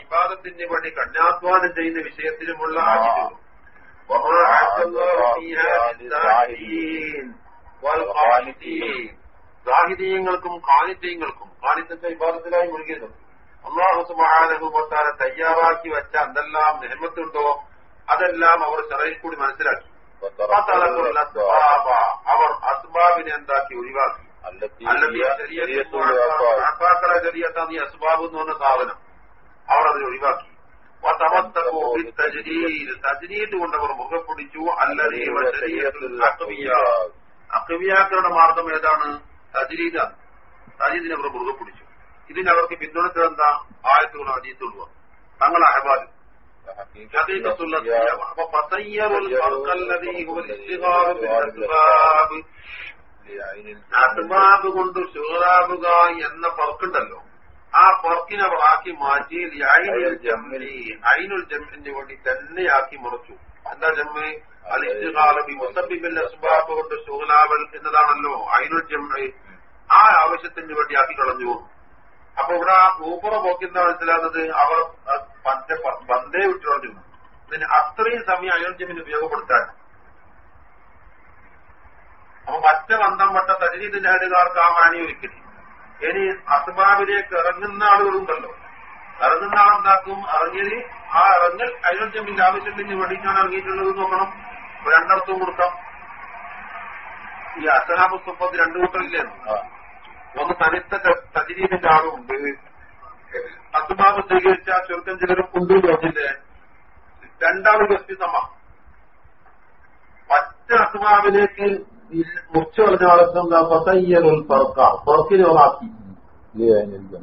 ഇബാദത്തിന്റെ വഴി കഠിനാധ്വാനം ചെയ്യുന്ന വിഷയത്തിലുമുള്ള സാഹിതീയങ്ങൾക്കും കാലിത്യങ്ങൾക്കും കാലിത്തത്തെ വിഭാഗത്തിലായി മുഴുകിയത് അള്ളാഹു സുബാനഹുമൊട്ടാനെ തയ്യാറാക്കി വെച്ച എന്തെല്ലാം നിഹമത്തുണ്ടോ അതെല്ലാം അവർ ചെറിയ കൂടി മനസ്സിലാക്കി അവർ അസ്ബാബിനെ എന്താക്കി? ഒഴിവാക്കി. സാധനം. അവർ അതിനെ ഒഴിവാക്കി. കൊണ്ടവർ മുഖം പിടിച്ചു. അക്കവിയാക്കളുടെ മാർഗം ഏതാണ്? തജ്രീദ തജീദിനെ അവർ മുറുകെ പിടിച്ചു. ഇതിന് അവർക്ക് പിന്തുണച്ചത് എന്താ? ആയത്തുകൾ അതീത്തുള്ള തങ്ങൾ അഹബാദ്. അപ്പൊ അസ്ബാബ്. കൊണ്ട് ഷുറാബുക എന്ന പൊറക്കുണ്ടല്ലോ ആ പൊറക്കിനെ ആക്കി മാറ്റി അയിനുൽ ജമ്മലി അയിനുൽ ജമ്മലിന് വേണ്ടി തന്നെയാക്കി മുറച്ചു. എന്താ ജമ്മ് അലിസ്തിഗാലബി മുസബിബിൽ അസ്ബാബ് കൊണ്ട് ഷുഹലാബൽ എന്നതാണല്ലോ അയിനുൽ ജമ്മ ആ ആവശ്യത്തിന് വേണ്ടി ആക്കി കളഞ്ഞു. അപ്പൊ ഇവിടെ ആ ഊപ്പറ പോക്കിന്താ മനസ്സിലാകുന്നത്? അവർ ബന്ധേ വിട്ടു കളഞ്ഞു അത്രയും സമയം അയോധ്യമിന് ഉപയോഗപ്പെടുത്താൻ. അപ്പൊ മറ്റ ബന്ധം പെട്ട തജരീദിന്റെ ഹരികാർക്ക് ആ മാണി ഒരിക്കലും ഇനി അസ്ബാബിലേക്ക് ഇറങ്ങുന്ന ആളുകളുണ്ടല്ലോ. ഇറങ്ങുന്ന ആളെന്താക്കും ഇറങ്ങിയത് ആ ഇറങ്ങൽ അയോധ്യമിന്റെ ആവശ്യത്തിന് വേണ്ടിയിട്ടാണ് ഇറങ്ങിയിട്ടുള്ളത് നോക്കണം. രണ്ടർത്ഥം കൊടുക്കാം. ഈ അസഹാബ് സുപ്പത്ത് രണ്ടു കൂട്ടറില്ലേ ഒന്ന് തനിത്ത തജരീദിന്റെ ആളുമുണ്ട് അസ്ബാബ് സ്വീകരിച്ച ചുരുക്കം ചിലരും ഉണ്ട് പറഞ്ഞില്ലേ രണ്ടാമത് വ്യക്തിസമ മറ്റ അസ്ബാബിലേക്ക് ഈ മുറിച്ചു കളഞ്ഞ ആളെന്താ? പത്തയ്യറുൽ ഒന്നാക്കി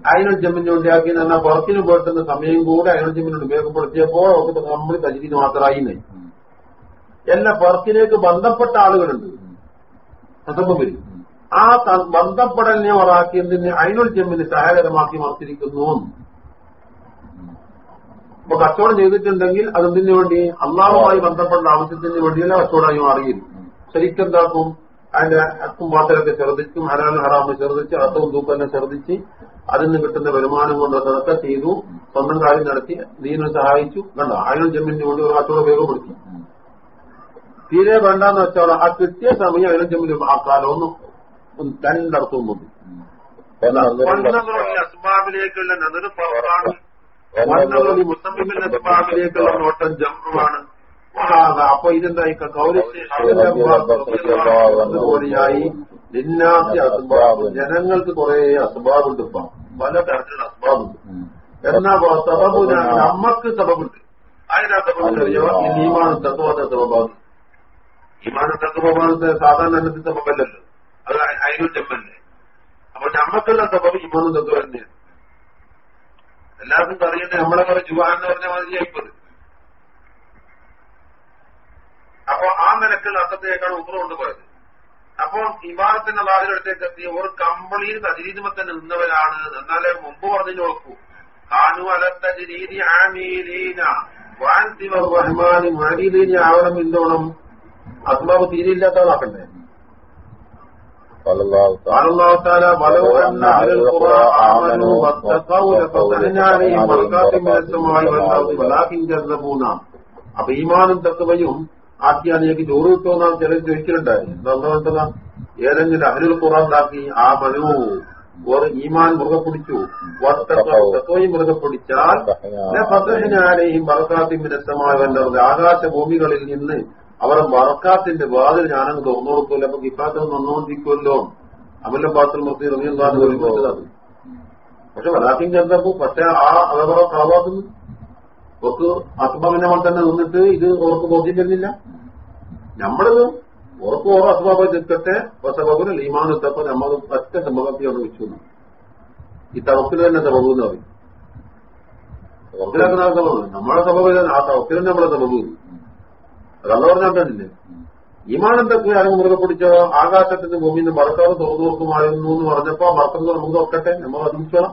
അയനൽ ജമ്മിന് ഉണ്ടാക്കി എന്നാൽ പുറത്തിന് പോയിട്ട് സമയം കൂടെ അയനൽ ജമ്മിനോട് ഉപയോഗപ്പെടുത്തിയപ്പോൾ നമ്മൾ തജിദിന് മാത്രമായി എല്ലാ പുറത്തിലേക്ക് ബന്ധപ്പെട്ട ആളുകളുണ്ട്. സന്ദർഭം ആ ബന്ധപ്പെടലിനെ ഒറാക്കിയതിന് അയനുൽ ജമ്മിന് സഹായകരമാക്കി മറത്തിരിക്കുന്നു അപ്പൊ കച്ചവടം ചെയ്തിട്ടുണ്ടെങ്കിൽ അതെന്തിനു വേണ്ടി? അള്ളാഹുമായി ബന്ധപ്പെട്ട ആവശ്യത്തിന് വേണ്ടിയല്ല കച്ചവടമായി മാറിയിരുന്നു ശരിക്കും എന്താക്കും അതിന്റെ അക്കും മാത്രമൊക്കെ ശ്രദ്ധിച്ചും ഹരാൻ ഹറാമ് ശ്രദ്ധിച്ച് അത്തവും തൂക്കന്നെ ശ്രദ്ധിച്ച് അതിൽ നിന്ന് കിട്ടുന്ന വരുമാനം കൊണ്ട് അതൊക്കെ ചെയ്തു സ്വന്തം കാര്യം നടത്തി ദീനെ സഹായിച്ചു. കണ്ട ആയിരം ജമ്മിന് കൊണ്ട് ഒരു കച്ചവടം ഉപയോഗപ്പെടുത്തി തീരെ വേണ്ടെന്ന് വെച്ചാൽ ആ കിട്ടിയ സമയം ആയിരം ജമ്മിൽ ആ കാലം ഒന്ന് രണ്ടർത്ഥവും വന്നു അസ്ബാബിലേക്കുള്ള നദർ അസ്ബാബിലേക്കുള്ള നോട്ടം ജമ്മാണ് അപ്പൊ ഇതെന്തായി കൗരസ്യായി ലിന്നാസി അസ്ബാബ് ജനങ്ങൾക്ക് കുറെ അസ്ബാബുണ്ട് ഇപ്പം. പല തരത്തിലുള്ള അസ്ബാബുണ്ട് എന്നാ സബബു നമ്മക്ക് സബബുണ്ട് അതിനാ സബബ് അറിയോ ഈ ഈമാനും തത്വത്തെ സബബാണ് ഈമാനും തത്വമാണ് സാധാരണ അന്നത്തെ സബബല്ലല്ലോ അത് അതിനും ജമ്മല്ലേ അപ്പൊ നമ്മക്കുള്ള സബബ് ഈമാനും തത്വം തന്നെയാണ്. എല്ലാവർക്കും അറിയുന്നത് നമ്മളെ കുറെ ജുവാൻ എന്ന് പറഞ്ഞ മാതിരി ആയിപ്പോത് അപ്പൊ ആ നിലക്കിൽ അസത്തേക്കാണ് ഉമ്ര കൊണ്ടുപോയത് അപ്പോൾ ഇമാറത്തിന്റെ വാതിലടുത്തേക്ക് എത്തിയ ഒരു കമ്പിളിയിൽ തജിരീതിമത്തൻ നിന്നവരാണ്. എന്നാലേ മുമ്പ് പറഞ്ഞു നോക്കൂ കാനു അലത്തജിരീതി ആമീലീന വാൻ ദിവ റഹ്മാനി ആവണം എന്തോണം ആത്മാവ് തീരെയില്ലാത്ത അപ്പൊ ഈമാനും തക്കവയും ആക്കിയാലേക്ക് ചോറ് കിട്ടുമെന്നാണ് ചിലർ ചോദിച്ചിട്ടുണ്ടായിരുന്നു എന്താ ഏതെങ്കിലും അഹലുൽ ഖുറാൻ ഉണ്ടാക്കി. ആ മനു ഈമാൻ മുറുകെ പിടിച്ചു. തത്വയും മുറുകെ പിടിച്ചാൽ ഫസഹിനാലെയും ആകാശ ഭൂമികളിൽ നിന്ന് അവരുടെ വറക്കാത്തിന്റെ വാതിൽ ഞാനങ്ങ് തുറന്നു കൊടുക്കുമല്ലോ. അപ്പൊ കിഫാത്തം നന്നുകൊണ്ടിരിക്കുമല്ലോ അമല പാത്രം നിർത്തി ഇറങ്ങിയെന്നാണ് പക്ഷെ വലാത്തിൻ ചെന്നപ്പോ പക്ഷെ ആ അതവരെ കളവാക്കുന്നു അവർക്ക് അസ്ബാബിനെ പോലെ തന്നെ നിന്നിട്ട് ഇത് ഓർക്ക് ബോധ്യം വരുന്നില്ല. നമ്മളിത് ഓർക്ക് ഓരോ അസ്ബാബ് നിൽക്കട്ടെ. സബബിന് ലീമാനെത്തപ്പോ നമ്മൾ ഒറ്റ അവിടെ വെച്ചു ഈ തവക്കിൽ തന്നെ സബബ് എന്ന് പറയും. തവക്കിലാക്കുന്ന സബബ് നമ്മളെ സബബ് ആ തവക്കിൽ തന്നെ നമ്മളെ സബബ്. അതല്ല പറഞ്ഞിട്ടില്ലേ ഈമാനന്തൊക്കെ ആരും മുറുകെ പിടിച്ചോ ആകാശത്തിന്റെ ഭൂമിയിൽ നിന്ന് മറക്കാതെ നോക്കുമായിരുന്നു എന്ന് പറഞ്ഞപ്പോ മറക്കുന്നത് നമുക്ക് നോക്കട്ടെ. നമ്മൾ അതിരിക്കണം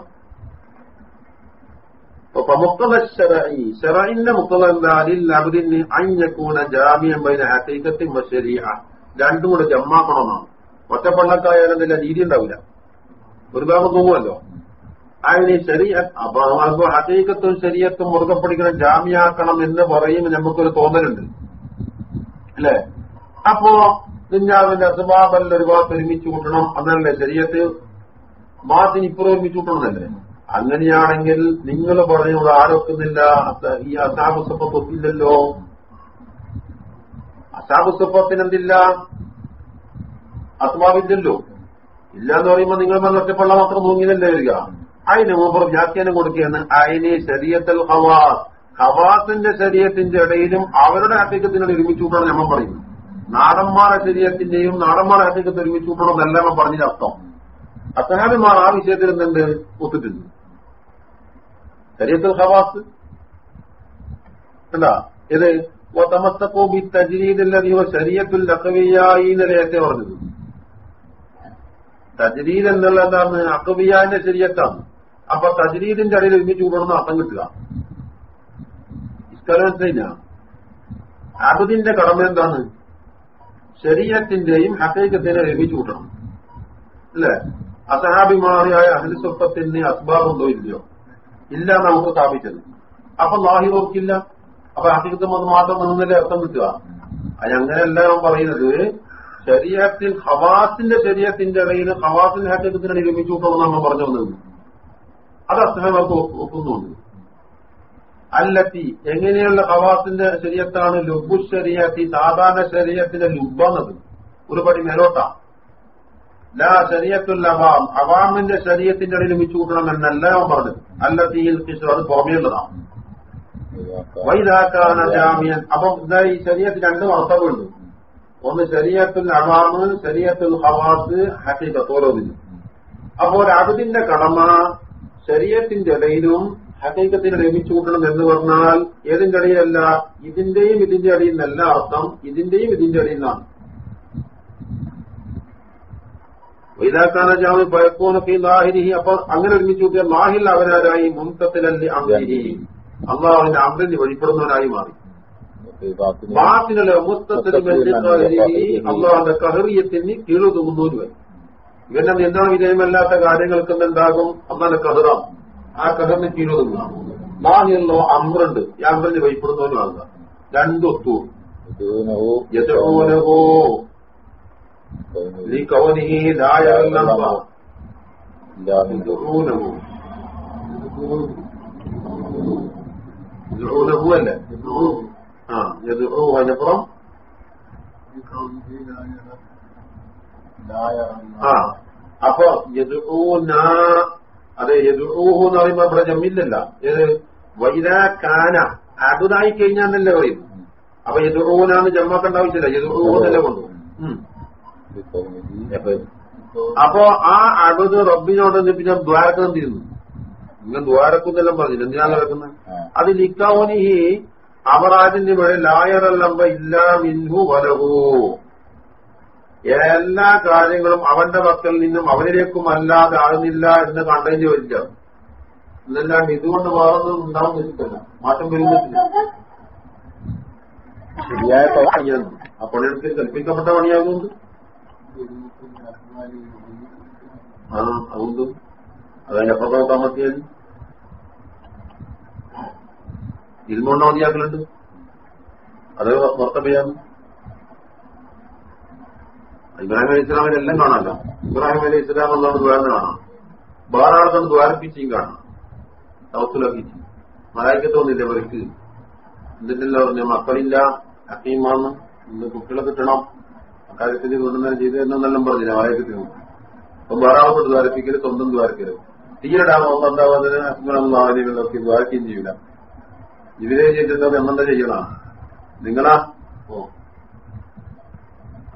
ഷറഇന്റെ മുക്തത എന്താ? അലിൽ അബ്ദിന് അഞ്ഞക്കൂന ജാമ്യം ബൈന വശരീഅ രണ്ടും കൂടെ ജമ്മാക്കണമെന്നാണ്. ഒറ്റപ്പള്ളക്കായാലും എന്തില്ല രീതി ഉണ്ടാവില്ല. ഒരു ഭാഗം തൂങ്ങുമല്ലോ അതിന് ശരീര അപ്പൊ അപ്പൊ ഹഖീഖത്തും ശരീരത്തും മുറുകെ പിടിക്കണം ജാമ്യാക്കണം എന്ന് പറയുമ്പോൾ നമുക്കൊരു തോന്നലുണ്ട്. അല്ലേ? അപ്പോ ദുഞ്ഞാവിന്റെ അസുബാബല്ല ഒരു ഭാഗത്ത് ഒരുമിച്ച് കൂട്ടണം. അതല്ലേ ശരീരത്ത് മാത്തിന് ഇപ്പുറം ഒരുമിച്ച് കൂട്ടണമെന്നല്ലേ? അങ്ങനെയാണെങ്കിൽ നിങ്ങൾ പറഞ്ഞോട് ആരോക്കുന്നില്ല ഈ അസാബുസപ്പത്ത് ഒത്തില്ലല്ലോ അസ്വാവില്ലല്ലോ അസ്മാവില്ലല്ലോ ഇല്ല എന്ന് പറയുമ്പോ നിങ്ങൾ മനസ്സിലുള്ള മാത്രം തൂങ്ങിയതല്ലേ വരിക. അതിന് മുമ്പ് വ്യാഖ്യാനം കൊടുക്കുകയാണ് അയിന് ശരീരത്തിൽ ഹവാസ് ഹവാസിന്റെ ശരീരത്തിന്റെ ഇടയിലും അവരുടെ ഹക്കീക്കത്തിനോട് ഒരുമിച്ച് കൂട്ടണം നമ്മൾ നാടന്മാരുടെ ശരീരത്തിന്റെയും നാടന്മാരുടെ ഹക്കീക്കത്ത് ഒരുമിച്ച് കൂട്ടണം എന്നല്ല നമ്മൾ പറഞ്ഞതിന്റെ അർത്ഥം. അസഹാബിമാർ ആ വിഷയത്തിൽ എന്തുണ്ട്? ഒത്തിട്ടുണ്ട്. ശരീരത്തിൽ ഹവാസ്? അല്ല ഇത് തമസ്തക്കോ ബി തജ്രീദല്ലതീവ ശരീരത്തിൽ അക്കവിയായി നിലയത്തെ പറഞ്ഞത് തജ്രീദ് എന്നുള്ള എന്താണ് അക്കവിയാന്റെ ശരീരത്താണ് അപ്പൊ തജ്രീദിന്റെ ഇടയിൽ ഒരുമിച്ച് കൂടണമെന്ന് അർത്ഥം കിട്ടുക. ഇസ്കലോത്തിന അബുദിന്റെ കടമ എന്താണ്? ശരീരത്തിന്റെയും ഹക്കൈക്കത്തിനെ ഒരുമിച്ച് കൂട്ടണം അല്ലേ? അസഹാബിമാറിയായ അസ്ബാബ് അസ്ബാബുണ്ടോ ഇല്ലയോ? ഇല്ല നമുക്ക് സ്ഥാപിച്ചത്. അപ്പൊ ലാഹി നോക്കില്ല അപ്പൊ അത് മാത്രം നിന്നല്ലേ അർത്ഥം കിട്ടുക? അതങ്ങനെയല്ല ഞാൻ പറയുന്നത്. ശരീരത്തിൽ ഹവാസിന്റെ ശരീരത്തിന്റെ ഇടയിൽ ഹവാസിന്റെ ഹക്കീക്കത്തിനെ ഒരുമിച്ച് കൂട്ടണമെന്ന് നമ്മൾ പറഞ്ഞു വന്നത്. അത് അസഹാബർക്ക് ഒക്കുന്നുണ്ട് അല്ലത്തി എങ്ങനെയുള്ള ഹവാസിന്റെ ശരീരത്താണ് ലുബു ശരീരത്തി സാധാരണ ശരീരത്തിന്റെ ലുബെന്നത് ഒരു മേലോട്ടാ. ലാ ശരീരത്തുൽ അവാം. അവാമിന്റെ ശരീരത്തിന്റെ ഇടയിൽ വെച്ചു കൂട്ടണം എന്നല്ല അവൻ പറഞ്ഞത്. അല്ലത്തിയിൽ കിഷു അത് പുറമേയുള്ളതാണ്. വൈദാക്കാന ജാമ്യൻ. അപ്പം ഈ ശരീരത്തിൽ രണ്ട് അർത്ഥമുണ്ട് ഒന്ന് ശരീരത്തുൽ അവാമ് ശരീരത്തുൽ ഹവാസ് ഹക്കീക്കത്ത് ഓരോന്നിനും അപ്പോൾ അതിന്റെ കടമ ശരീരത്തിന്റെ ഇടയിലും ഹക്കൈക്കത്തിന് ലഭിച്ചു കൂട്ടണം എന്ന് പറഞ്ഞാൽ ഏതിന്റെ ഇടയിലല്ല? ഇതിന്റെയും ഇതിന്റെ ഇടയിൽ നിന്നല്ല അർത്ഥം. ഇതിന്റെയും ഇതിന്റെ ഇടയിൽ നിന്നാണ്. വൈദാക്കാന ജാമി പയക്കോനൊക്കെ ലാഹിരി അപ്പൊ അങ്ങനെ ഒരുമിച്ച് കൂട്ടിയ ലാഹിൽ അവരാരായി? മുൻതത്തിലല്ലേ അമ്മിരി അള്ളാഹുവിന്റെ അമ്രിന് വഴിപ്പെടുന്നവരായി മാറി. ബാത്തിന് ബാത്തിനല്ല അള്ളാഹുന്റെ കഹറിയത്തിന് കീഴുതുകുന്നവരുമായി ഇവന്റെ നിന്നാ വിജയമല്ലാത്ത കാര്യങ്ങൾക്ക് എന്തുണ്ടാകും അന്നാലെ കഹറാം ആ കഹറിന് കീഴുതുങ്ങാം ബാഹിയല്ലോ അമ്രുണ്ട് ഈ അമ്രിന് വഴിപ്പെടുന്നവനുമാകുക രണ്ടൊത്തു രണ്ടൊത്തൂർ യഥോനഹോ لكونه لا يعلم يدعونه يدعونه അല്ലേ ആ يدعوه അതിനപ്പുറം ആ അപ്പൊ യദൂന അതെ യദൂഹു എന്ന് പറയുമ്പോ ഇവിടെ ജമ്മില്ലല്ല ഏത് വൈദാ കാന അബുദായി കഴിഞ്ഞാന്നല്ലേ പറയും അപ്പൊ യദൂനാന്ന് ജമ്മാക്കേണ്ട ആവശ്യമില്ല യദൂഹു എന്നല്ലേ കൊണ്ടു ഉം. അപ്പോ ആ അഴുത് റബ്ബിനോട് പിന്നെ ദ്വാരക്കം തീരുന്നു നിങ്ങൾ ദ്വാരക്കുന്നെല്ലാം പറഞ്ഞില്ല? എന്തിനാണ് നടക്കുന്നത് അത് ലിക്കാവോനിഹി അവറാജിന്റെ ഇവിടെ ലായറല്ലമ്പ ഇല്ലാ മിൻഹു വലഹു. എല്ലാ കാര്യങ്ങളും അവന്റെ പക്കൽ നിന്നും അവനിലേക്കും അല്ലാതെ ആകുന്നില്ല എന്ന് കണ്ടതിന്റെ വരില്ല ഇതല്ലാണ്ട് ഇതുകൊണ്ട് വേറൊന്നും ഉണ്ടാവും വെച്ചിട്ടല്ല മാറ്റം വരുന്നില്ല. ശരിയായ പണിയാണ്. ആ പണിയെടുത്ത് കൽപ്പിക്കപ്പെട്ട പണിയാകുന്നുണ്ട് ആ അതുകൊണ്ട് അതതിനപ്പുറത്ത് നോക്കാൻ പറ്റിയാൽ ഇരുന്നോണ്ട് മതിയാക്കലുണ്ട്. അത് പുറത്തപ്പയ്യാന്ന് ഇബ്രാഹിം അലി ഇസ്ലാമിനെ എല്ലാം കാണാമല്ലോ ഇബ്രാഹിം അലി ഇസ്ലാം എന്നുള്ളത് വേറെ കാണാം. ബാറാളത്തൊന്ന് ദ്വാരപ്പിച്ചും കാണാം. തവത്തുലാക്കിച്ച് മലായിക്കത്തോന്നില്ല ഇവർക്ക് എന്നിട്ടല്ലോ പറഞ്ഞ മക്കളില്ല അക്കീമാന്ന് ഇന്ന് കുട്ടികളെ കിട്ടണം. അക്കാര്യത്തിൽ കൊണ്ടുവന്നാൽ ചെയ്തു എന്നെല്ലാം പറഞ്ഞില്ല. വായത്തിന് അപ്പൊ ആൾക്കൊണ്ട് ദ്വാരപ്പിക്കൽ സ്വന്തം ദ്വാരക്കൽ തീരടാമോ എന്താവാതിന് അസ്മനാലികളൊക്കെ ദ്വാരക്കുകയും ചെയ്യൂല ഇവരെ ചെയ്തിട്ട് എന്നെന്താ ചെയ്യണം? നിങ്ങളാ? ഓ.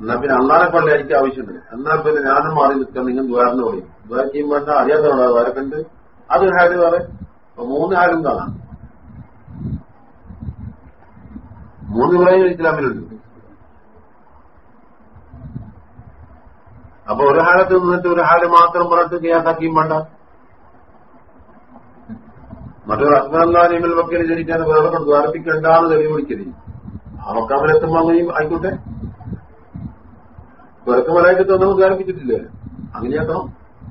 എന്നാ പിന്നെ അള്ളാനെ പള്ളി എനിക്ക് ആവശ്യമുണ്ട്. എന്നാ പിന്നെ ഞാനും മാറി നിൽക്കാം. നിങ്ങൾ ദ്വാരന്ന് പറയും ദ്വാരക്കുകയും വേണ്ട എന്താ അറിയാത്തവണോ ദ്വാരക്കുണ്ട് അത് ഹാൽ വേറെ. അപ്പൊ മൂന്ന് ഹാലും കാണാം മൂന്ന് പ്രായം ഇസ്ലാമിലുണ്ട് അപ്പൊ ഒരു ഹാലത്ത് നിന്നിട്ട് ഒരു ഹാൽ മാത്രം പറഞ്ഞിട്ട് ചെയ്യാതാക്കിയും വേണ്ട. മറ്റൊരു അസ്മല്ലാനിമിൽ വക്കീൽ ജനിക്കാൻ വേറെ കൊണ്ട് ദ്വാരപ്പിക്കേണ്ടാന്ന് തെളിവ് പിടിക്കരുത് ആ മക്കാമിലെത്തുമ്പോ അങ്ങനെയും ആയിക്കോട്ടെ. വെറുക്കമലായിട്ട് തന്നെ നമ്മൾ ദ്വാരപ്പിച്ചിട്ടില്ലേ അങ്ങനെയാക്കണം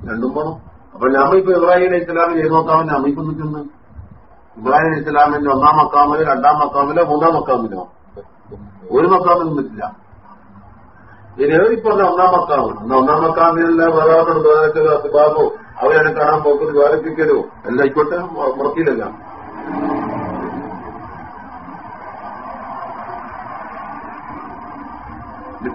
രണ്ടും വേണം. അപ്പൊ ഇപ്പൊ ഇബ്രാഹിം അലൈഹി ഇസ്ലാമിൽ ഏത് മക്കാമിന്റെ അമ്മയ്ക്ക് നിൽക്കുന്നു ഇബ്രാഹിം അലൈഹി ഇസ്ലാമിന്റെ ഒന്നാം മക്കാമിലോ രണ്ടാം മക്കാമിലോ മൂന്നാം മക്കാമിലോ? ഒരു മക്കാമിൽ നിന്നിട്ടില്ല. ഇനി ഏറി പറഞ്ഞ ഒന്നാം മക്കാമ് എന്നാ ഒന്നാം മക്കാമിലുള്ള വേറെ ദ്വാരക്കലോ അഭിഭാഗവും അവരെ കാണാൻ പോക്കത് വേദനിപ്പിക്കലോ എല്ലാം ആയിക്കോട്ടെ മുറക്കിയിലല്ല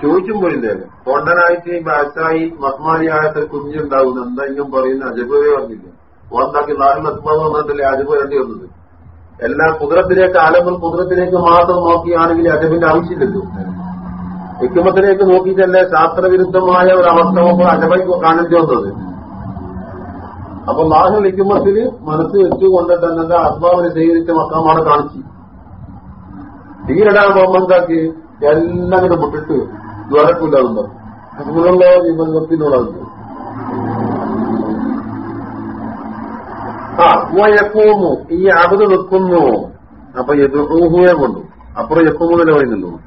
ചോദിച്ചും പോയില്ലേ? കൊണ്ടനായിട്ട് ബാച്ചായി മസ്മാരിയായിട്ട് കുഞ്ഞുണ്ടാവുന്നു. എന്തെങ്കിലും പറയുന്ന അജബേ പറഞ്ഞില്ല? ഓർത്താക്കി നാല് അത്മാവ് വന്നിട്ടല്ലേ അജബ് വരേണ്ടി വന്നത്? എല്ലാം കുതിരത്തിലേക്ക് ആലമ്പൽ കുതിരത്തിലേക്ക് മാത്രം നോക്കിയാണെങ്കിൽ അജബിന്റെ ആവശ്യമില്ലല്ലോ. ഹിക്കുമത്തിലേക്ക് നോക്കിയിട്ടല്ലേ ശാസ്ത്രവിരുദ്ധമായ ഒരു അവസ്ഥ നോക്കുമ്പോൾ അജബൈ കാണേണ്ടി വന്നത്. അപ്പൊ ലാഹു ഹിക്കുമത്തിൽ മനസ്സ് വെച്ചുകൊണ്ടിട്ട് തന്നെ അസ്ബാബിനെ സ്വീകരിച്ച മക്കാമാണ് കാണിച്ചു തീരിടാൻ പോകുമ്പോൾ എല്ലാം കൂടെ വിട്ടിട്ട് ദ്വാരക്കില്ലാതുണ്ടോ അങ്ങനെയുള്ള യക്കൂമു ഈ അബത് നിൽക്കുന്നു അപ്പൊ യദൂഹുയെ കൊണ്ടു. അപ്പുറം യക്കൂമുന്നെ പറയുന്നുള്ളൂ ഈ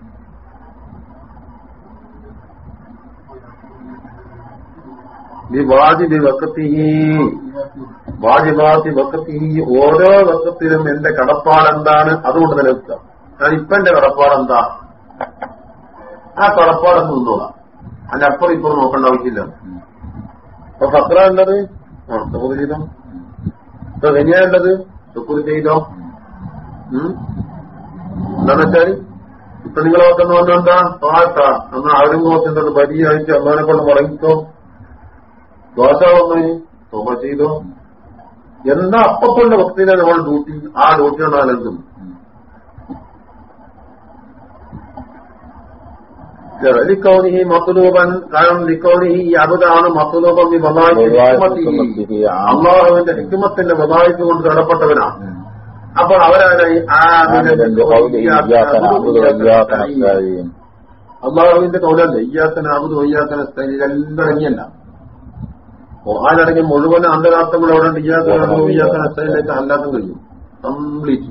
വാജിബി വക്കത്തി. ഓരോ വക്കത്തിലും എന്റെ കടപ്പാടെന്താണ്? അതുകൊണ്ട് നിലനിൽക്കുക ഞാൻ ഇപ്പൊ എന്റെ കടപ്പാടെന്താ? ആ കടപ്പാടൊന്നും നിന്നോളാം. അതിന്റെ അപ്പുറം ഇപ്പുറം നോക്കേണ്ട ആവശ്യമില്ല. അപ്പൊ ഫക്ര സുഹൃത്ത് ചെയ്തോ? ഇപ്പൊ വെനിയ ഉള്ളത് സുഹൃത്ത് ചെയ്തോ? എന്താണെന്ന് വെച്ചാൽ ഇപ്പൊ നിങ്ങൾ നോക്കുന്ന വന്നെന്താ പാട്ടാ എന്നാ ആരും നോക്കുന്നത് വലിയ അയച്ച് അമ്മാനെ കൊണ്ട് മുടങ്ങിക്കോ ദോശ വന്നു തോമ ചെയ്തോ. എന്താ അപ്പത്തിന്റെ ഭക്തിയിലെ നമ്മൾ ഡ്യൂട്ടി ആ ഡ്യൂട്ടി ഉണ്ടാകും ലിക്കൗനിഹി മത്തുലൂബൻ കാരണം ലിക്കൗനിഹി അബുദാണ് മത്തുലൂപം ഈ അള്ളാഹുവിന്റെ ഹിക്കുമത്തിന്റെ വതായിക്ക് കൊണ്ട് കടപ്പെട്ടവനാണ് അപ്പോൾ അവരാണ് അള്ളാഹുവിന്റെ കൗലല്ല? ഇയ്യാത്തന അബുദ് വയ്യാത്തന എല്ലാം രണ്ടടങ്ങിയല്ല ഖുർആാനടങ്ങി മുഴുവൻ അന്തരാർത്ഥങ്ങൾ അവിടെ ഇയാക്കാൻ ഇയാക്കാൻ അച്ഛനിലേക്ക് അല്ലാക്കാൻ കഴിയും കംപ്ലീറ്റ്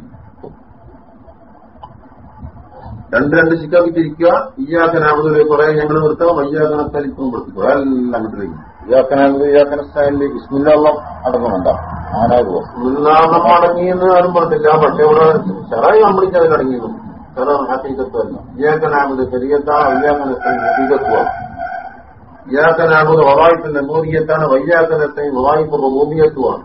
രണ്ട് രണ്ട് ചിക്കാക്കി തിരിക്കുക ഇയാക്കനാമതിലേക്ക് കുറെ ഞങ്ങൾ നിർത്താം അയ്യാക്കനസ്ഥലിപ്പം കൊടുത്തു എല്ലാം അങ്ങോട്ട് കഴിക്കും ഇയാക്കനാമത് ഇയാക്കനസ്ഥാനിൽ ഇസ്മില്ലാം അടങ്ങുന്നുണ്ടോ. ആനാകുമോ ഇസ്മില്ലാഹം അടങ്ങിയെന്ന് ആരും പറഞ്ഞില്ല. പക്ഷെ ഇവിടെ ചെറായി കംപ്ലീറ്റ് അതിൽ അടങ്ങിയിരുന്നു ചെറ ഹീകത്വമല്ല ഇയാക്കനാമത് ശരീരത്താ അയ്യാക്കനസ്ഥലം ഹീകത്വമാണ് ഹസീകത്വം ഇയാക്കനാമത് വവായിപ്പിന്റെ നൂറിയത്താണ് വയ്യാക്കനത്തെയും വവായിപ്പ് റൂബിയത്വമാണ്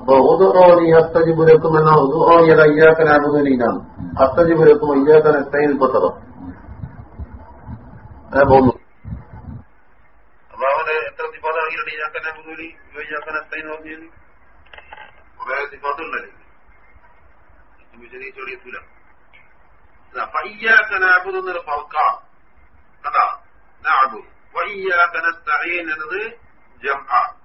അപ്പൊ ഉദുറോനി ഹസ്തജിപുരക്കും എന്ന ഉദുറോനിയല്ല ഇയാക്കനാമതിനാണ് ഹസ്തജിപുരക്കും ഇയാക്കനത്തെയിൽപ്പെട്ടത് അങ്ങനെ പോകുന്നു. അപ്പൊ അവന് എത്ര ഇറങ്ങിയിട്ടുണ്ട്? ഇയാക്കനെ മുതലി ഇയാക്കനെ എത്രയെന്ന് പറഞ്ഞാൽ കുറെ സിഫാത്തുണ്ടല്ലേ വിശദീകരിച്ചോടി എത്തൂല. ഫയ്യാക്കനാബുദ് ഫർക്കാം അതാ നാബു വയ്യാക്കനസ്തഈൻ എന്നത് ജംഹ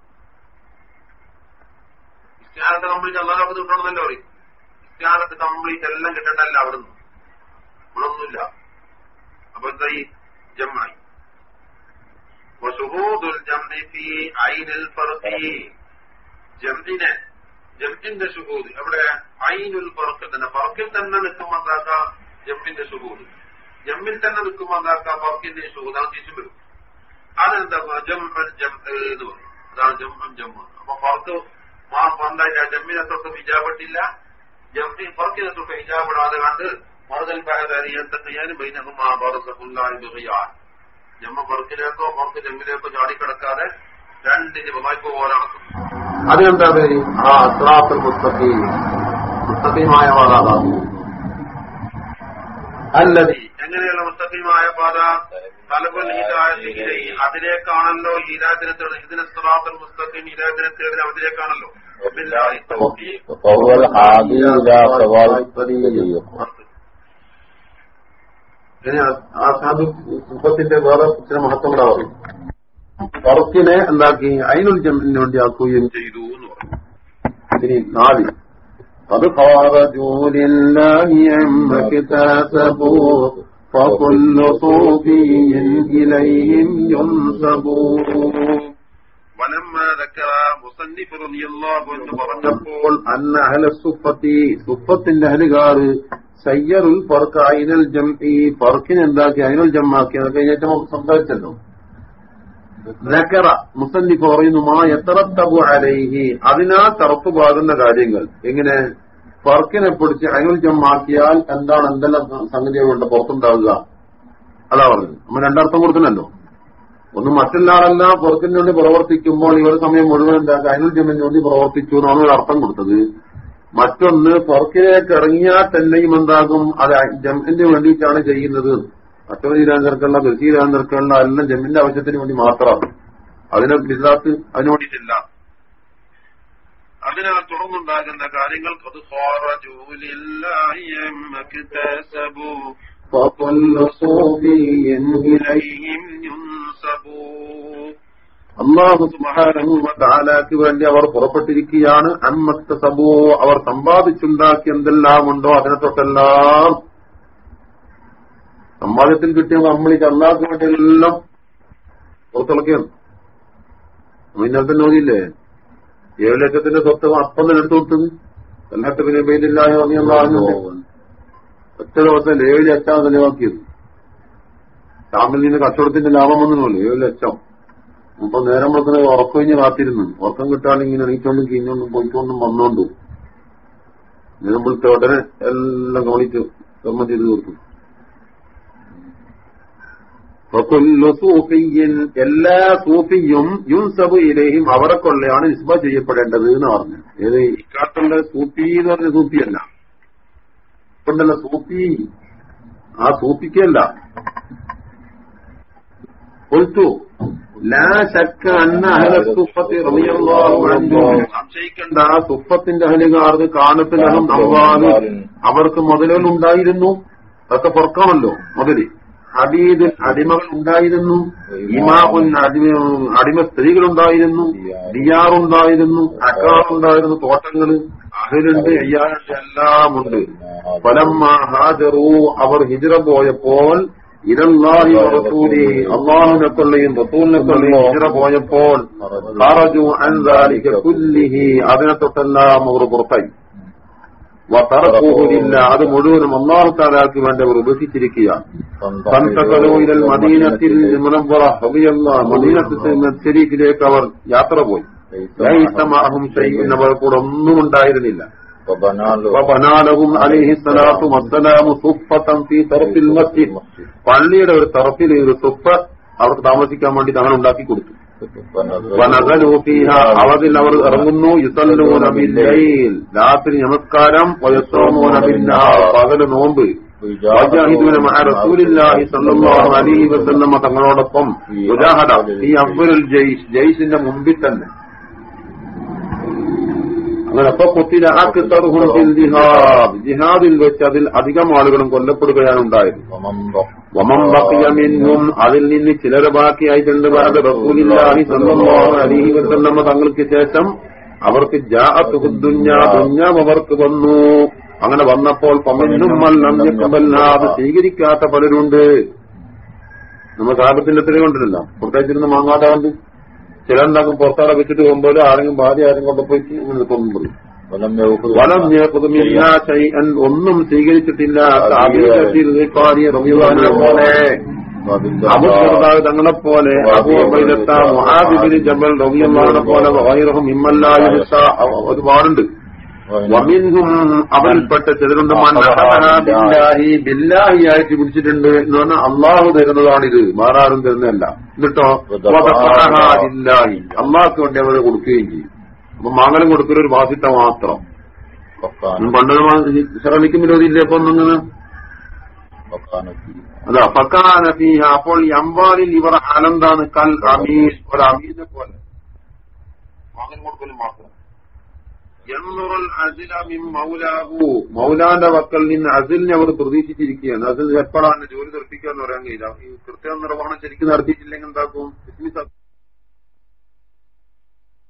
ഇസ്ലാമത്തെ കംപ്ലീറ്റ് അള്ളാഹ് കിട്ടണമെന്നല്ലോ പറയും? ഇസ്ലാമത്തെ കംപ്ലീറ്റ് എല്ലാം കിട്ടണ്ടല്ല അവിടുന്ന്. ഇവിടൊന്നുമില്ല അപ്പൊ എന്താ ഈ ജമായി ജംദിനെ സുഹൂദ്. അവിടെ ഐനുൽ പറക്കിൽ തന്നെ. പറക്കിൽ തന്നെ നിൽക്കുമ്പോൾ എന്താക്കാം? ജമ്മിന്റെ സുഹൂദ്. ജമ്മിൽ തന്നെ നിൽക്കുമ്പോൾ എന്താക്കാം? പറക്കിന്റെ സുഹൂദ്. അത് തിരിച്ചു വരും. അതെന്താ ജംഅൻ ജം എന്ന് പറയും. അതാണ് ജംഅൻ ജമ്മ അപ്പൊ പുറത്ത് മാ പന്തായില്ല ജമ്മിനെ തൊട്ട് ഹിജാബിട്ടില്ല. ജമ്മി പുറത്തിനെ തൊട്ട് ഹിജാബിടാതെ കണ്ട് മറുതൽ ബഹദാരിയത്തന്നെയാലും ബൈനഹും ആ ബറസഫുല്ലാഹി ബിഗിയാൻ. ജമ്മ പുറത്തിലേക്കോ പുറത്ത് ജമ്മിലേക്കോ ചാടിക്കിടക്കാതെ രണ്ടിന് വായ്പ പോലെ നടക്കും. അതിനെന്താ പേര്? ആ അസ്രാത്തുൽ മുസ്തഖീം. മുസ്തഖീമായ വാദാതാണ് അല്ലതി എങ്ങനെയുള്ള മുസ്തഖീമായ പാത? തലവൻ ഹിതായി അതിലേക്കാണല്ലോ ഹിരാജനത്തോട് ഇതിനെ സ്രാത്തൽ മുസ്തഖീം ഹിരാജനത്തേട് അതിലേക്കാണല്ലോ ആ സാധു കുപ്പത്തിന്റെ വേറെ ചില മഹത്വം കൂടെ പറയും. പറക്കിനെ എന്താക്കി? അതിനൊരു ജമ്മിന് വേണ്ടി ആക്കുകയും ചെയ്തു എന്ന് പറഞ്ഞു. ഇനി നാല്. അത് ഖാറജൂ ലില്ലാഹി فكل صوفي إليهم ينسبون ولما ذكر مصنف رضي الله عنه പറഞ്ഞപ്പോൾ അന്ന അഹല സുഫത്തി സുഫത്തിന്റെ അഹലുകാറ് സയ്യറുൽ ഫർക്ക് അയിനൽ ജം ഈ ഫർക്കിന് എന്താക്കി അയിനുൽ ജമ്മാക്കി അതൊക്കെ കഴിഞ്ഞിട്ട് നമുക്ക് സംസാരിച്ചല്ലോ നക്കറ മുസന്നിഫ് പറയുന്നു മാ എത്തറത്തബു അലൈഹി അതിനാ തറപ്പുപാകുന്ന കാര്യങ്ങൾ എങ്ങനെ ഫർക്കിനെ പിടിച്ച് അയിനുൽ ജമാക്കിയാൽ എന്താണ് എന്തെല്ലാം സംഗതികളുണ്ട് പുറത്തുണ്ടാവുക? അതാ പറഞ്ഞത്. നമ്മൾ രണ്ടർത്ഥം കൊടുക്കുന്നല്ലോ ഒന്ന് മറ്റൊരാളെല്ലാം പുറത്തിന് വേണ്ടി പ്രവർത്തിക്കുമ്പോൾ ഇവർ സമയം മുഴുവൻ എന്താക്കുക അതിനൊരു ജമ്മിന് വേണ്ടി പ്രവർത്തിച്ചു എന്നാണ് ഒരു അർത്ഥം കൊടുത്തത്. മറ്റൊന്ന് പുറത്തിലേക്ക് ഇറങ്ങിയാൽ തന്നെയും എന്താകും? അത് ജമ്മിന് വേണ്ടിയിട്ടാണ് ചെയ്യുന്നത്. മറ്റൊരു തീരാന്തർക്കുള്ള കൃഷി തീരാന്തർക്കുള്ള എല്ലാം ജമ്മിന്റെ ആവശ്യത്തിന് വേണ്ടി മാത്രമാണ്. അതിനെ ബിസിനസ് അതിനു വേണ്ടിയിട്ടില്ല അതിനാൽ തുടർന്നുണ്ടാകുന്ന കാര്യങ്ങൾക്ക് അത് അള്ളാഹു സുബാനഹുമാലാക്ക് വേണ്ടി അവർ പുറപ്പെട്ടിരിക്കുകയാണ്. അമ്മത്ത സബോ അവർ സമ്പാദിച്ചുണ്ടാക്കി എന്തെല്ലാം ഉണ്ടോ? അതിനെ തൊട്ടെല്ലാം സമ്പാദ്യത്തിൽ കിട്ടിയ നമ്മൾ ഈ വേണ്ടി എല്ലാം പുറത്തിളക്കിയാണ്. ഇന്നലത്തെ നോക്കിയില്ലേ ഏഴ് ലക്ഷത്തിന്റെ സ്വത്ത് അപ്പം എടുത്തു കൊടുത്തത് എല്ലാത്ത പിന്നെ പേരില്ലാതെ ഒറ്റ ദിവസം ഏഴ് ലക്ഷമാണ് ചെലവാക്കിയത് ഷാമിൽ നിന്ന് കച്ചവടത്തിന്റെ ലാഭം വന്നല്ലോ ഏഴ് ലക്ഷം. അപ്പൊ നേരം വെളുക്കുന്ന ഉറക്കം കഴിഞ്ഞ് കാത്തിരുന്നു. ഉറക്കം കിട്ടാണ്ട് ഇങ്ങനെ എണീച്ചോണ്ടും കിഞ്ഞോണ്ടും പോയിക്കൊണ്ടും വന്നോണ്ടും. നേരം വെളുത്ത ഉടനെ എല്ലാം കാണിച്ചു കർമ്മം ചെയ്ത് തീർത്തു. എല്ലാ സൂഫിയും യുൻസബ് ഇലേഹിം അവരെ കൊള്ളയാണ് നിസ്ബ ചെയ്യപ്പെടേണ്ടത് എന്ന് പറഞ്ഞു. ഏത് ഇക്കാട്ടുള്ള സൂഫി എന്ന് പറഞ്ഞ സൂഫിയല്ല. കൊണ്ടുള്ള സൂഫി. ആ സൂഫിക്കല്ല. കൊൽത്തു സംശയിക്കേണ്ട ആ സുഫത്തിന്റെ അഹലുകാർക്ക് കാലത്തിനകം അമ്പാൽ അവർക്ക് മുതലുകൾ ഉണ്ടായിരുന്നു അതൊക്കെ പുറക്കാമല്ലോ മുതൽ. ഹബീദുൻ അടിമകൾ ഉണ്ടായിരുന്നു ഇമാഉൻ അടിമ സ്ത്രീകളുണ്ടായിരുന്നു ദിയാറുണ്ടായിരുന്നു അക്കാറുണ്ടായിരുന്നു തോട്ടങ്ങൾ അഹിലുണ്ട് അയ്യാറുണ്ട് എല്ലാം ഉണ്ട് ഫലമ്മ ഹാജറു അവർ ഹിജറ പോയപ്പോൾ റസൂലി ഹിജറ പോയപ്പോൾ അതിനെ തൊട്ടെല്ലാം അവർ പുറത്തായി. വത്തറക്കൂഹുലില്ല അത് മുഴുവനും അള്ളാഹു താലാക്ക് വേണ്ടി അവർ ഉപസിച്ചിരിക്കുക സന്തകലൂയിലൽ മദീനത്തിൽ ശരീഫിലേക്ക് അവർ യാത്ര പോയി. ലൈസമാഹും ചെയ്യുന്ന അവർ കൂടെ ഒന്നും ഉണ്ടായിരുന്നില്ല പള്ളിയുടെ ഒരു തറപ്പിൽ ഒരു സുപ്പ അവർക്ക് താമസിക്കാൻ വേണ്ടി തങ്ങൾ ഉണ്ടാക്കി കൊടുത്തു. അവതിൽ അവർ ഇറങ്ങുന്നു. രാത്രി നമസ്കാരം. പകൽ നോമ്പ്. തങ്ങളോടൊപ്പം ഉദാഹരണം ഈ അബ്ബുൽ ജയ്ഷ്. ജയ്ഷിന്റെ മുമ്പിൽ തന്നെ. അങ്ങനെ അപ്പൊ ആക്കിത്തറുഹും ഫിൽ ജിഹാദ്. ജിഹാദിൽ വെച്ച് അതിൽ അധികം ആളുകളും കൊല്ലപ്പെടുകയാണ് ഉണ്ടായത്. വമം അതിൽ നിന്ന് ചിലർ ബാക്കിയായിട്ടുണ്ട്. റസൂലില്ലാഹി അലൈഹി തങ്ങൾക്ക് ശേഷം അവർക്ക് അവർക്ക് വന്നു. അങ്ങനെ വന്നപ്പോൾ പമിന്നും അത് സ്വീകരിക്കാത്ത പലരുണ്ട്. നമ്മൾ കാലത്തിന്റെ എത്ര കൊണ്ടിട്ടില്ല പുറത്തേച്ചിരുന്ന് മാങ്ങാതെ കൊണ്ട് ചിലരുണ്ടാക്കും പുറത്താടെ വെച്ചിട്ട് കൊണ്ടുപോലെ ആരെങ്കിലും ഭാര്യ ആരും കൊണ്ടുപോയി തോന്നും പറയും വലം ശൈഅൻ ഒന്നും സ്വീകരിച്ചിട്ടില്ല. പോലെ അബുദാവ് തങ്ങളെ പോലെ അബൂബൈലത്ത മുഹാബിബിന് ജബൽ പോലെ വൈറഹും ഇമ്മല്ലാ ഒരുപാടുണ്ട്. അവരിൽപ്പെട്ട ചിലരുണ്ട് ബില്ലാഹി ബില്ലാഹി ആയിട്ട് പിടിച്ചിട്ടുണ്ട് എന്ന് പറഞ്ഞാൽ അള്ളാഹു തരുന്നതാണിത്. മാറാറും തരുന്നതല്ല. എന്നിട്ടോ ബില്ലാഹി അള്ളാഹ്ക്ക് വേണ്ടി അവർ കൊടുക്കുകയും ചെയ്യും. അപ്പൊ മാങ്ങലം കൊടുക്കുന്ന ഒരു ബാധ്യത മാത്രം പണ്ട് ശ്രമിക്കും വിരോധിയില്ല അപ്പൊ ഒന്നിങ്ങനെ അതാ ഫക്കാന അപ്പോൾ ഈ അമ്പാലിൽ ഇവർ അനന്താണ് കൽ അമീർ ഒരു അമീനെ പോലെ. മാങ്ങൻ കൊടുക്കലും മാത്രം എന്നുറൽ അസില മിൻ മൗലാഹു മൗലാന്റെ വക്കൽ നിന്ന് അസിലിനെ അവർ പ്രതീക്ഷിച്ചിരിക്കുകയാണ്. അസിൽ എപ്പോഴാണ് ജോലി തെറിപ്പിക്കുക എന്ന് പറയാൻ കഴിയില്ല. ഈ കൃത്യ നിർവഹണം ശരിക്കും നടത്തിയിട്ടില്ലെങ്കിൽ എന്താക്കും?